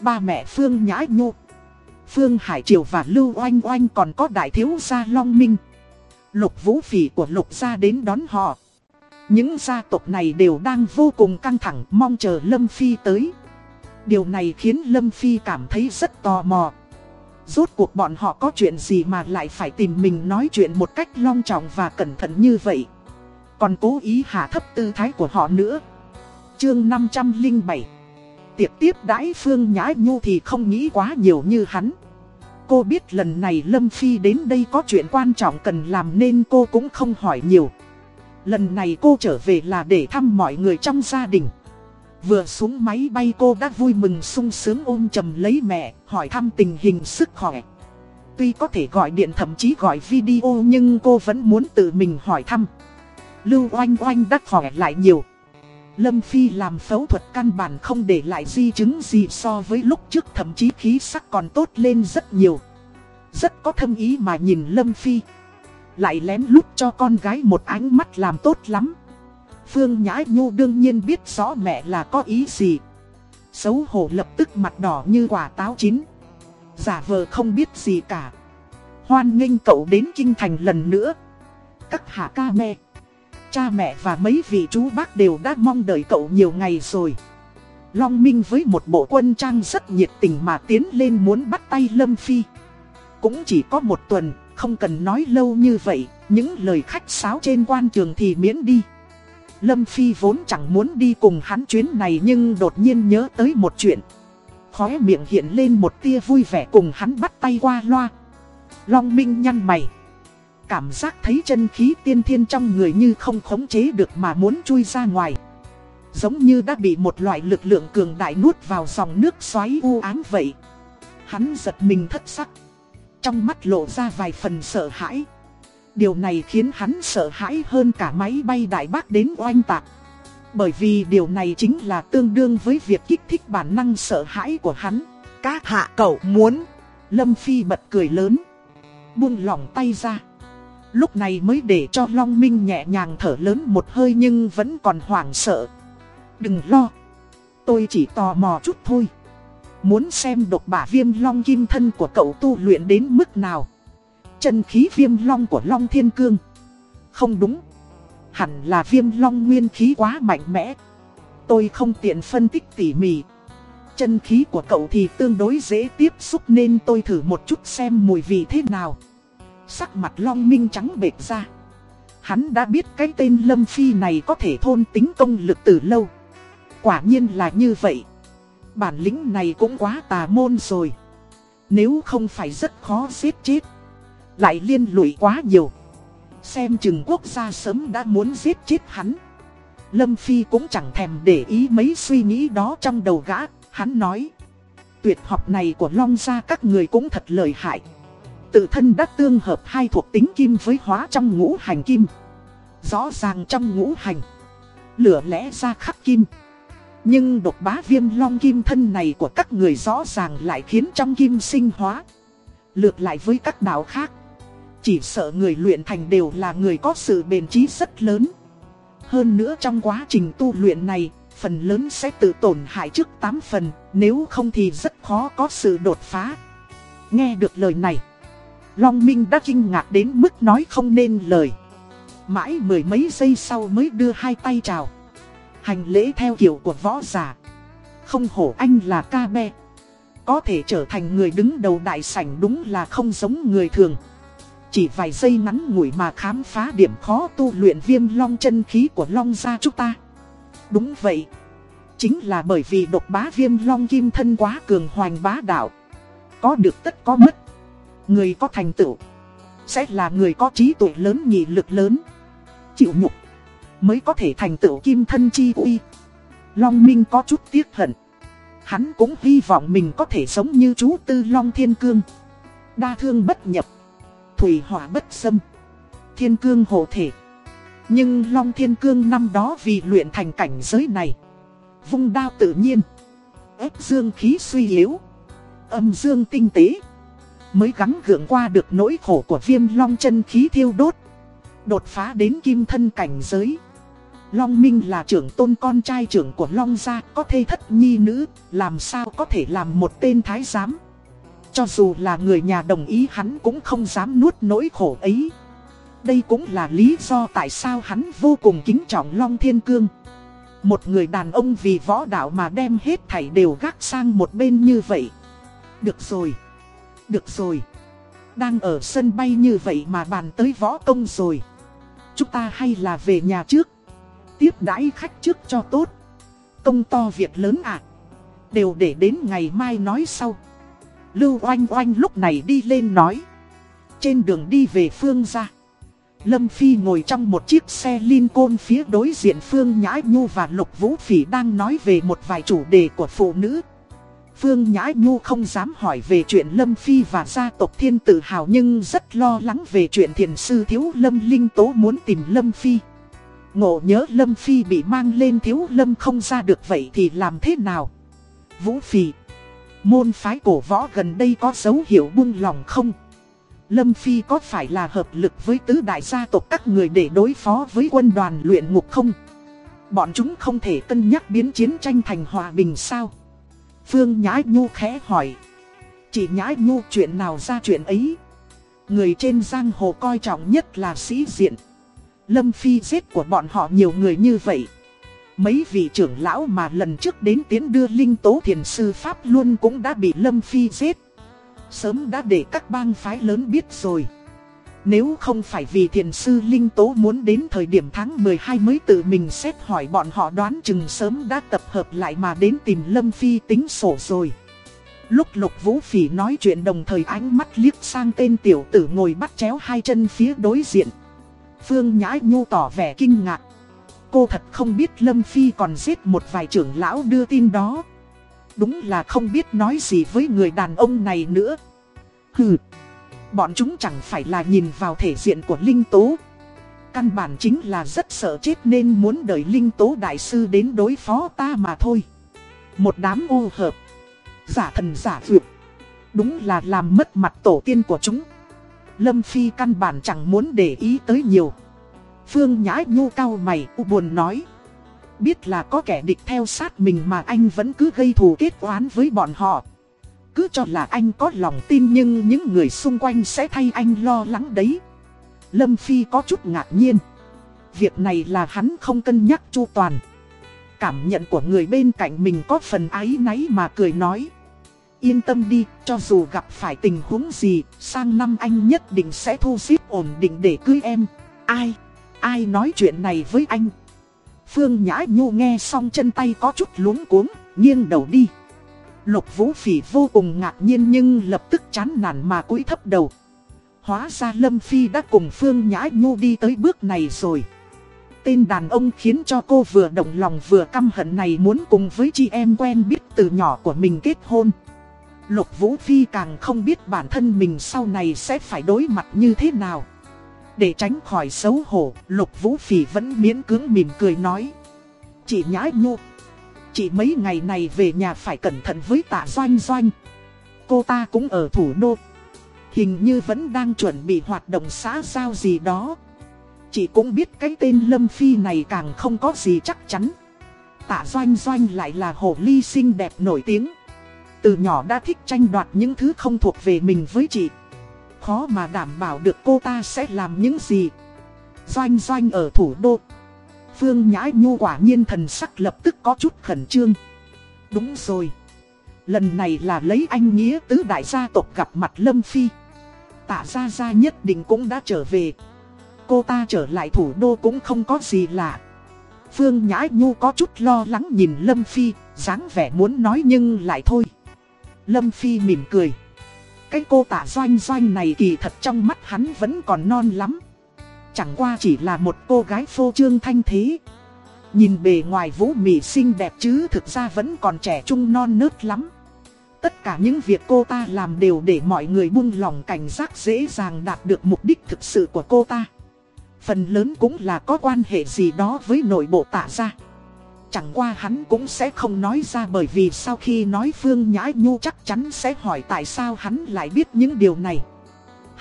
A: Ba mẹ Phương Nhã Nhu, Phương Hải Triều và Lưu Oanh Oanh còn có đại thiếu gia Long Minh. Lục vũ phỉ của lục gia đến đón họ. Những gia tộc này đều đang vô cùng căng thẳng mong chờ Lâm Phi tới. Điều này khiến Lâm Phi cảm thấy rất tò mò. Rốt cuộc bọn họ có chuyện gì mà lại phải tìm mình nói chuyện một cách long trọng và cẩn thận như vậy. Còn cố ý hạ thấp tư thái của họ nữa. Chương 507 Tiệc tiếp đãi Phương Nhã Nhu thì không nghĩ quá nhiều như hắn. Cô biết lần này Lâm Phi đến đây có chuyện quan trọng cần làm nên cô cũng không hỏi nhiều. Lần này cô trở về là để thăm mọi người trong gia đình. Vừa xuống máy bay cô đã vui mừng sung sướng ôm chầm lấy mẹ, hỏi thăm tình hình sức khỏe. Tuy có thể gọi điện thậm chí gọi video nhưng cô vẫn muốn tự mình hỏi thăm. Lưu oanh oanh đã khỏe lại nhiều. Lâm Phi làm phẫu thuật căn bản không để lại di chứng gì so với lúc trước, thậm chí khí sắc còn tốt lên rất nhiều. Rất có thâm ý mà nhìn Lâm Phi. Lại lén lút cho con gái một ánh mắt làm tốt lắm. Phương Nhã Nhu đương nhiên biết rõ mẹ là có ý gì. Xấu hổ lập tức mặt đỏ như quả táo chín. Giả vờ không biết gì cả. Hoan nghênh cậu đến Kinh Thành lần nữa. Các hạ ca mẹ. Cha mẹ và mấy vị chú bác đều đã mong đợi cậu nhiều ngày rồi. Long Minh với một bộ quân trang rất nhiệt tình mà tiến lên muốn bắt tay Lâm Phi. Cũng chỉ có một tuần, không cần nói lâu như vậy, những lời khách sáo trên quan trường thì miễn đi. Lâm Phi vốn chẳng muốn đi cùng hắn chuyến này nhưng đột nhiên nhớ tới một chuyện. Khóe miệng hiện lên một tia vui vẻ cùng hắn bắt tay qua loa. Long Minh nhăn mày. Cảm giác thấy chân khí tiên thiên trong người như không khống chế được mà muốn chui ra ngoài. Giống như đã bị một loại lực lượng cường đại nuốt vào dòng nước xoáy u ám vậy. Hắn giật mình thất sắc. Trong mắt lộ ra vài phần sợ hãi. Điều này khiến hắn sợ hãi hơn cả máy bay đại bác đến oanh tạc. Bởi vì điều này chính là tương đương với việc kích thích bản năng sợ hãi của hắn. Các hạ cậu muốn. Lâm Phi bật cười lớn. Buông lỏng tay ra. Lúc này mới để cho Long Minh nhẹ nhàng thở lớn một hơi nhưng vẫn còn hoảng sợ. Đừng lo. Tôi chỉ tò mò chút thôi. Muốn xem độc bả viêm long kim thân của cậu tu luyện đến mức nào. Chân khí viêm long của long thiên cương. Không đúng. Hẳn là viêm long nguyên khí quá mạnh mẽ. Tôi không tiện phân tích tỉ mỉ. Chân khí của cậu thì tương đối dễ tiếp xúc nên tôi thử một chút xem mùi vị thế nào. Sắc mặt long minh trắng bệt ra. Hắn đã biết cái tên Lâm Phi này có thể thôn tính công lực từ lâu. Quả nhiên là như vậy. Bản lĩnh này cũng quá tà môn rồi. Nếu không phải rất khó giết chết. Lại liên lụy quá nhiều. Xem chừng quốc gia sớm đã muốn giết chết hắn. Lâm Phi cũng chẳng thèm để ý mấy suy nghĩ đó trong đầu gã. Hắn nói. Tuyệt học này của Long Gia các người cũng thật lợi hại. Tự thân đã tương hợp hai thuộc tính kim với hóa trong ngũ hành kim. Rõ ràng trong ngũ hành. Lửa lẽ ra khắc kim. Nhưng độc bá viêm long kim thân này của các người rõ ràng lại khiến trong kim sinh hóa. Lược lại với các đạo khác. Chỉ sợ người luyện thành đều là người có sự bền trí rất lớn. Hơn nữa trong quá trình tu luyện này, phần lớn sẽ tự tổn hại trước 8 phần, nếu không thì rất khó có sự đột phá. Nghe được lời này, Long Minh đã kinh ngạc đến mức nói không nên lời. Mãi mười mấy giây sau mới đưa hai tay chào. Hành lễ theo kiểu của võ giả. Không hổ anh là ca be. Có thể trở thành người đứng đầu đại sảnh đúng là không giống người thường. Chỉ vài giây ngắn ngủi mà khám phá điểm khó tu luyện viêm long chân khí của long gia chúng ta. Đúng vậy. Chính là bởi vì độc bá viêm long kim thân quá cường hoành bá đạo. Có được tất có mất. Người có thành tựu. Sẽ là người có trí tuệ lớn, nhị lực lớn. Chịu nhục. Mới có thể thành tựu kim thân chi uy. Long Minh có chút tiếc hận. Hắn cũng hy vọng mình có thể sống như chú Tư Long Thiên Cương. Đa thương bất nhập. Thủy hỏa bất xâm. Thiên Cương hộ thể. Nhưng Long Thiên Cương năm đó vì luyện thành cảnh giới này. Vung đao tự nhiên. ép dương khí suy yếu. Âm dương tinh tế. Mới gắng gượng qua được nỗi khổ của viêm long chân khí thiêu đốt. Đột phá đến kim thân cảnh giới. Long Minh là trưởng tôn con trai trưởng của Long Gia, có thê thất nhi nữ, làm sao có thể làm một tên thái giám. Cho dù là người nhà đồng ý hắn cũng không dám nuốt nỗi khổ ấy. Đây cũng là lý do tại sao hắn vô cùng kính trọng Long Thiên Cương. Một người đàn ông vì võ đạo mà đem hết thảy đều gác sang một bên như vậy. Được rồi. Được rồi. Đang ở sân bay như vậy mà bàn tới võ công rồi. Chúng ta hay là về nhà trước tiếp đãi khách trước cho tốt. Công to việc lớn à. Đều để đến ngày mai nói sau. Lưu oanh oanh lúc này đi lên nói. Trên đường đi về phương ra. Lâm Phi ngồi trong một chiếc xe Lincoln phía đối diện Phương Nhã Nhu và Lục Vũ Phỉ đang nói về một vài chủ đề của phụ nữ. Phương Nhã Nhu không dám hỏi về chuyện Lâm Phi và gia tộc thiên tự hào nhưng rất lo lắng về chuyện thiền sư thiếu Lâm Linh Tố muốn tìm Lâm Phi. Ngộ nhớ Lâm Phi bị mang lên thiếu Lâm không ra được vậy thì làm thế nào? Vũ Phi Môn phái cổ võ gần đây có dấu hiệu buông lòng không? Lâm Phi có phải là hợp lực với tứ đại gia tộc các người để đối phó với quân đoàn luyện ngục không? Bọn chúng không thể cân nhắc biến chiến tranh thành hòa bình sao? Phương Nhã Nhu khẽ hỏi. chị Nhã Nhu, chuyện nào ra chuyện ấy? Người trên giang hồ coi trọng nhất là sĩ diện. Lâm Phi giết của bọn họ nhiều người như vậy. Mấy vị trưởng lão mà lần trước đến tiến đưa Linh Tố Thiền Sư Pháp luôn cũng đã bị Lâm Phi giết. Sớm đã để các bang phái lớn biết rồi. Nếu không phải vì thiền sư Linh Tố muốn đến thời điểm tháng 12 mới tự mình xét hỏi bọn họ đoán chừng sớm đã tập hợp lại mà đến tìm Lâm Phi tính sổ rồi. Lúc Lục Vũ Phỉ nói chuyện đồng thời ánh mắt liếc sang tên tiểu tử ngồi bắt chéo hai chân phía đối diện. Phương Nhã Nhu tỏ vẻ kinh ngạc. Cô thật không biết Lâm Phi còn giết một vài trưởng lão đưa tin đó. Đúng là không biết nói gì với người đàn ông này nữa. Hừ, bọn chúng chẳng phải là nhìn vào thể diện của Linh Tố. Căn bản chính là rất sợ chết nên muốn đợi Linh Tố Đại Sư đến đối phó ta mà thôi. Một đám ô hợp, giả thần giả dược Đúng là làm mất mặt tổ tiên của chúng. Lâm Phi căn bản chẳng muốn để ý tới nhiều. Phương Nhã Nhu cao mày u buồn nói. Biết là có kẻ địch theo sát mình mà anh vẫn cứ gây thù kết oán với bọn họ. Cứ cho là anh có lòng tin nhưng những người xung quanh sẽ thay anh lo lắng đấy. Lâm Phi có chút ngạc nhiên. Việc này là hắn không cân nhắc chu toàn. Cảm nhận của người bên cạnh mình có phần ái náy mà cười nói. Yên tâm đi, cho dù gặp phải tình huống gì, sang năm anh nhất định sẽ thu xếp ổn định để cưới em. Ai? Ai nói chuyện này với anh? Phương Nhã Nhu nghe xong chân tay có chút luống cuống, nghiêng đầu đi. Lục Vũ Phỉ vô cùng ngạc nhiên nhưng lập tức chán nản mà cúi thấp đầu. Hóa ra Lâm Phi đã cùng Phương Nhã Nhu đi tới bước này rồi. Tên đàn ông khiến cho cô vừa động lòng vừa căm hận này muốn cùng với chị em quen biết từ nhỏ của mình kết hôn. Lục Vũ Phi càng không biết bản thân mình sau này sẽ phải đối mặt như thế nào. Để tránh khỏi xấu hổ, Lục Vũ Phỉ vẫn miễn cưỡng mỉm cười nói. Chị Nhã Nhu, chị mấy ngày này về nhà phải cẩn thận với tạ Doanh Doanh. Cô ta cũng ở thủ đô. Hình như vẫn đang chuẩn bị hoạt động xã giao gì đó. Chị cũng biết cái tên Lâm Phi này càng không có gì chắc chắn. Tạ Doanh Doanh lại là hồ ly xinh đẹp nổi tiếng. Từ nhỏ đã thích tranh đoạt những thứ không thuộc về mình với chị. Khó mà đảm bảo được cô ta sẽ làm những gì. Doanh Doanh ở thủ đô. Phương Nhã Nhu quả nhiên thần sắc lập tức có chút khẩn trương. Đúng rồi. Lần này là lấy anh Nghĩa tứ đại gia tộc gặp mặt Lâm Phi. Tạ Gia Gia nhất định cũng đã trở về. Cô ta trở lại thủ đô cũng không có gì lạ. Phương Nhã Nhu có chút lo lắng nhìn Lâm Phi, dáng vẻ muốn nói nhưng lại thôi. Lâm Phi mỉm cười. Cái cô tạ doanh doanh này kỳ thật trong mắt hắn vẫn còn non lắm. Chẳng qua chỉ là một cô gái phô trương thanh thế. Nhìn bề ngoài vũ mị xinh đẹp chứ thực ra vẫn còn trẻ trung non nớt lắm. Tất cả những việc cô ta làm đều để mọi người buông lòng cảnh giác dễ dàng đạt được mục đích thực sự của cô ta. Phần lớn cũng là có quan hệ gì đó với nội bộ tạ ra Chẳng qua hắn cũng sẽ không nói ra bởi vì sau khi nói Phương Nhã Nhu chắc chắn sẽ hỏi tại sao hắn lại biết những điều này.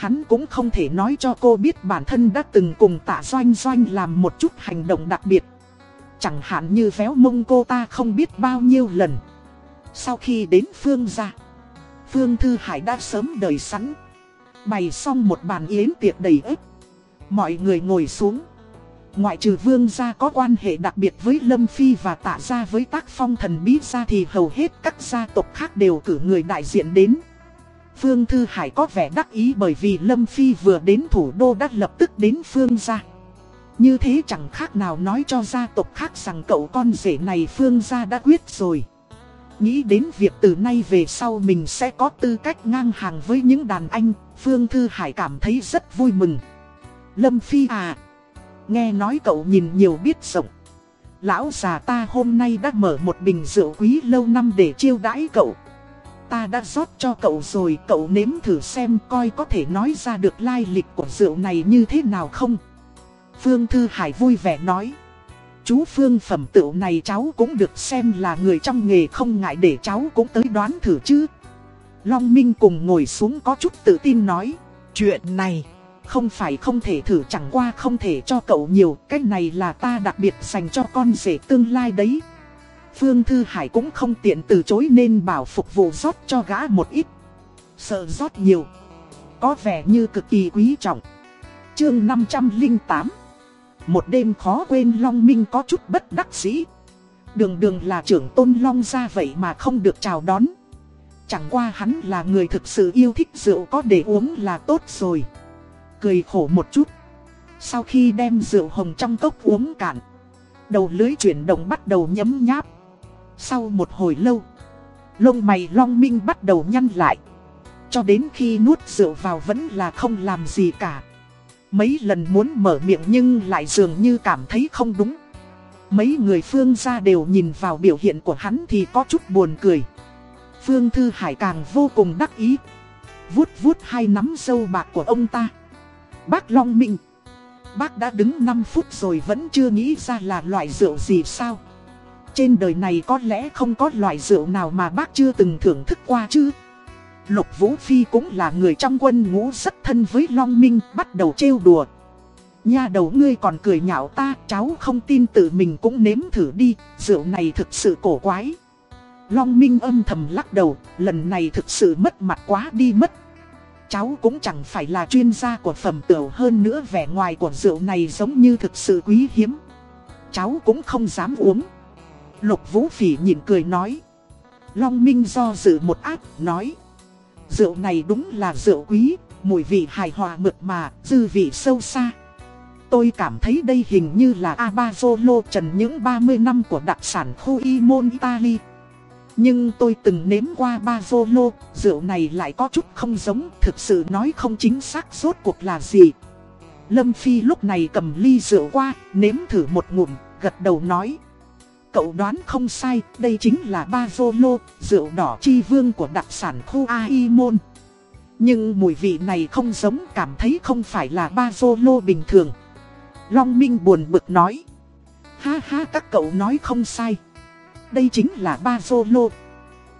A: Hắn cũng không thể nói cho cô biết bản thân đã từng cùng tạ doanh doanh làm một chút hành động đặc biệt. Chẳng hạn như véo mông cô ta không biết bao nhiêu lần. Sau khi đến Phương ra Phương Thư Hải đã sớm đời sẵn. Bày xong một bàn yến tiệc đầy ếp. Mọi người ngồi xuống. Ngoại trừ vương gia có quan hệ đặc biệt với Lâm Phi và tạ gia với tác phong thần bí gia thì hầu hết các gia tộc khác đều cử người đại diện đến. Phương Thư Hải có vẻ đắc ý bởi vì Lâm Phi vừa đến thủ đô đã lập tức đến Phương gia. Như thế chẳng khác nào nói cho gia tộc khác rằng cậu con rể này Phương gia đã quyết rồi. Nghĩ đến việc từ nay về sau mình sẽ có tư cách ngang hàng với những đàn anh, Phương Thư Hải cảm thấy rất vui mừng. Lâm Phi à Nghe nói cậu nhìn nhiều biết rộng. Lão già ta hôm nay đã mở một bình rượu quý lâu năm để chiêu đãi cậu. Ta đã rót cho cậu rồi, cậu nếm thử xem coi có thể nói ra được lai lịch của rượu này như thế nào không? Phương Thư Hải vui vẻ nói. Chú Phương phẩm tựu này cháu cũng được xem là người trong nghề, không ngại để cháu cũng tới đoán thử chứ. Long Minh cùng ngồi xuống có chút tự tin nói. Chuyện này, không phải không thể thử, chẳng qua không thể cho cậu nhiều. Cái này là ta đặc biệt dành cho con rể tương lai đấy. Phương Thư Hải cũng không tiện từ chối nên bảo phục vụ rót cho gã một ít. Sợ rót nhiều Có vẻ như cực kỳ quý trọng. Chương 508 Một đêm khó quên Long Minh có chút bất đắc dĩ. Đường đường là trưởng tôn Long ra vậy mà không được chào đón. Chẳng qua hắn là người thực sự yêu thích rượu có để uống là tốt rồi. Cười khổ một chút. Sau khi đem rượu hồng trong cốc uống cạn, đầu lưới chuyển động bắt đầu nhấm nháp. Sau một hồi lâu, lông mày long minh bắt đầu nhăn lại. Cho đến khi nuốt rượu vào vẫn là không làm gì cả. Mấy lần muốn mở miệng nhưng lại dường như cảm thấy không đúng. Mấy người phương gia đều nhìn vào biểu hiện của hắn thì có chút buồn cười. Phương Thư Hải càng vô cùng đắc ý. Vuốt vuốt hai nắm sâu bạc của ông ta. Bác Long Minh Bác đã đứng 5 phút rồi vẫn chưa nghĩ ra là loại rượu gì sao trên đời này có lẽ không có loại rượu nào mà bác chưa từng thưởng thức qua chứ Lục Vũ Phi cũng là người trong quân ngũ rất thân với Long Minh, bắt đầu trêu đùa Nha đầu ngươi còn cười nhạo ta, cháu không tin tự mình cũng nếm thử đi, Rượu này thực sự cổ quái Long Minh âm thầm lắc đầu, Lần này thực sự mất mặt quá đi mất Cháu cũng chẳng phải là chuyên gia của phẩm tửu hơn nữa, vẻ ngoài của rượu này giống như thực sự quý hiếm. Cháu cũng không dám uống. Lục Vũ Phỉ nhìn cười nói. Long Minh do dự một ác nói. Rượu này đúng là rượu quý, mùi vị hài hòa mượt mà, dư vị sâu xa. Tôi cảm thấy đây hình như là Abazolo trần những 30 năm của đặc sản khu y môn Italy. Nhưng tôi từng nếm qua ba rượu này lại có chút không giống, thực sự nói không chính xác rốt cuộc là gì. Lâm Phi lúc này cầm ly rượu qua, nếm thử một ngụm, gật đầu nói. Cậu đoán không sai, đây chính là ba vô lô, rượu đỏ chi vương của đặc sản khu A.I. Môn. Nhưng mùi vị này không giống, cảm thấy không phải là ba vô lô bình thường. Long Minh buồn bực nói. Ha ha các cậu nói không sai đây chính là ba lô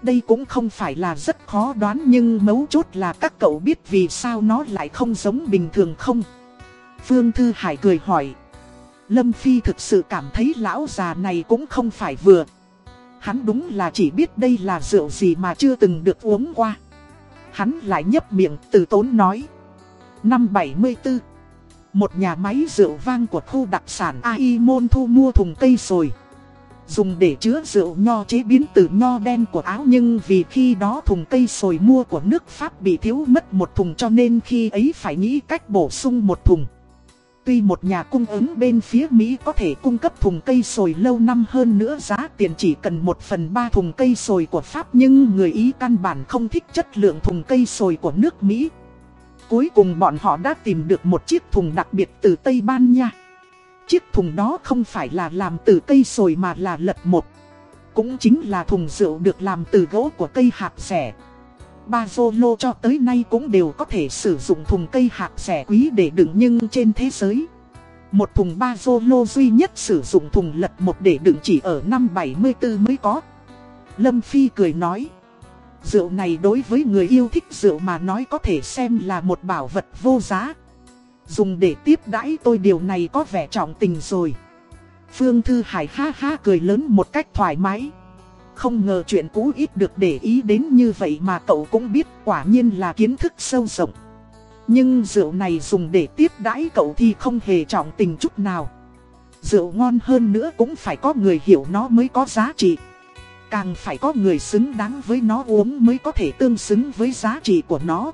A: Đây cũng không phải là rất khó đoán nhưng mấu chốt là các cậu biết vì sao nó lại không giống bình thường không? Phương Thư Hải cười hỏi. Lâm Phi thực sự cảm thấy lão già này cũng không phải vừa. Hắn đúng là chỉ biết đây là rượu gì mà chưa từng được uống qua. Hắn lại nhấp miệng từ tốn nói. Năm 74 Một nhà máy rượu vang của khu đặc sản AI Môn thu mua thùng cây sồi Dùng để chứa rượu nho chế biến từ nho đen của áo Nhưng vì khi đó thùng cây sồi mua của nước Pháp bị thiếu mất một thùng cho nên khi ấy phải nghĩ cách bổ sung một thùng Tuy một nhà cung ứng bên phía Mỹ có thể cung cấp thùng cây sồi lâu năm hơn nữa giá tiền chỉ cần 1 phần 3 thùng cây sồi của Pháp, Nhưng người Ý căn bản không thích chất lượng thùng cây sồi của nước Mỹ. Cuối cùng bọn họ đã tìm được một chiếc thùng đặc biệt từ Tây Ban Nha. Chiếc thùng đó không phải là làm từ cây sồi mà là lật một. Cũng chính là thùng rượu được làm từ gỗ của cây hạt rẻ. Ba Zolo cho tới nay cũng đều có thể sử dụng thùng cây hạt rẻ quý để đựng nhưng trên thế giới, Một thùng ba Zolo duy nhất sử dụng thùng lật một để đựng chỉ ở năm 74 mới có. Lâm Phi cười nói, Rượu này đối với người yêu thích rượu mà nói có thể xem là một bảo vật vô giá. Dùng để tiếp đãi tôi điều này có vẻ trọng tình rồi. Phương Thư Hải ha ha cười lớn một cách thoải mái không ngờ chuyện cũ ít được để ý đến như vậy mà cậu cũng biết quả nhiên là kiến thức sâu rộng. Nhưng rượu này dùng để tiếp đãi cậu thì không hề trọng tình chút nào. Rượu ngon hơn nữa cũng phải có người hiểu nó mới có giá trị. Càng phải có người xứng đáng với nó uống mới có thể tương xứng với giá trị của nó.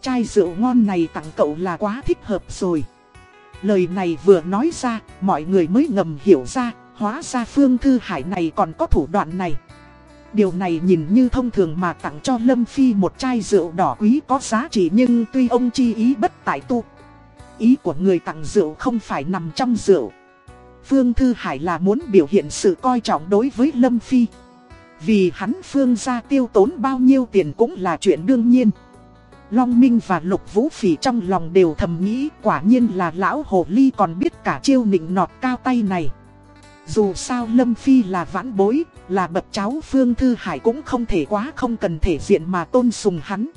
A: Chai rượu ngon này tặng cậu là quá thích hợp rồi. Lời này vừa nói ra, mọi người mới ngầm hiểu ra, hóa ra Phương Thư Hải này còn có thủ đoạn này. Điều này nhìn như thông thường mà tặng cho Lâm Phi một chai rượu đỏ quý có giá trị nhưng tuy ông chi ý bất tại tu. Ý của người tặng rượu không phải nằm trong rượu. Phương Thư Hải là muốn biểu hiện sự coi trọng đối với Lâm Phi. Vì hắn Phương ra tiêu tốn bao nhiêu tiền cũng là chuyện đương nhiên. Long Minh và Lục Vũ Phỉ trong lòng đều thầm nghĩ quả nhiên là lão hồ ly còn biết cả chiêu nịnh nọt cao tay này. Dù sao Lâm Phi là vãn bối, là bậc cháu Phương Thư Hải cũng không thể quá không cần thể diện mà tôn sùng hắn.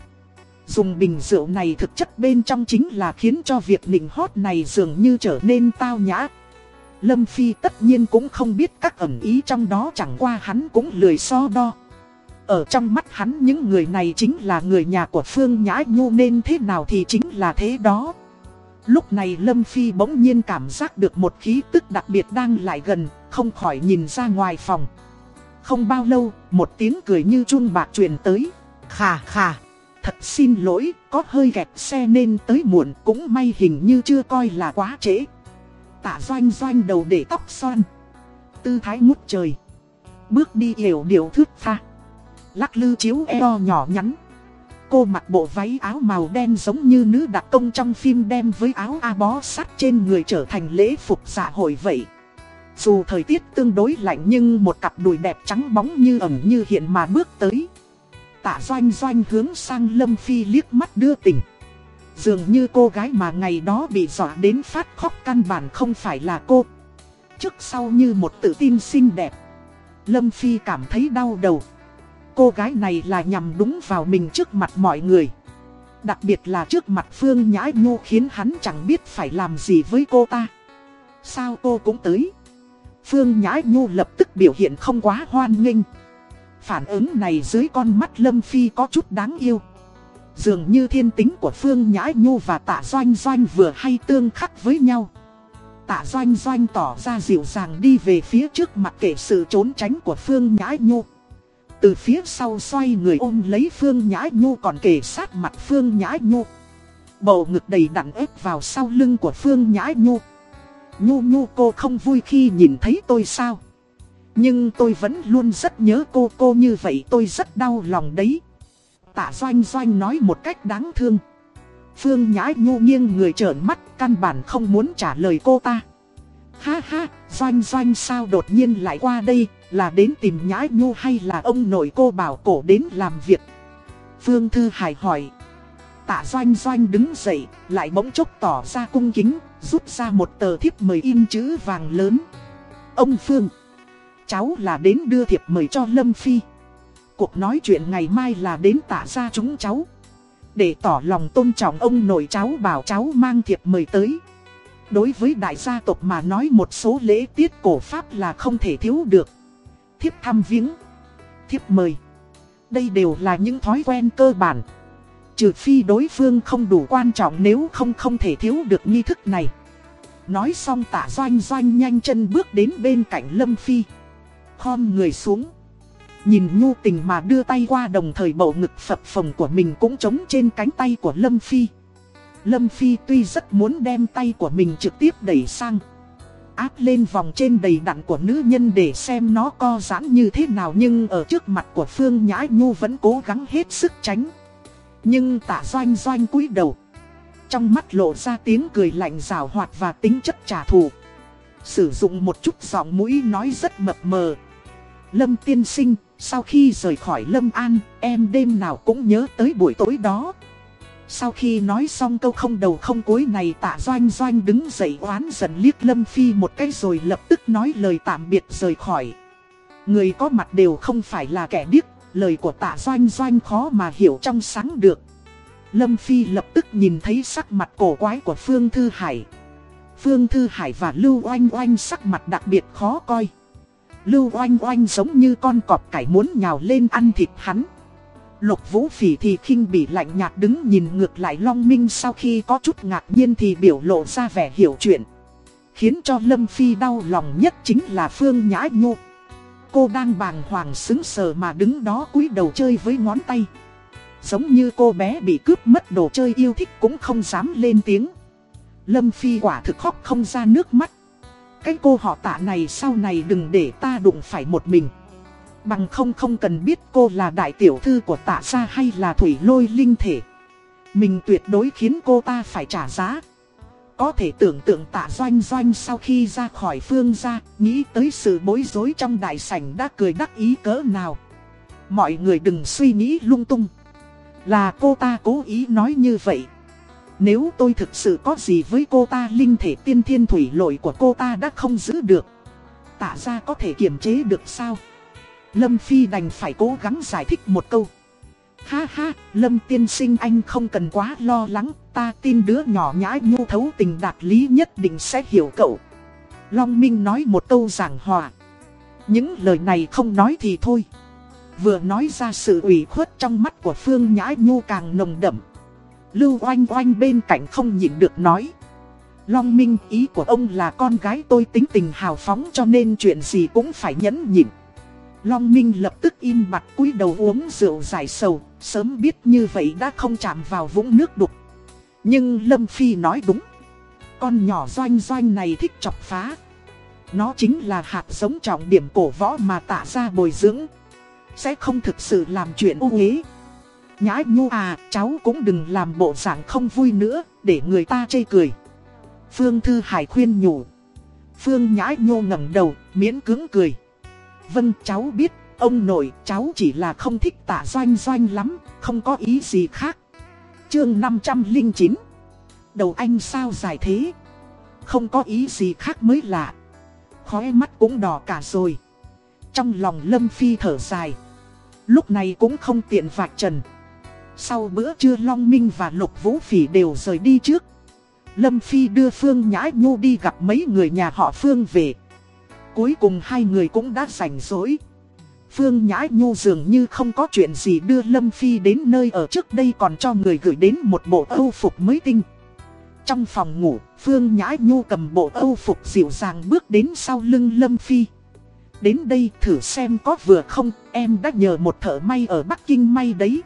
A: Dùng bình rượu này thực chất bên trong chính là khiến cho việc nịnh hót này dường như trở nên tao nhã. Lâm Phi tất nhiên cũng không biết các ẩn ý trong đó chẳng qua hắn cũng lười so đo. Ở trong mắt hắn những người này chính là người nhà của Phương Nhã Nhu nên thế nào thì chính là thế đó. Lúc này Lâm Phi bỗng nhiên cảm giác được một khí tức đặc biệt đang lại gần, không khỏi nhìn ra ngoài phòng. Không bao lâu, một tiếng cười như chun bạc truyền tới. Khà khà, thật xin lỗi, có hơi gẹt xe nên tới muộn, cũng may hình như chưa coi là quá trễ. Tạ doanh doanh đầu để tóc xoan. Tư thái ngút trời. Bước đi hiểu điều thước tha. Lắc lư chiếu eo nhỏ nhắn. Cô mặc bộ váy áo màu đen giống như nữ đặc công trong phim đem với áo A bó sắt trên người trở thành lễ phục xã hội vậy. Dù thời tiết tương đối lạnh nhưng một cặp đùi đẹp trắng bóng như ẩn như hiện mà bước tới. Tạ doanh doanh hướng sang Lâm Phi liếc mắt đưa tình. Dường như cô gái mà ngày đó bị dọa đến phát khóc căn bản không phải là cô. Trước sau như một tự tin xinh đẹp. Lâm Phi cảm thấy đau đầu. Cô gái này là nhằm đúng vào mình trước mặt mọi người. Đặc biệt là trước mặt Phương Nhã Nhu khiến hắn chẳng biết phải làm gì với cô ta. Sao cô cũng tới? Phương Nhã Nhu lập tức biểu hiện không quá hoan nghênh. Phản ứng này dưới con mắt Lâm Phi có chút đáng yêu. Dường như thiên tính của Phương Nhã Nhu và Tạ Doanh Doanh vừa hay tương khắc với nhau. Tạ Doanh Doanh tỏ ra dịu dàng đi về phía trước mặt kể sự trốn tránh của Phương Nhã Nhu. Từ phía sau xoay người ôm lấy Phương Nhã Nhu còn kề sát mặt Phương Nhã Nhu. Bầu ngực đầy đặn ép vào sau lưng của Phương Nhã Nhu. Nhu Nhu cô không vui khi nhìn thấy tôi sao? Nhưng tôi vẫn luôn rất nhớ cô cô như vậy tôi rất đau lòng đấy. Tạ Doanh Doanh nói một cách đáng thương. Phương Nhã Nhu nghiêng người trợn mắt căn bản không muốn trả lời cô ta. Ha ha, Doanh Doanh sao đột nhiên lại qua đây, là đến tìm Nhã Nhu hay là ông nội cô bảo cổ đến làm việc? Phương Thư Hải hỏi. Tạ Doanh Doanh đứng dậy, lại bỗng chốc tỏ ra cung kính, rút ra một tờ thiếp mời in chữ vàng lớn. Ông Phương, cháu là đến đưa thiệp mời cho Lâm Phi. cuộc nói chuyện ngày mai là đến tạ ra chúng cháu. Để tỏ lòng tôn trọng ông nội cháu bảo cháu mang thiệp mời tới. Đối với đại gia tộc mà nói một số lễ tiết cổ pháp là không thể thiếu được. Thiếp thăm viếng, thiếp mời. Đây đều là những thói quen cơ bản. Trừ phi đối phương không đủ quan trọng nếu không không thể thiếu được nghi thức này. Nói xong tả doanh doanh nhanh chân bước đến bên cạnh Lâm Phi. Khom người xuống. Nhìn nhu tình mà đưa tay qua đồng thời bầu ngực phập phồng của mình cũng trống trên cánh tay của Lâm Phi. Lâm Phi tuy rất muốn đem tay của mình trực tiếp đẩy sang. Áp lên vòng trên đầy đặn của nữ nhân để xem nó co giãn như thế nào nhưng ở trước mặt của Phương Nhã Nhu vẫn cố gắng hết sức tránh. Nhưng tạ doanh doanh cúi đầu. Trong mắt lộ ra tiếng cười lạnh rào hoạt và tính chất trả thù. Sử dụng một chút giọng mũi nói rất mập mờ. Lâm tiên sinh, sau khi rời khỏi Lâm An, em đêm nào cũng nhớ tới buổi tối đó. Sau khi nói xong câu không đầu không cuối này tạ doanh doanh đứng dậy oán giận liếc Lâm Phi một cái rồi lập tức nói lời tạm biệt rời khỏi. Người có mặt đều không phải là kẻ điếc, lời của tạ doanh doanh khó mà hiểu trong sáng được. Lâm Phi lập tức nhìn thấy sắc mặt cổ quái của Phương Thư Hải. Phương Thư Hải và Lưu Oanh Oanh sắc mặt đặc biệt khó coi. Lưu Oanh Oanh giống như con cọp cải muốn nhào lên ăn thịt hắn. Lục Vũ Phỉ thì khinh bị lạnh nhạt đứng nhìn ngược lại Long Minh sau khi có chút ngạc nhiên thì biểu lộ ra vẻ hiểu chuyện. Khiến cho Lâm Phi đau lòng nhất chính là Phương Nhã Nhô. Cô đang bàng hoàng xứng sờ mà đứng đó cúi đầu chơi với ngón tay. Giống như cô bé bị cướp mất đồ chơi yêu thích cũng không dám lên tiếng. Lâm Phi quả thực khóc không ra nước mắt. Cái cô họ tạ này sau này đừng để ta đụng phải một mình. Bằng không không cần biết cô là đại tiểu thư của tạ gia hay là thủy lôi linh thể. Mình tuyệt đối khiến cô ta phải trả giá. Có thể tưởng tượng tạ doanh doanh sau khi ra khỏi phương gia, nghĩ tới sự bối rối trong đại sảnh đã cười đắc ý cỡ nào. Mọi người đừng suy nghĩ lung tung. Là cô ta cố ý nói như vậy. Nếu tôi thực sự có gì với cô ta linh thể tiên thiên thủy lội của cô ta đã không giữ được. Tạ ra có thể kiềm chế được sao? Lâm Phi đành phải cố gắng giải thích một câu. Ha ha, Lâm tiên sinh anh không cần quá lo lắng, ta tin đứa nhỏ nhãi nhu thấu tình đạt lý nhất định sẽ hiểu cậu. Long Minh nói một câu giảng hòa. Những lời này không nói thì thôi. Vừa nói ra sự ủy khuất trong mắt của Phương nhãi Nhu càng nồng đậm. Lưu oanh oanh bên cạnh không nhịn được nói. Long Minh ý của ông là con gái tôi tính tình hào phóng cho nên chuyện gì cũng phải nhẫn nhịn. Long Minh lập tức im mặt cúi đầu uống rượu giải sầu, sớm biết như vậy đã không chạm vào vũng nước đục. Nhưng Lâm Phi nói đúng. Con nhỏ doanh doanh này thích chọc phá. Nó chính là hạt giống trọng điểm cổ võ mà tạ ra bồi dưỡng. Sẽ không thực sự làm chuyện ô uế. Nhã nhu à, cháu cũng đừng làm bộ dạng không vui nữa, để người ta chê cười. Phương Thư Hải khuyên nhủ. Phương Nhã Nhô ngẩng đầu, miễn cứng cười. Vâng cháu biết, ông nội cháu chỉ là không thích tả doanh doanh lắm, không có ý gì khác. Chương 509 Đầu anh sao dài thế? Không có ý gì khác mới lạ. Khóe mắt cũng đỏ cả rồi. Trong lòng Lâm Phi thở dài. Lúc này cũng không tiện vạch trần. Sau bữa trưa Long Minh và Lục Vũ Phỉ đều rời đi trước. Lâm Phi đưa Phương Nhã Nhu đi gặp mấy người nhà họ Phương về. Cuối cùng hai người cũng đã rảnh rỗi. Phương Nhã Nhu dường như không có chuyện gì đưa Lâm Phi đến nơi ở trước đây còn cho người gửi đến một bộ âu phục mới tinh. Trong phòng ngủ, Phương Nhã Nhu cầm bộ âu phục dịu dàng bước đến sau lưng Lâm Phi. Đến đây thử xem có vừa không, em đã nhờ một thợ may ở Bắc Kinh may đấy.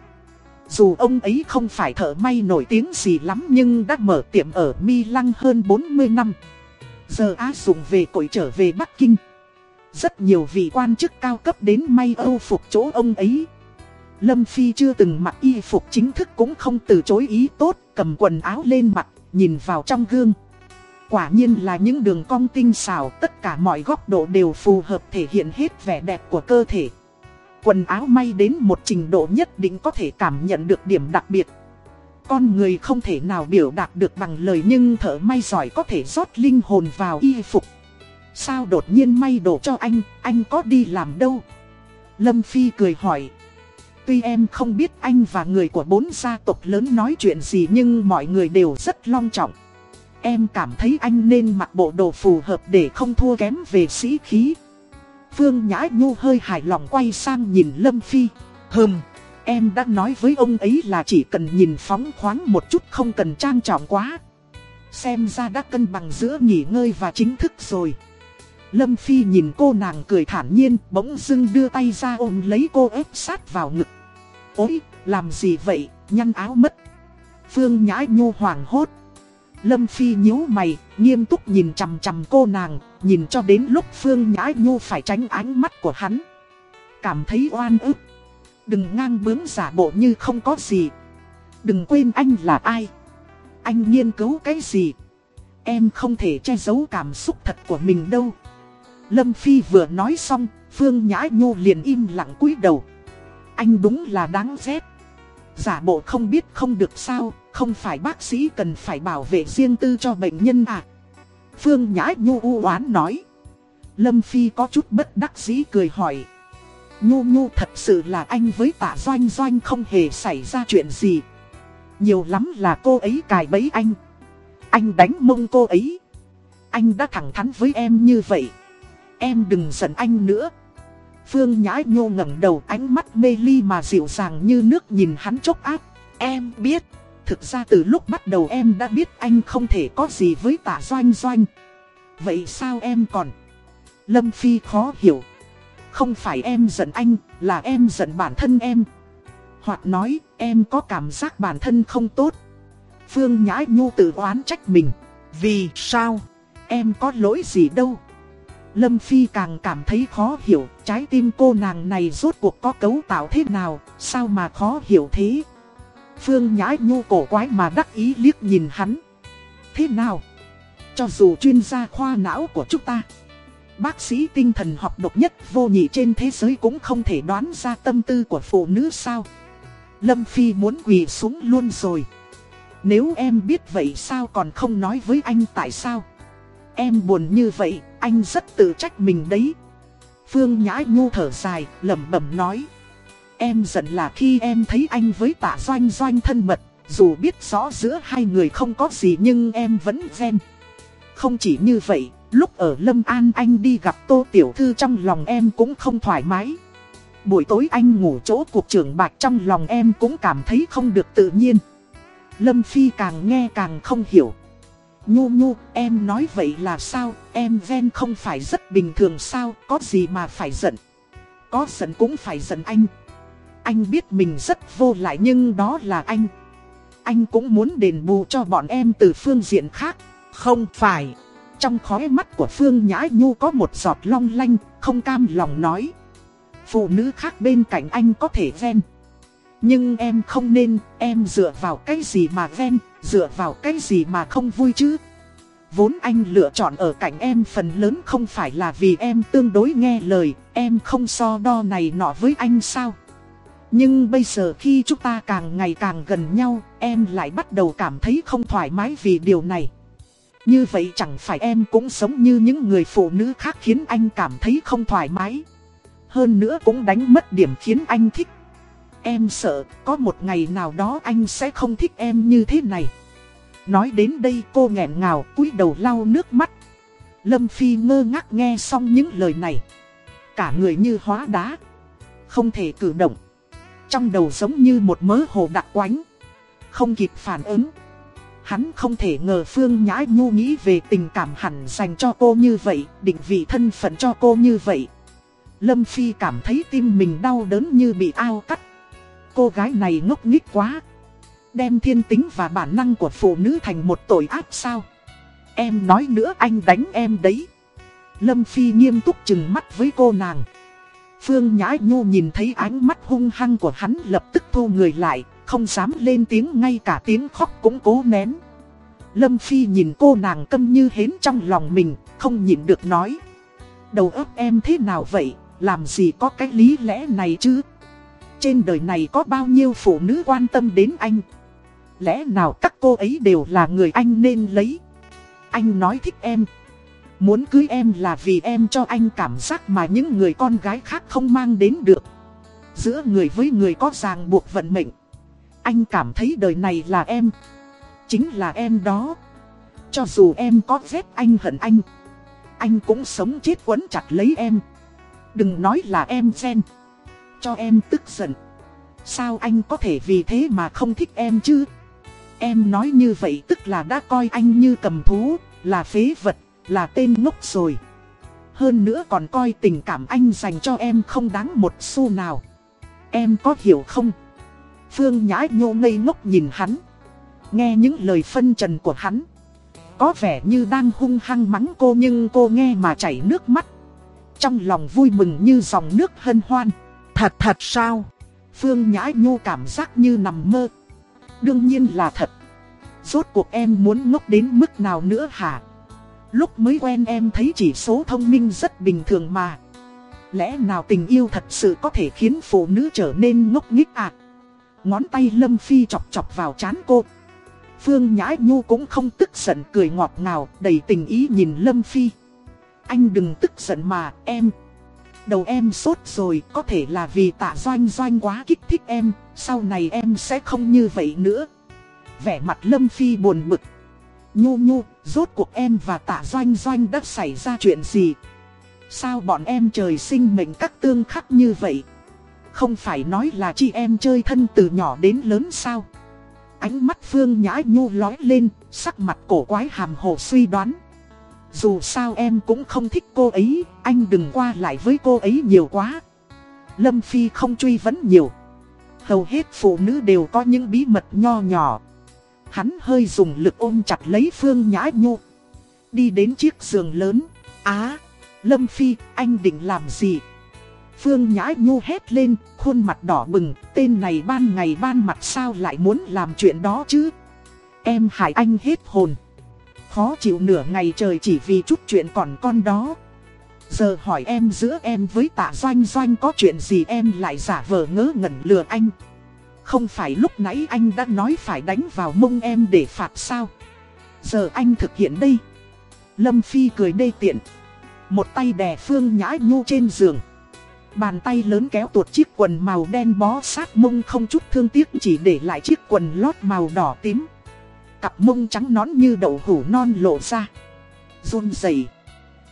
A: Dù ông ấy không phải thợ may nổi tiếng gì lắm nhưng đã mở tiệm ở Mi Lăng hơn 40 năm. Giờ Á dụng về cội trở về Bắc Kinh. Rất nhiều vị quan chức cao cấp đến may âu phục chỗ ông ấy. Lâm Phi chưa từng mặc y phục chính thức cũng không từ chối ý tốt, cầm quần áo lên mặt, nhìn vào trong gương. Quả nhiên là những đường cong tinh xảo, tất cả mọi góc độ đều phù hợp thể hiện hết vẻ đẹp của cơ thể. Quần áo may đến một trình độ nhất định có thể cảm nhận được điểm đặc biệt. Con người không thể nào biểu đạt được bằng lời nhưng thợ may giỏi có thể rót linh hồn vào y phục. Sao đột nhiên may đồ cho anh, anh có đi làm đâu? Lâm Phi cười hỏi. Tuy em không biết anh và người của bốn gia tộc lớn nói chuyện gì nhưng mọi người đều rất long trọng. Em cảm thấy anh nên mặc bộ đồ phù hợp để không thua kém về sĩ khí. Phương Nhã Nhu hơi hài lòng quay sang nhìn Lâm Phi. Hừm, em đã nói với ông ấy là chỉ cần nhìn phóng khoáng một chút không cần trang trọng quá. Xem ra đã cân bằng giữa nghỉ ngơi và chính thức rồi. Lâm Phi nhìn cô nàng cười thản nhiên, bỗng dưng đưa tay ra ôm lấy cô ép sát vào ngực. Ôi, làm gì vậy, nhăn áo mất. Phương Nhã Nhu hoảng hốt. Lâm Phi nhíu mày, nghiêm túc nhìn chằm chằm cô nàng, nhìn cho đến lúc Phương Nhã Nhu phải tránh ánh mắt của hắn. Cảm thấy oan ức. Đừng ngang bướng giả bộ như không có gì. Đừng quên anh là ai. Anh nghiên cứu cái gì. Em không thể che giấu cảm xúc thật của mình đâu. Lâm Phi vừa nói xong, Phương Nhã Nhu liền im lặng cúi đầu. Anh đúng là đáng ghét. Giả bộ không biết không được sao, không phải bác sĩ cần phải bảo vệ riêng tư cho bệnh nhân à. Phương Nhã Nhu u oán nói. Lâm Phi có chút bất đắc dĩ cười hỏi. Nhu Nhu thật sự là anh với tạ doanh doanh không hề xảy ra chuyện gì. Nhiều lắm là cô ấy cài bẫy anh. Anh đánh mông cô ấy. Anh đã thẳng thắn với em như vậy. Em đừng giận anh nữa. Phương Nhã Nhô ngẩng đầu ánh mắt mê ly mà dịu dàng như nước nhìn hắn chốc ác. Em biết. Thực ra từ lúc bắt đầu em đã biết anh không thể có gì với tạ doanh doanh. Vậy sao em còn? Lâm Phi khó hiểu. Không phải em giận anh, là em giận bản thân em. Hoặc nói, em có cảm giác bản thân không tốt. Phương Nhã Nhu tự oán trách mình. Vì sao? Em có lỗi gì đâu. Lâm Phi càng cảm thấy khó hiểu, trái tim cô nàng này rốt cuộc có cấu tạo thế nào, sao mà khó hiểu thế. Phương Nhã Nhu cổ quái mà đắc ý liếc nhìn hắn. Thế nào? Cho dù chuyên gia khoa não của chúng ta, bác sĩ tinh thần học độc nhất vô nhị trên thế giới cũng không thể đoán ra tâm tư của phụ nữ sao. Lâm Phi muốn quỳ xuống luôn rồi. Nếu em biết vậy sao còn không nói với anh tại sao? Em buồn như vậy, anh rất tự trách mình đấy. Phương Nhã Nhu thở dài, lẩm bẩm nói. Em giận là khi em thấy anh với tạ doanh doanh thân mật, dù biết rõ giữa hai người không có gì nhưng em vẫn ghen. Không chỉ như vậy, lúc ở Lâm An anh đi gặp Tô Tiểu Thư trong lòng em cũng không thoải mái. Buổi tối anh ngủ chỗ cục trưởng bạc trong lòng em cũng cảm thấy không được tự nhiên. Lâm Phi càng nghe càng không hiểu. Nhu nhu, em nói vậy là sao, em ven không phải rất bình thường sao, có gì mà phải giận. Có giận cũng phải giận anh. Anh biết mình rất vô lại nhưng đó là anh. Anh cũng muốn đền bù cho bọn em từ phương diện khác. Không phải. Trong khóe mắt của Phương Nhã Nhu có một giọt long lanh, không cam lòng nói. Phụ nữ khác bên cạnh anh có thể ven. Nhưng em không nên, em dựa vào cái gì mà ven, dựa vào cái gì mà không vui chứ. Vốn anh lựa chọn ở cạnh em phần lớn không phải là vì em tương đối nghe lời, em không so đo này nọ với anh sao. Nhưng bây giờ khi chúng ta càng ngày càng gần nhau, em lại bắt đầu cảm thấy không thoải mái vì điều này. Như vậy chẳng phải em cũng sống như những người phụ nữ khác khiến anh cảm thấy không thoải mái. Hơn nữa cũng đánh mất điểm khiến anh thích. Em sợ có một ngày nào đó anh sẽ không thích em như thế này. Nói đến đây cô nghẹn ngào, cúi đầu lau nước mắt. Lâm Phi ngơ ngác nghe xong những lời này. Cả người như hóa đá. Không thể cử động. Trong đầu giống như một mớ hồ đặc quánh. Không kịp phản ứng. Hắn không thể ngờ Phương Nhã Nhu nghĩ về tình cảm hẳn dành cho cô như vậy, định vị thân phận cho cô như vậy. Lâm Phi cảm thấy tim mình đau đớn như bị ao cắt. Cô gái này ngốc nghích quá. Đem thiên tính và bản năng của phụ nữ thành một tội ác sao? Em nói nữa anh đánh em đấy. Lâm Phi nghiêm túc chừng mắt với cô nàng. Phương Nhã Nhu nhìn thấy ánh mắt hung hăng của hắn lập tức thu người lại, không dám lên tiếng ngay cả tiếng khóc cũng cố nén. Lâm Phi nhìn cô nàng câm như hến trong lòng mình, không nhịn được nói. Đầu óc em thế nào vậy, làm gì có cái lý lẽ này chứ? Trên đời này có bao nhiêu phụ nữ quan tâm đến anh? Lẽ nào các cô ấy đều là người anh nên lấy? Anh nói thích em. Muốn cưới em là vì em cho anh cảm giác mà những người con gái khác không mang đến được. Giữa người với người có ràng buộc vận mệnh anh cảm thấy đời này là em. Chính là em đó. Cho dù em có ghét anh hận anh Anh cũng sống chết quấn chặt lấy em. Đừng nói là em ghen Cho em tức giận. Sao anh có thể vì thế mà không thích em chứ? Em nói như vậy tức là đã coi anh như cầm thú, Là phế vật, Là tên ngốc rồi. Hơn nữa còn coi tình cảm anh dành cho em không đáng một xu nào. Em có hiểu không? Phương Nhã nhô ngây ngốc nhìn hắn. Nghe những lời phân trần của hắn. Có vẻ như đang hung hăng mắng cô nhưng cô nghe mà chảy nước mắt. Trong lòng vui mừng như dòng nước hân hoan. Thật thật sao? Phương Nhã Nhô cảm giác như nằm mơ. Đương nhiên là thật. Rốt cuộc em muốn ngốc đến mức nào nữa hả? Lúc mới quen em thấy chỉ số thông minh rất bình thường mà. Lẽ nào tình yêu thật sự có thể khiến phụ nữ trở nên ngốc nghích à? Ngón tay Lâm Phi chọc chọc vào chán cô. Phương Nhã Nhu cũng không tức giận cười ngọt ngào đầy tình ý nhìn Lâm Phi. Anh đừng tức giận mà em. Đầu em sốt rồi có thể là vì tạ doanh doanh quá kích thích em Sau này em sẽ không như vậy nữa. Vẻ mặt Lâm Phi buồn bực. Nhu nhu, rốt cuộc em và tạ doanh doanh đã xảy ra chuyện gì? Sao bọn em trời sinh mệnh các tương khắc như vậy? Không phải nói là chị em chơi thân từ nhỏ đến lớn sao? Ánh mắt Phương Nhã Nhu lói lên, sắc mặt cổ quái hàm hồ suy đoán. Dù sao em cũng không thích cô ấy, anh đừng qua lại với cô ấy nhiều quá. Lâm Phi không truy vấn nhiều. Hầu hết phụ nữ đều có những bí mật nho nhỏ. Hắn hơi dùng lực ôm chặt lấy Phương Nhã Nhu. Đi đến chiếc giường lớn. Á, Lâm Phi, anh định làm gì? Phương Nhã Nhu hét lên, khuôn mặt đỏ bừng, tên này ban ngày ban mặt sao lại muốn làm chuyện đó chứ? Em hại anh hết hồn. Khó chịu nửa ngày trời chỉ vì chút chuyện còn con đó. Giờ hỏi em giữa em với tạ doanh doanh có chuyện gì em lại giả vờ ngớ ngẩn lừa anh. Không phải lúc nãy anh đã nói phải đánh vào mông em để phạt sao? Giờ anh thực hiện đây. Lâm Phi cười đê tiện. Một tay đè Phương Nhã Nhu trên giường. Bàn tay lớn kéo tuột chiếc quần màu đen bó sát mông không chút thương tiếc chỉ để lại chiếc quần lót màu đỏ tím. Cặp mông trắng nón như đậu hủ non lộ ra. run rẩy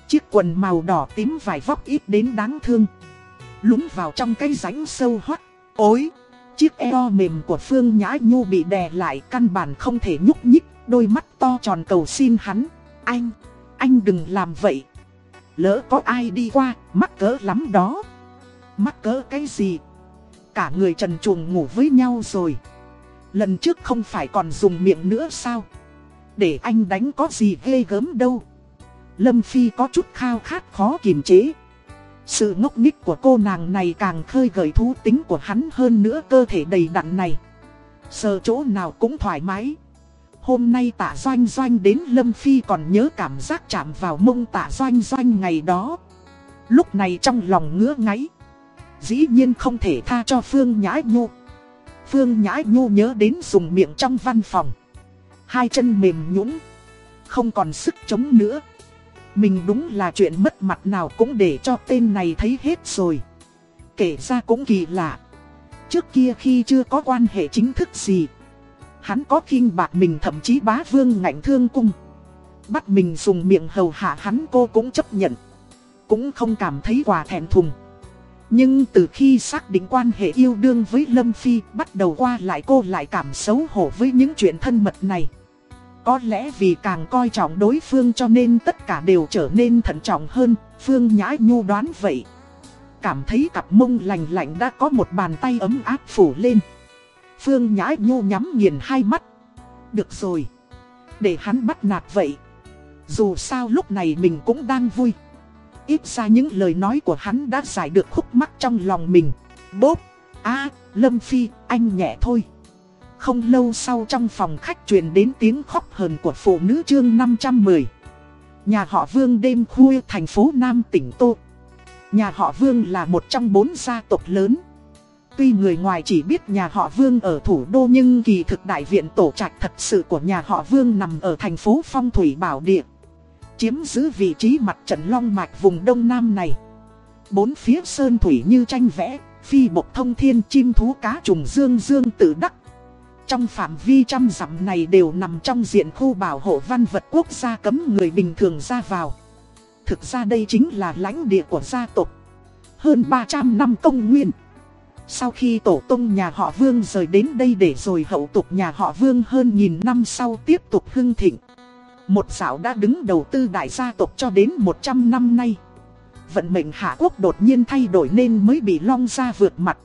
A: Chiếc quần màu đỏ tím vài vóc ít đến đáng thương. Lúng vào trong cái rãnh sâu hoắt. Ôi! Chiếc eo mềm của Phương Nhã Nhu bị đè lại căn bản không thể nhúc nhích, đôi mắt to tròn cầu xin hắn. Anh, anh đừng làm vậy. Lỡ có ai đi qua, mắc cỡ lắm đó. Mắc cỡ cái gì? Cả người trần chuồng ngủ với nhau rồi. Lần trước không phải còn dùng miệng nữa sao? Để anh đánh có gì ghê gớm đâu. Lâm Phi có chút khao khát khó kiềm chế. Sự ngốc nghích của cô nàng này càng khơi gợi thú tính của hắn hơn nữa cơ thể đầy đặn này. Sờ chỗ nào cũng thoải mái. Hôm nay tạ doanh doanh đến Lâm Phi còn nhớ cảm giác chạm vào mông tạ doanh doanh ngày đó. Lúc này trong lòng ngứa ngáy. Dĩ nhiên không thể tha cho Phương Nhã Nhu. Phương Nhã Nhu nhớ đến dùng miệng trong văn phòng. Hai chân mềm nhũn, Không còn sức chống nữa. Mình đúng là chuyện mất mặt nào cũng để cho tên này thấy hết rồi. Kể ra cũng kỳ lạ. Trước kia khi chưa có quan hệ chính thức gì. Hắn có khinh bạc mình thậm chí bá vương ngạnh thương cung. Bắt mình dùng miệng hầu hạ hắn cô cũng chấp nhận. Cũng không cảm thấy quà thẹn thùng. Nhưng từ khi xác định quan hệ yêu đương với Lâm Phi bắt đầu qua lại cô lại cảm xấu hổ với những chuyện thân mật này. Có lẽ vì càng coi trọng đối phương cho nên tất cả đều trở nên thận trọng hơn, Phương Nhã Nhu đoán vậy. Cảm thấy cặp mông lành lạnh đã có một bàn tay ấm áp phủ lên. Phương Nhã Nhu nhắm nghiền hai mắt. Được rồi, để hắn bắt nạt vậy. Dù sao lúc này mình cũng đang vui. Ít ra những lời nói của hắn đã giải được khúc mắc trong lòng mình. Bốp, a Lâm Phi, anh nhẹ thôi. Không lâu sau trong phòng khách truyền đến tiếng khóc hờn của phụ nữ chương 510. Nhà họ Vương đêm khuya thành phố Nam tỉnh Tô. Nhà họ Vương là một trong bốn gia tộc lớn. Tuy người ngoài chỉ biết nhà họ Vương ở thủ đô nhưng kỳ thực đại viện tổ trạch thật sự của nhà họ Vương nằm ở thành phố Phong Thủy Bảo Địa. Chiếm giữ vị trí mặt trận long mạch vùng Đông Nam này. Bốn phía sơn thủy như tranh vẽ, Phi bộc thông thiên chim thú cá trùng dương dương tự đắc. Trong phạm vi trăm dặm này đều nằm trong diện khu bảo hộ văn vật quốc gia cấm người bình thường ra vào. Thực ra đây chính là lãnh địa của gia tộc. Hơn 300 năm công nguyên. Sau khi tổ tông nhà họ Vương rời đến đây để rồi hậu tục nhà họ Vương hơn nghìn năm sau tiếp tục hưng thịnh. Một giáo đã đứng đầu tư đại gia tộc cho đến 100 năm nay. Vận mệnh Hạ Quốc đột nhiên thay đổi nên mới bị Long Gia vượt mặt.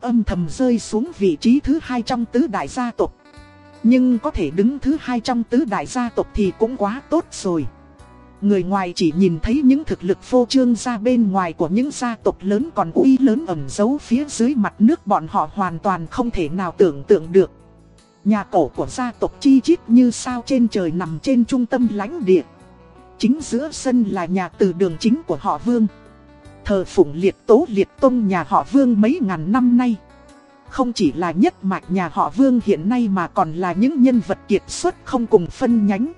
A: Âm thầm rơi xuống vị trí thứ hai trong tứ đại gia tộc. Nhưng có thể đứng thứ hai trong tứ đại gia tộc thì cũng quá tốt rồi. Người ngoài chỉ nhìn thấy những thực lực phô trương ra bên ngoài của những gia tộc lớn còn uy lớn ẩn giấu phía dưới mặt nước bọn họ hoàn toàn không thể nào tưởng tượng được. Nhà cổ của gia tộc chi chít như sao trên trời nằm trên trung tâm lãnh địa. Chính giữa sân là nhà từ đường chính của họ Vương. Thờ phụng liệt tố liệt tông nhà họ Vương mấy ngàn năm nay. Không chỉ là nhất mạch nhà họ Vương hiện nay mà còn là những nhân vật kiệt xuất không cùng phân nhánh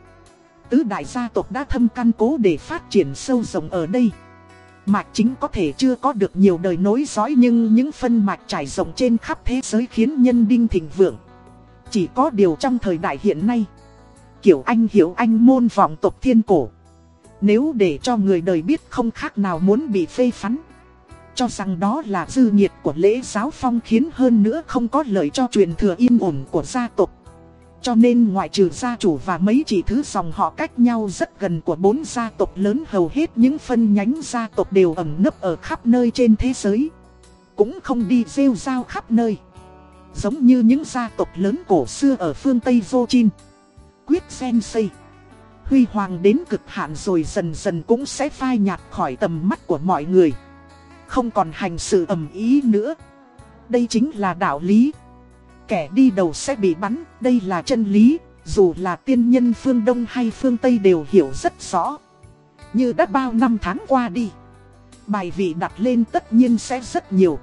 A: tứ đại gia tộc đã thâm căn cố để phát triển sâu rộng ở đây. Mạch chính có thể chưa có được nhiều đời nối dõi nhưng những phân mạch trải rộng trên khắp thế giới khiến nhân đinh thịnh vượng. Chỉ có điều trong thời đại hiện nay, kiểu anh hiểu anh môn vọng tộc thiên cổ. Nếu để cho người đời biết không khác nào muốn bị phê phán. Cho rằng đó là dư nhiệt của lễ giáo phong khiến hơn nữa không có lợi cho truyền thừa yên ổn của gia tộc. Cho nên ngoại trừ gia chủ và mấy chỉ thứ dòng họ cách nhau rất gần của bốn gia tộc lớn hầu hết những phân nhánh gia tộc đều ẩn nấp ở khắp nơi trên thế giới. Cũng không đi rêu rao khắp nơi. Giống như những gia tộc lớn cổ xưa ở phương Tây Vô Chin. Quyết sen xây. Huy hoàng đến cực hạn rồi dần dần cũng sẽ phai nhạt khỏi tầm mắt của mọi người. Không còn hành sự ầm ý nữa. Đây chính là đạo lý. Kẻ đi đầu sẽ bị bắn, đây là chân lý, dù là tiên nhân phương Đông hay phương Tây đều hiểu rất rõ. Như đã bao năm tháng qua đi, bài vị đặt lên tất nhiên sẽ rất nhiều.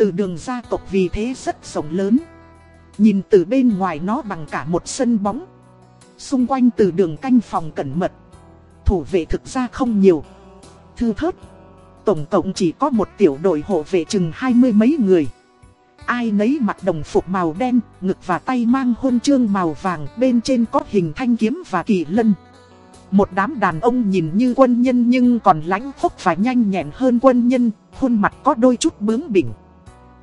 A: Từ đường gia tộc vì thế rất rộng lớn. Nhìn từ bên ngoài nó bằng cả một sân bóng. Xung quanh từ đường canh phòng cẩn mật. Thủ vệ thực ra không nhiều. Thư thớt. Tổng cộng chỉ có một tiểu đội hộ vệ chừng hai mươi mấy người. Ai nấy mặc đồng phục màu đen, ngực và tay mang hôn chương màu vàng, bên trên có hình thanh kiếm và kỳ lân. Một đám đàn ông nhìn như quân nhân nhưng còn lãnh phúc và nhanh nhẹn hơn quân nhân, khuôn mặt có đôi chút bướng bỉnh.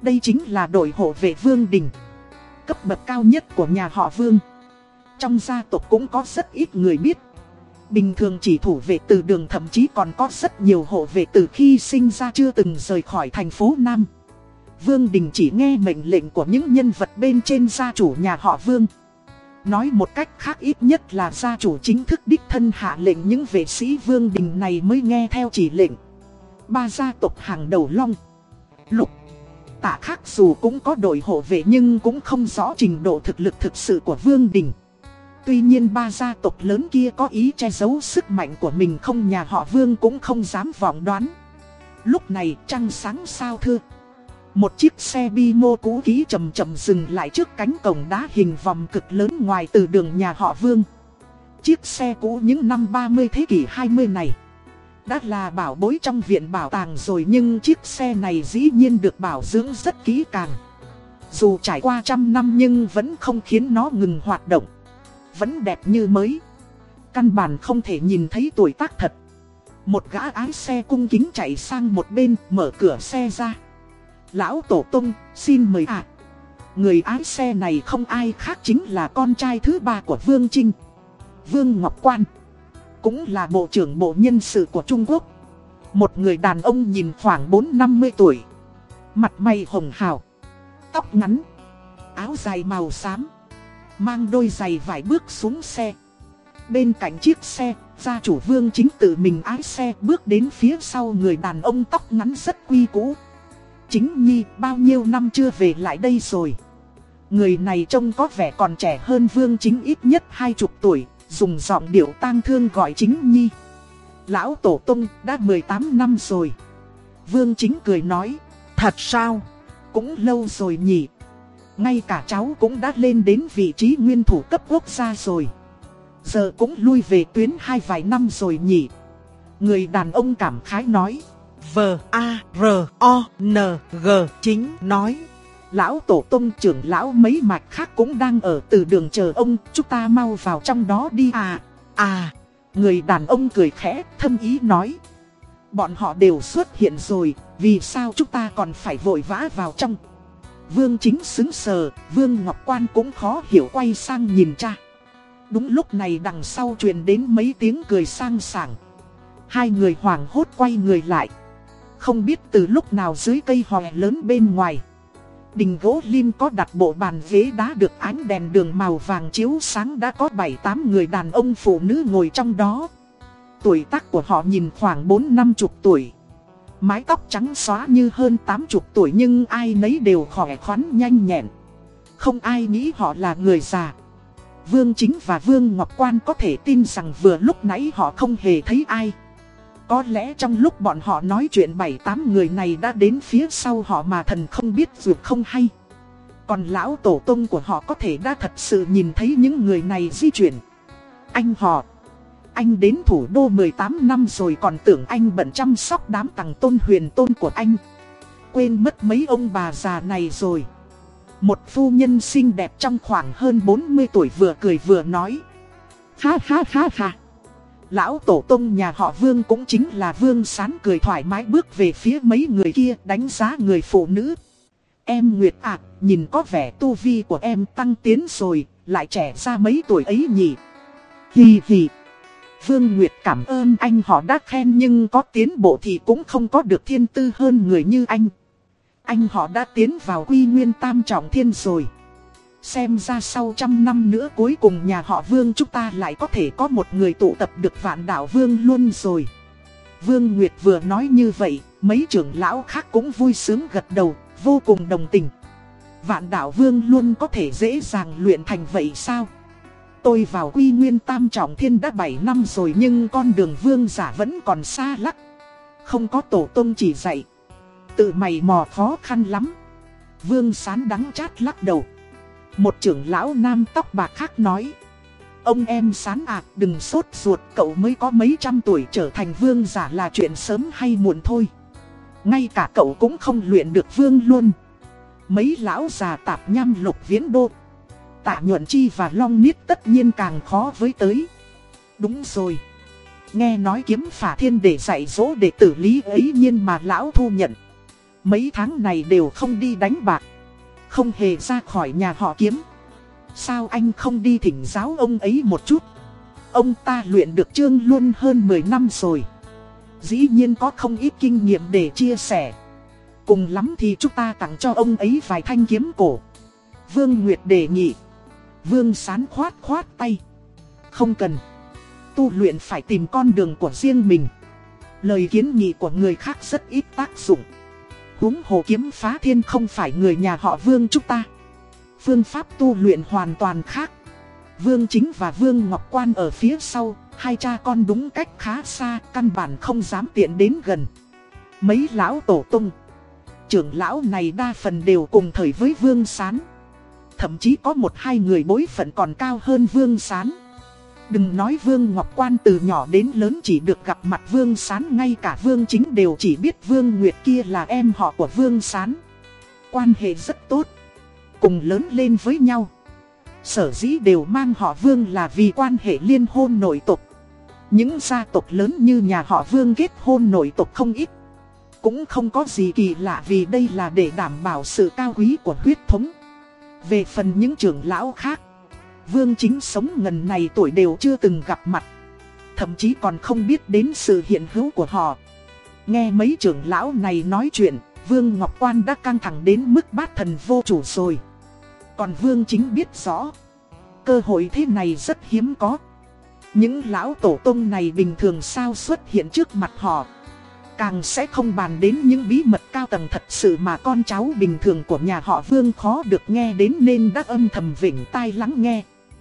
A: Đây chính là đội hộ vệ Vương Đình, cấp bậc cao nhất của nhà họ Vương. Trong gia tộc cũng có rất ít người biết. Bình thường chỉ thủ vệ từ đường thậm chí còn có rất nhiều hộ vệ từ khi sinh ra chưa từng rời khỏi thành phố Nam. Vương Đình chỉ nghe mệnh lệnh của những nhân vật bên trên gia chủ nhà họ Vương. Nói một cách khác ít nhất là gia chủ chính thức đích thân hạ lệnh những vệ sĩ Vương Đình này mới nghe theo chỉ lệnh. Ba gia tộc hàng đầu long, lục, tạ khác dù cũng có đội hộ vệ nhưng cũng không rõ trình độ thực lực thực sự của Vương Đình. Tuy nhiên ba gia tộc lớn kia có ý che giấu sức mạnh của mình không, nhà họ Vương cũng không dám vọng đoán. Lúc này trăng sáng sao thưa. Một chiếc xe bi mô cũ kỹ chầm chậm dừng lại trước cánh cổng đá hình vòng cực lớn ngoài từ đường nhà họ Vương. Chiếc xe cũ những năm 30 thế kỷ 20 này đã là bảo bối trong viện bảo tàng rồi nhưng chiếc xe này dĩ nhiên được bảo dưỡng rất kỹ càng. Dù trải qua trăm năm nhưng vẫn không khiến nó ngừng hoạt động. Vẫn đẹp như mới. Căn bản không thể nhìn thấy tuổi tác thật. Một gã ái xe cung kính chạy sang một bên mở cửa xe ra. Lão Tổ Tông, xin mời ạ. Người ái xe này không ai khác chính là con trai thứ ba của Vương Trinh. Vương Ngọc Quan. Cũng là bộ trưởng bộ nhân sự của Trung Quốc. Một người đàn ông nhìn khoảng 4-50 tuổi. Mặt mày hồng hào. Tóc ngắn. Áo dài màu xám. Mang đôi giày vải bước xuống xe. Bên cạnh chiếc xe, gia chủ vương chính tự mình ái xe bước đến phía sau người đàn ông tóc ngắn rất quy cũ. Chính Nhi bao nhiêu năm chưa về lại đây rồi Người này trông có vẻ còn trẻ hơn Vương Chính ít nhất hai chục tuổi Dùng giọng điệu tang thương gọi Chính Nhi. Lão Tổ Tông đã 18 năm rồi. Vương Chính cười nói, Thật sao? Cũng lâu rồi nhỉ. Ngay cả cháu cũng đã lên đến vị trí nguyên thủ cấp quốc gia rồi. Giờ cũng lui về tuyến hai vài năm rồi nhỉ. Người đàn ông cảm khái nói
B: V A R O N G chính nói.
A: Lão tổ tông trưởng lão mấy mạch khác cũng đang ở từ đường chờ ông, chúng ta mau vào trong đó đi à. À, người đàn ông cười khẽ, thâm ý nói. Bọn họ đều xuất hiện rồi, vì sao chúng ta còn phải vội vã vào trong. Vương chính xứng sờ, Vương Ngọc Quan cũng khó hiểu quay sang nhìn cha. Đúng lúc này đằng sau truyền đến mấy tiếng cười sang sảng. Hai người hoảng hốt quay người lại. Không biết từ lúc nào dưới cây hòe lớn bên ngoài. Đình gỗ lim có đặt bộ bàn ghế đá được ánh đèn đường màu vàng chiếu sáng đã có 7-8 người đàn ông phụ nữ ngồi trong đó. Tuổi tác của họ nhìn khoảng 4-50 tuổi. Mái tóc trắng xóa như hơn 80 tuổi nhưng ai nấy đều khỏe khoắn nhanh nhẹn. Không ai nghĩ họ là người già. Vương Chính và Vương Ngọc Quan có thể tin rằng vừa lúc nãy họ không hề thấy ai. Có lẽ trong lúc bọn họ nói chuyện bảy tám người này đã đến phía sau họ mà thần không biết dược không hay. Còn lão tổ tông của họ có thể đã thật sự nhìn thấy những người này di chuyển. Anh họ, anh đến thủ đô 18 năm rồi còn tưởng anh bận chăm sóc đám tàng tôn huyền tôn của anh. Quên mất mấy ông bà già này rồi. Một phu nhân xinh đẹp trong khoảng hơn 40 tuổi vừa cười vừa nói. Ha ha ha ha. Lão tổ tông nhà họ Vương cũng chính là Vương Sán cười thoải mái bước về phía mấy người kia đánh giá người phụ nữ. Em Nguyệt ạ, nhìn có vẻ tu vi của em tăng tiến rồi, lại trẻ ra mấy tuổi ấy nhỉ. Hì hì. Vương Nguyệt cảm ơn anh họ đã khen nhưng có tiến bộ thì cũng không có được thiên tư hơn người như anh. Anh họ đã tiến vào quy nguyên tam trọng thiên rồi. Xem ra sau trăm năm nữa cuối cùng nhà họ Vương chúng ta lại có thể có một người tụ tập được vạn đạo Vương luôn rồi. Vương Nguyệt vừa nói như vậy, mấy trưởng lão khác cũng vui sướng gật đầu, vô cùng đồng tình. Vạn đạo Vương luôn có thể dễ dàng luyện thành vậy sao? Tôi vào quy nguyên tam trọng thiên đã 7 năm rồi nhưng con đường Vương giả vẫn còn xa lắc. Không có tổ tông chỉ dạy. Tự mày mò khó khăn lắm. Vương sán đắng chát lắc đầu. Một trưởng lão nam tóc bạc khác nói. Ông em sán ạ, đừng sốt ruột, cậu mới có mấy trăm tuổi trở thành vương giả là chuyện sớm hay muộn thôi. Ngay cả cậu cũng không luyện được vương luôn. Mấy lão già tạp nham lục viễn đô. Tạ nhuận chi và long niết tất nhiên càng khó với tới. Đúng rồi. Nghe nói kiếm phả thiên để dạy dỗ đệ tử lý ấy nhiên mà lão thu nhận. Mấy tháng này đều không đi đánh bạc. Không hề ra khỏi nhà họ kiếm. Sao anh không đi thỉnh giáo ông ấy một chút? Ông ta luyện được trương luôn hơn 10 năm rồi. Dĩ nhiên có không ít kinh nghiệm để chia sẻ. Cùng lắm thì chúng ta tặng cho ông ấy vài thanh kiếm cổ. Vương Nguyệt đề nghị. Vương sán khoát khoát tay. Không cần. Tu luyện phải tìm con đường của riêng mình. Lời kiến nghị của người khác rất ít tác dụng huống hồ kiếm phá thiên không phải người nhà họ Vương chúng ta. Phương pháp tu luyện hoàn toàn khác. Vương Chính và Vương Ngọc Quan ở phía sau, hai cha con đúng cách khá xa, căn bản không dám tiện đến gần. Mấy lão tổ tung, trưởng lão này đa phần đều cùng thời với Vương Sán. Thậm chí có một hai người bối phận còn cao hơn Vương Sán. Đừng nói Vương Ngọc Quan từ nhỏ đến lớn chỉ được gặp mặt Vương Sán ngay cả Vương Chính đều chỉ biết Vương Nguyệt kia là em họ của Vương Sán. Quan hệ rất tốt, cùng lớn lên với nhau. Sở dĩ đều mang họ Vương là vì quan hệ liên hôn nội tục. Những gia tộc lớn như nhà họ Vương kết hôn nội tục không ít. Cũng không có gì kỳ lạ vì đây là để đảm bảo sự cao quý của huyết thống. Về phần những trưởng lão khác, Vương Chính sống ngần này tuổi đều chưa từng gặp mặt. Thậm chí còn không biết đến sự hiện hữu của họ. Nghe mấy trưởng lão này nói chuyện, Vương Ngọc Quan đã căng thẳng đến mức bát thần vô chủ rồi. Còn Vương Chính biết rõ, cơ hội thế này rất hiếm có. Những lão tổ tông này bình thường sao xuất hiện trước mặt họ. Càng sẽ không bàn đến những bí mật cao tầng thật sự mà con cháu bình thường của nhà họ Vương khó được nghe đến nên đã âm thầm vỉnh tai lắng nghe.